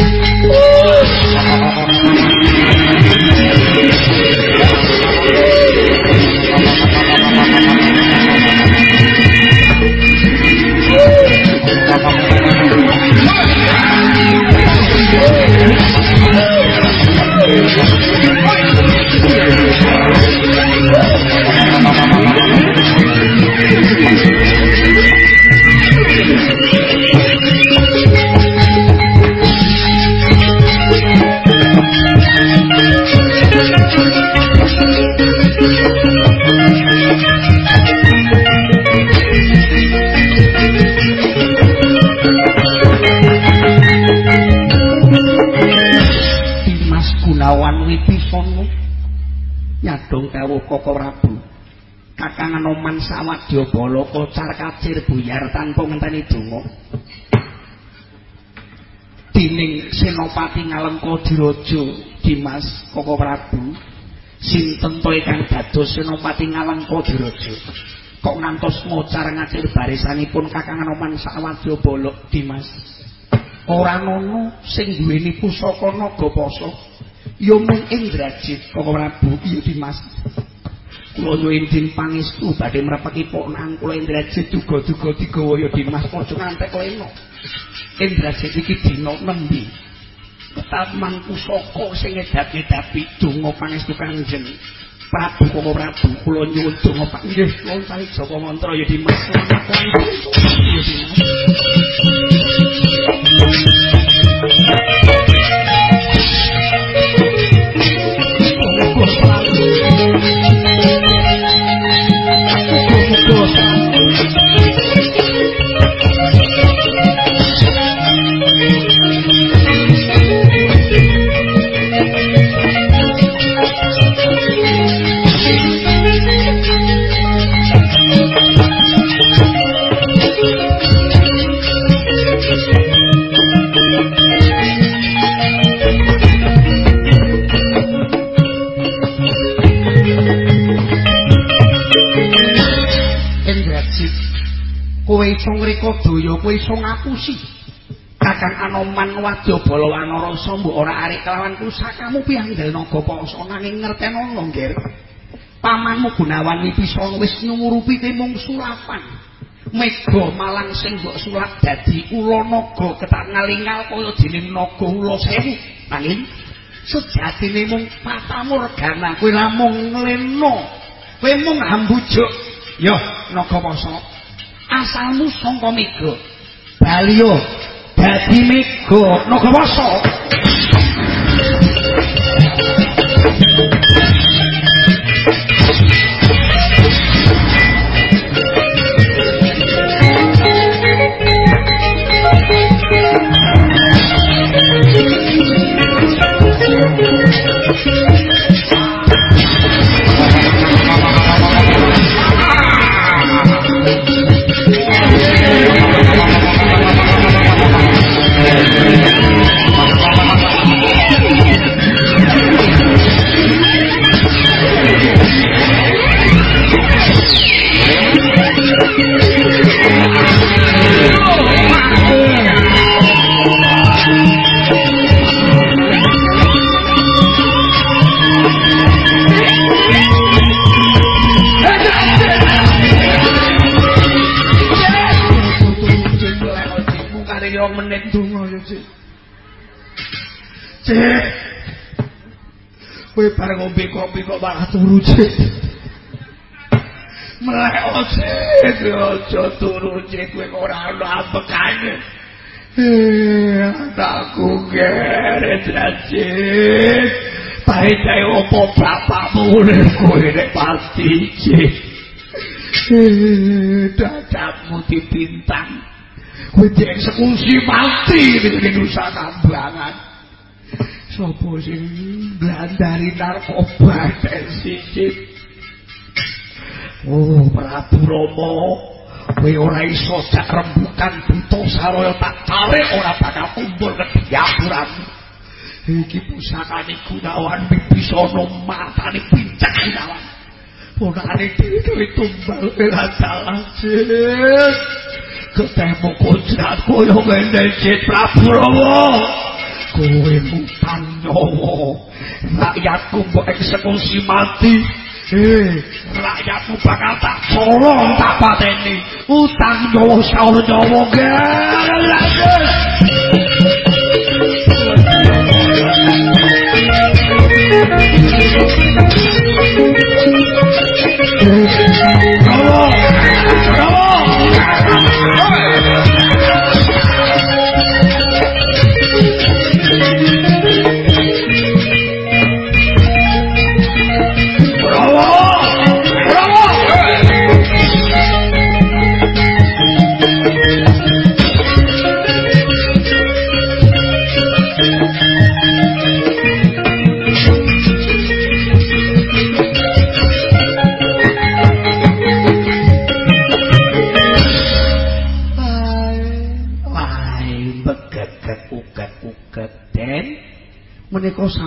kacir buyar tanpa ngenteni donga. Dining senopati ngalengka diraja Dimas Koko Prabu sinten to ingkang dados senopati ngalengka diraja? Kok ngantos ngocar ngacir barisanipun Kakang Anoman sawadyabala Dimas? Ora nono sing duweni pusaka naga poso ya mung Indrajit Koko Prabu iya Dimas kula nyuwun din pangestu badhe mrepeki ponan kula Indrajit duga-duga digawa ya Dimas aja ngantek leno Indrajit iki dina nembi. Tatman pusaka sing ngedap-edapi donga pangestu Kanjeng. Prabu Koko Prabu kula nyuwun donga panggih kula cari Joko mantra ya Dimas ya Dimas iso daya kowe iso ngapusi. Kakang anoman wadya bala wanarasa mbok ora arek kelawan kusakamu pianggel naga pasa nanging ngertenono nggir pamanmu gunawan wipisana wis nyurupi temung sulapan mega malang sing mbok sulap dadi ula naga ketak ngalingal kaya dene naga ula sewu. Nanging sejatine mung patamurgana kowe namung ngleno. Kowe mung hambujuk. Yo naga pasa asalmu sangka mega. Balio dadi mega. Nagawasa. pirang Bar ngombe kopi kok malah turu, Cik. Melek Cik, aja turu, Cik, kowe ora ana ambekane. Eh, anakku geret, Cik. Baik-baik opo bapakmu kowe nek pasti, Cik. Eh, dadamu dipintang. Kowe dieksekusi mati ning Nusa Kambangan. Sopo sing blandari narkoba sithik. Oh, Prabu Rama, kowe ora iso dak rembukan buta saraya tak tarik ora bakal kumpul kediapuranmu. Iki pusakane Gunawan Wibisana matane pincak Gunawan. Ponane dhewe tumbal ora salah. Ketemu kodrat koyo ngene Prabu Rama. Kowe nyawa rakyatku mbok eksekusi mati. Eh rakyatku bakal tak colong tak pateni. Utang nyawa saur nyawa galagus Bravo!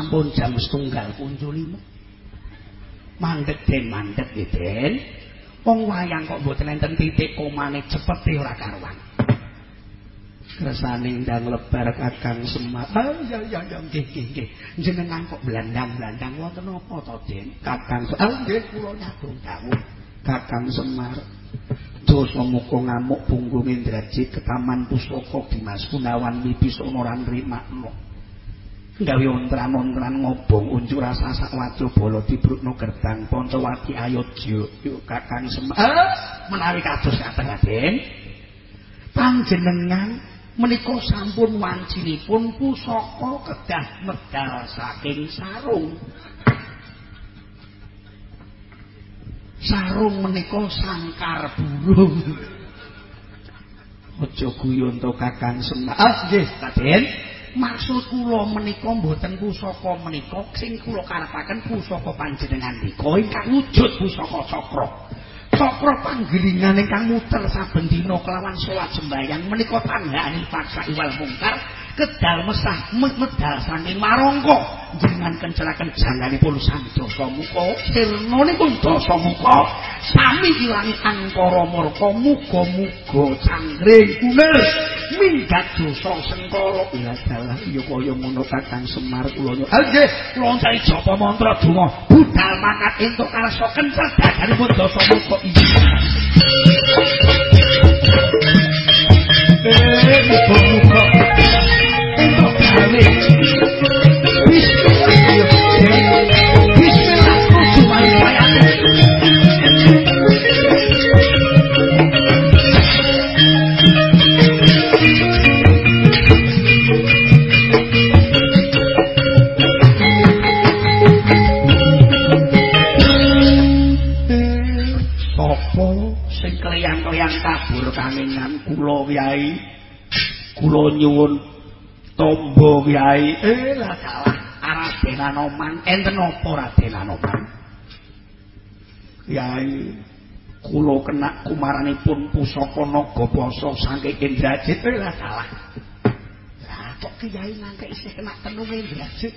Sampun jam setunggal kunjul lima. Mandek den mandek ya den. Wong wayang kok mboten enten titik komane cepet ora karuan. Kersane ndang lebar kakang semar ah ya ya ya nggih nggih nggih. Jenengan kok blandang-blandang wonten apa to den? Kakang ah nggih kula nyadong dawuh. Kakang semar dosa muka ngamuk punggung indrajit ke taman pusaka Dimas Gunawan Wibisana ora nrimakno gawe ontran-ontran ngobong unjuk rasa sak wajo bolo dibrukno gerbang Pancawati Ayodya yuk Kakang Semar ah, menawi kados ngaten Raden. Panjenengan menika sampun wancinipun pusaka kedah medal saking sarung. Sarung menika sangkar burung. Aja guyon to Kakang Semar ah nggih Raden maksud kula menika mboten pusaka menika sing kula karepaken pusaka panjenengan nika ingkang wujud pusaka cakra. Cakra panggilingan ingkang muter saben dina kelawan salat sembahyang menika tandhane paksa iwal mungkar kedal mesah medal saking marangka. Jenengan kencelakan janganipun santosa muka. Sirnanipun dosa muka. Sami ilangi angkara murka muga-muga cangring kunir minggat dosa sengkara. Ya dalah ya kaya ngono kakang semar kula nggih kula cari japa mantra donga. Budal mangkat entuk karsa kencel dadanipun dosa muka. Iki Eh, muka-muka entuk gawe kabur kangengan kula yai. Kula nyuwun tombo yai eh lah salah. Raden Anoman. Enten apa Raden Anoman? Yai kula kena kumaranipun pusaka naga basa saking Indrajit eh lah salah. Lah kok kiai nangke isih kena tenung Indrajit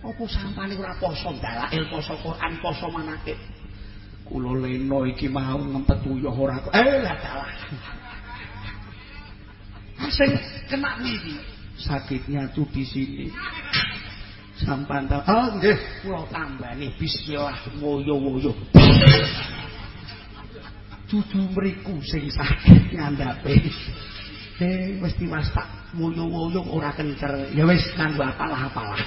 apa sampane ora poso dalail poso Quran poso manake? Kula leno iki mau ngempet uyuh ora eh lah salah. Sing kena niki sakitnya tuh di sini sampan ta oh nggih kula tambani bismillah ngoyo-ngoyo dudu mriku sing sakit ngandhape Eh wis tiwas tak wuyu-wuyu ora kencer. Ya wis kanggo apalah-apalah.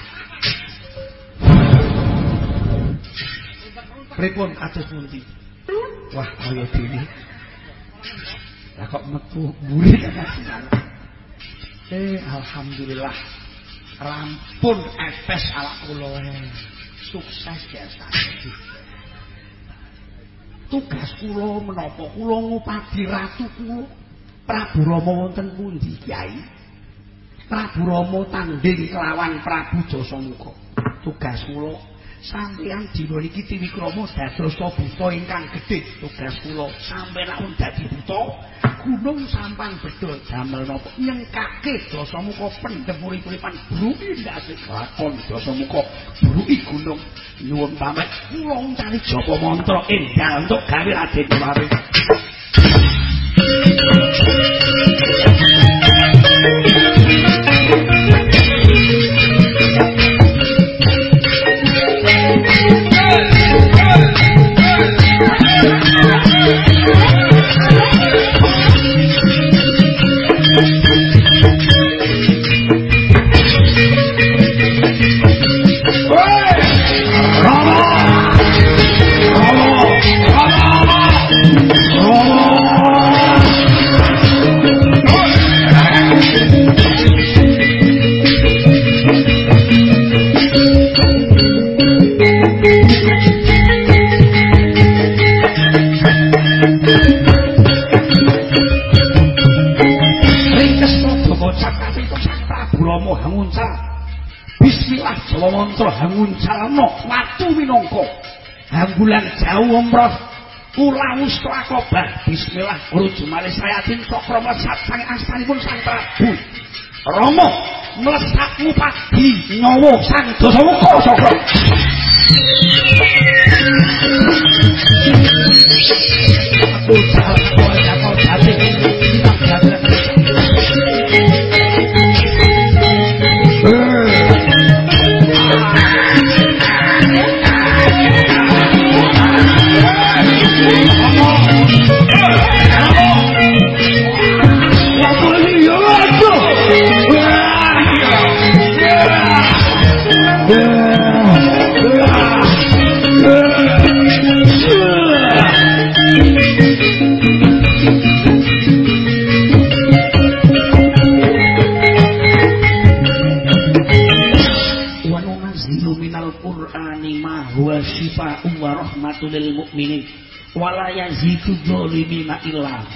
Pripun kados pundi? Wah, kaya dene. Lah kok metu mburi kan Eh, alhamdulillah. Rampun epes awak kula. Sukses biasa. Tugas kula menapa kula ngupadi ratu kula. Prabu Rama wonten pundi, Kyai? Prabu Rama tanding kelawan Prabu Jasamuka. Tugas kula sampeyan dina iki Triwikrama dados buta ingkang gedhe tugas kula sampeyan lamun dadi buta gunung sampang bedol damel napa nyengkake dosa muka pendem urip-uripan bruki ndase lakon dosa muka bruki gunung nyuwun pamit. Kula ngcari japa mantra endang untuk gawe Raden Waris hambulan jauh umroh kula ustakobah bismillah rujuk malih sayatin cakra mlesat sang astanipun sang prabu. Rama mlesat ngupadi nyawa sang dasamuka cakra Aku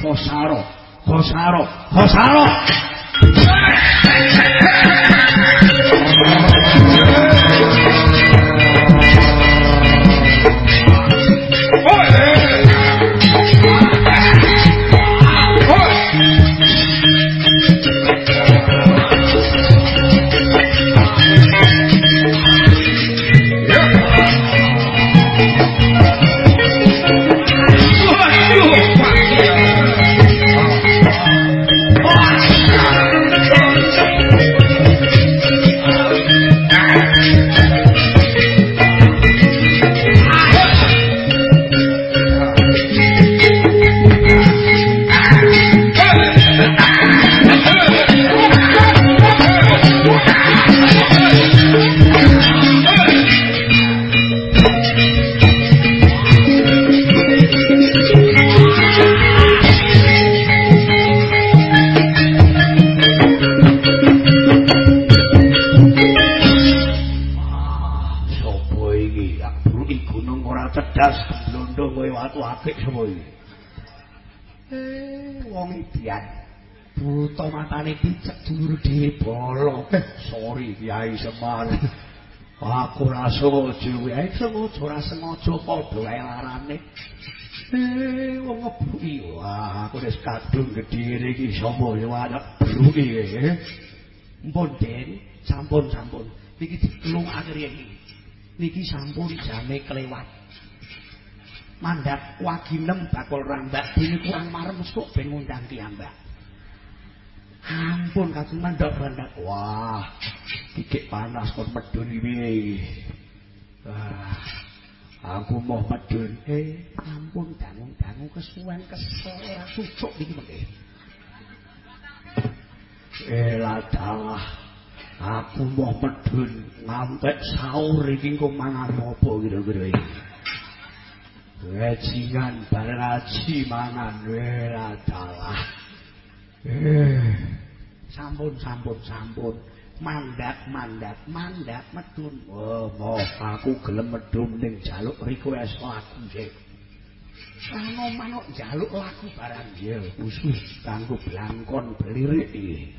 illa khosaro khosaro khosaro sengaja ora sengaja padha wae larane. Eh, wong ngebuki. Wah, aku wis kadung gedhe iki sapa ya anak bruki eh. Mpun Den, sampun-sampun. Niki dilungake iki. Niki sampun jame kelewat. Mandat waginem bakul rambak dene kurang marem sok ben ngundang piyambak. Ampun kadung mandhok bandak. Wah, dikik panas kon medun iki. Ah, aku mau medun. Eh, ampun dangung-dangung kesuwen kesel ora cucuk iki mengke. Eladalah. Aku mau medun ngantek sahur iki kok mangan apa kira-kira iki. Wajingan baraji mangan eladalah. Eh, sampun sampun sampun. Mandat mandat mandat medun. Oh, mau aku gelem medun ning jaluk request aku sik. Sano manuk jaluk laku barang ya khusus kanggo blangkon belirik iki.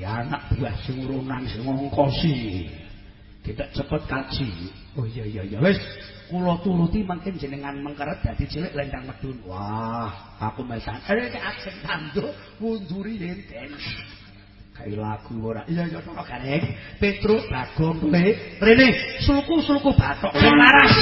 Ya anak buah sing urunan sing ngongkosi. Tidak cepet kaji. Oh iya iya iya wis kula turuti mungkin jenengan mengkeret dadi cilik lendang medun. Wah, aku mesan. Eh aksen tanduk munduri enten. Kayak lagu ora. Iya iya to gareng. Petruk Bagong. Rene, sulku-sulku batok sing laras.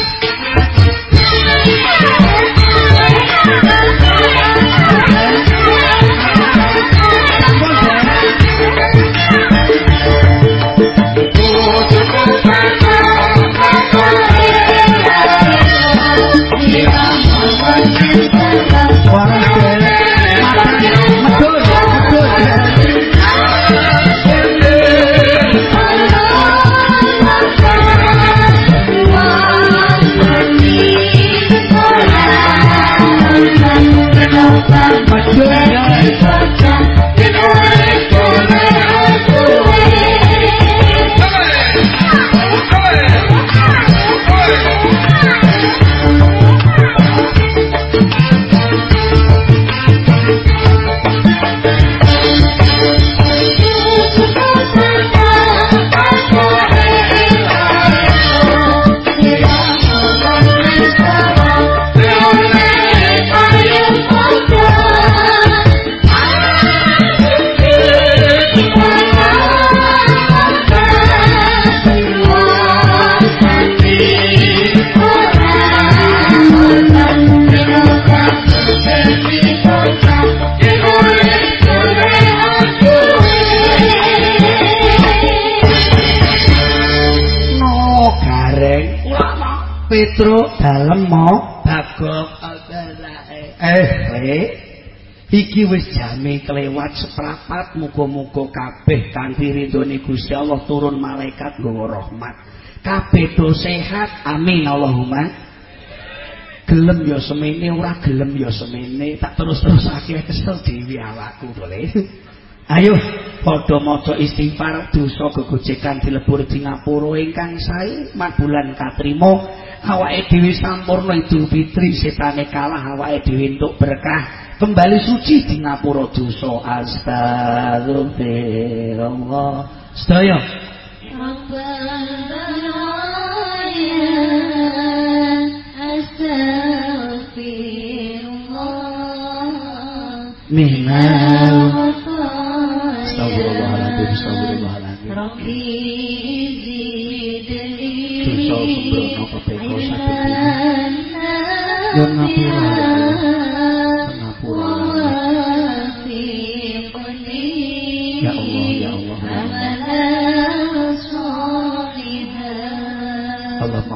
Iki wis jame kelewat seprapat muga-muga kabeh kanthi ridhone Gusti Allah turun malaikat nggawa rahmat. Kabeh do sehat amin Allahumma. Gelem ya semene ora gelem ya semene. Tak terus-terus akeh kesel dhewe awakku boleh? Ayo padha maca istighfar dosa gegojekan dilebur di ngapura. Ingkang sae bulan katrima awake dhewe sampurna Idul Fitri setane kalah awake dhewe entuk berkah kembali suci di ngapura dosa. Astagfirullah. Sedaya. Minal. Astagfirullahaladzim Astagfirullahaladzim. Rabbi zidni Dosa sembrono kepeko satu Yang ngapura Ngapura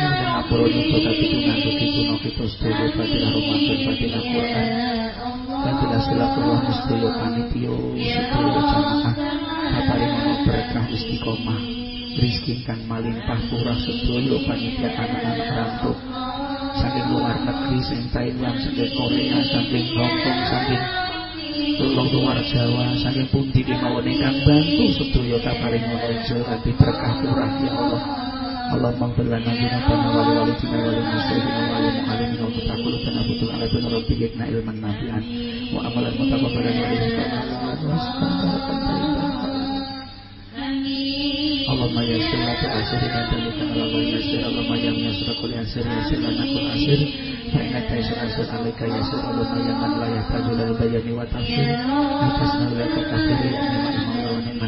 dalam ngapura yang ngapura nyuko tapi itu ngantuk itu no kita setuju fadilah Ramadan fadilah Quran. Fadilah silaturahmi setuju panitia setuju jamaah. paringono berkah istiqomah rizki kang malimpah purah sedaya panitia anak-anak rantau. Saking luar negeri saking Taiwan saking Korea saking Hongkong saking luar Jawa saking pundi kemawon ingkang bantu sedaya kaparingono kanthi berkah purah ya Allah اللهم اغفر لنا ذنوبنا ولوالدينا وللمسلمين وللمعلمين وتقولنا بطول علينا رب زدنا علما نافعا وعملا متقبلا ورزقا اللهم يسر لا تعسر لا تملك اللهم يسر اللهم يا ميسر كل يسر يسر لنا كل عسر فإنك تيسر عسر عليك يسر اللهم يا من لا يحتاج إلى البيان وتفسير نفسنا إليك كثير نعم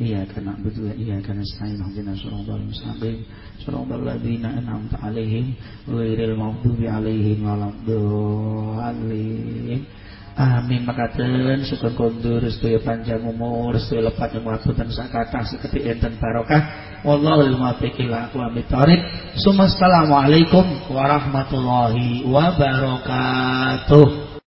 إياك نعبد وإياك نستعين اهدنا الصراط المستقيم صراط الذين أنعمت عليهم غير المغضوب عليهم ولا الضالين Amin makaten syukur kondur sedaya panjang umur sedaya lepat yang waktutan sakatah seketik enten barokah wallahul muwaffiq ila aqwamit thoriq Assalamualaikum warahmatullahi wabarakatuh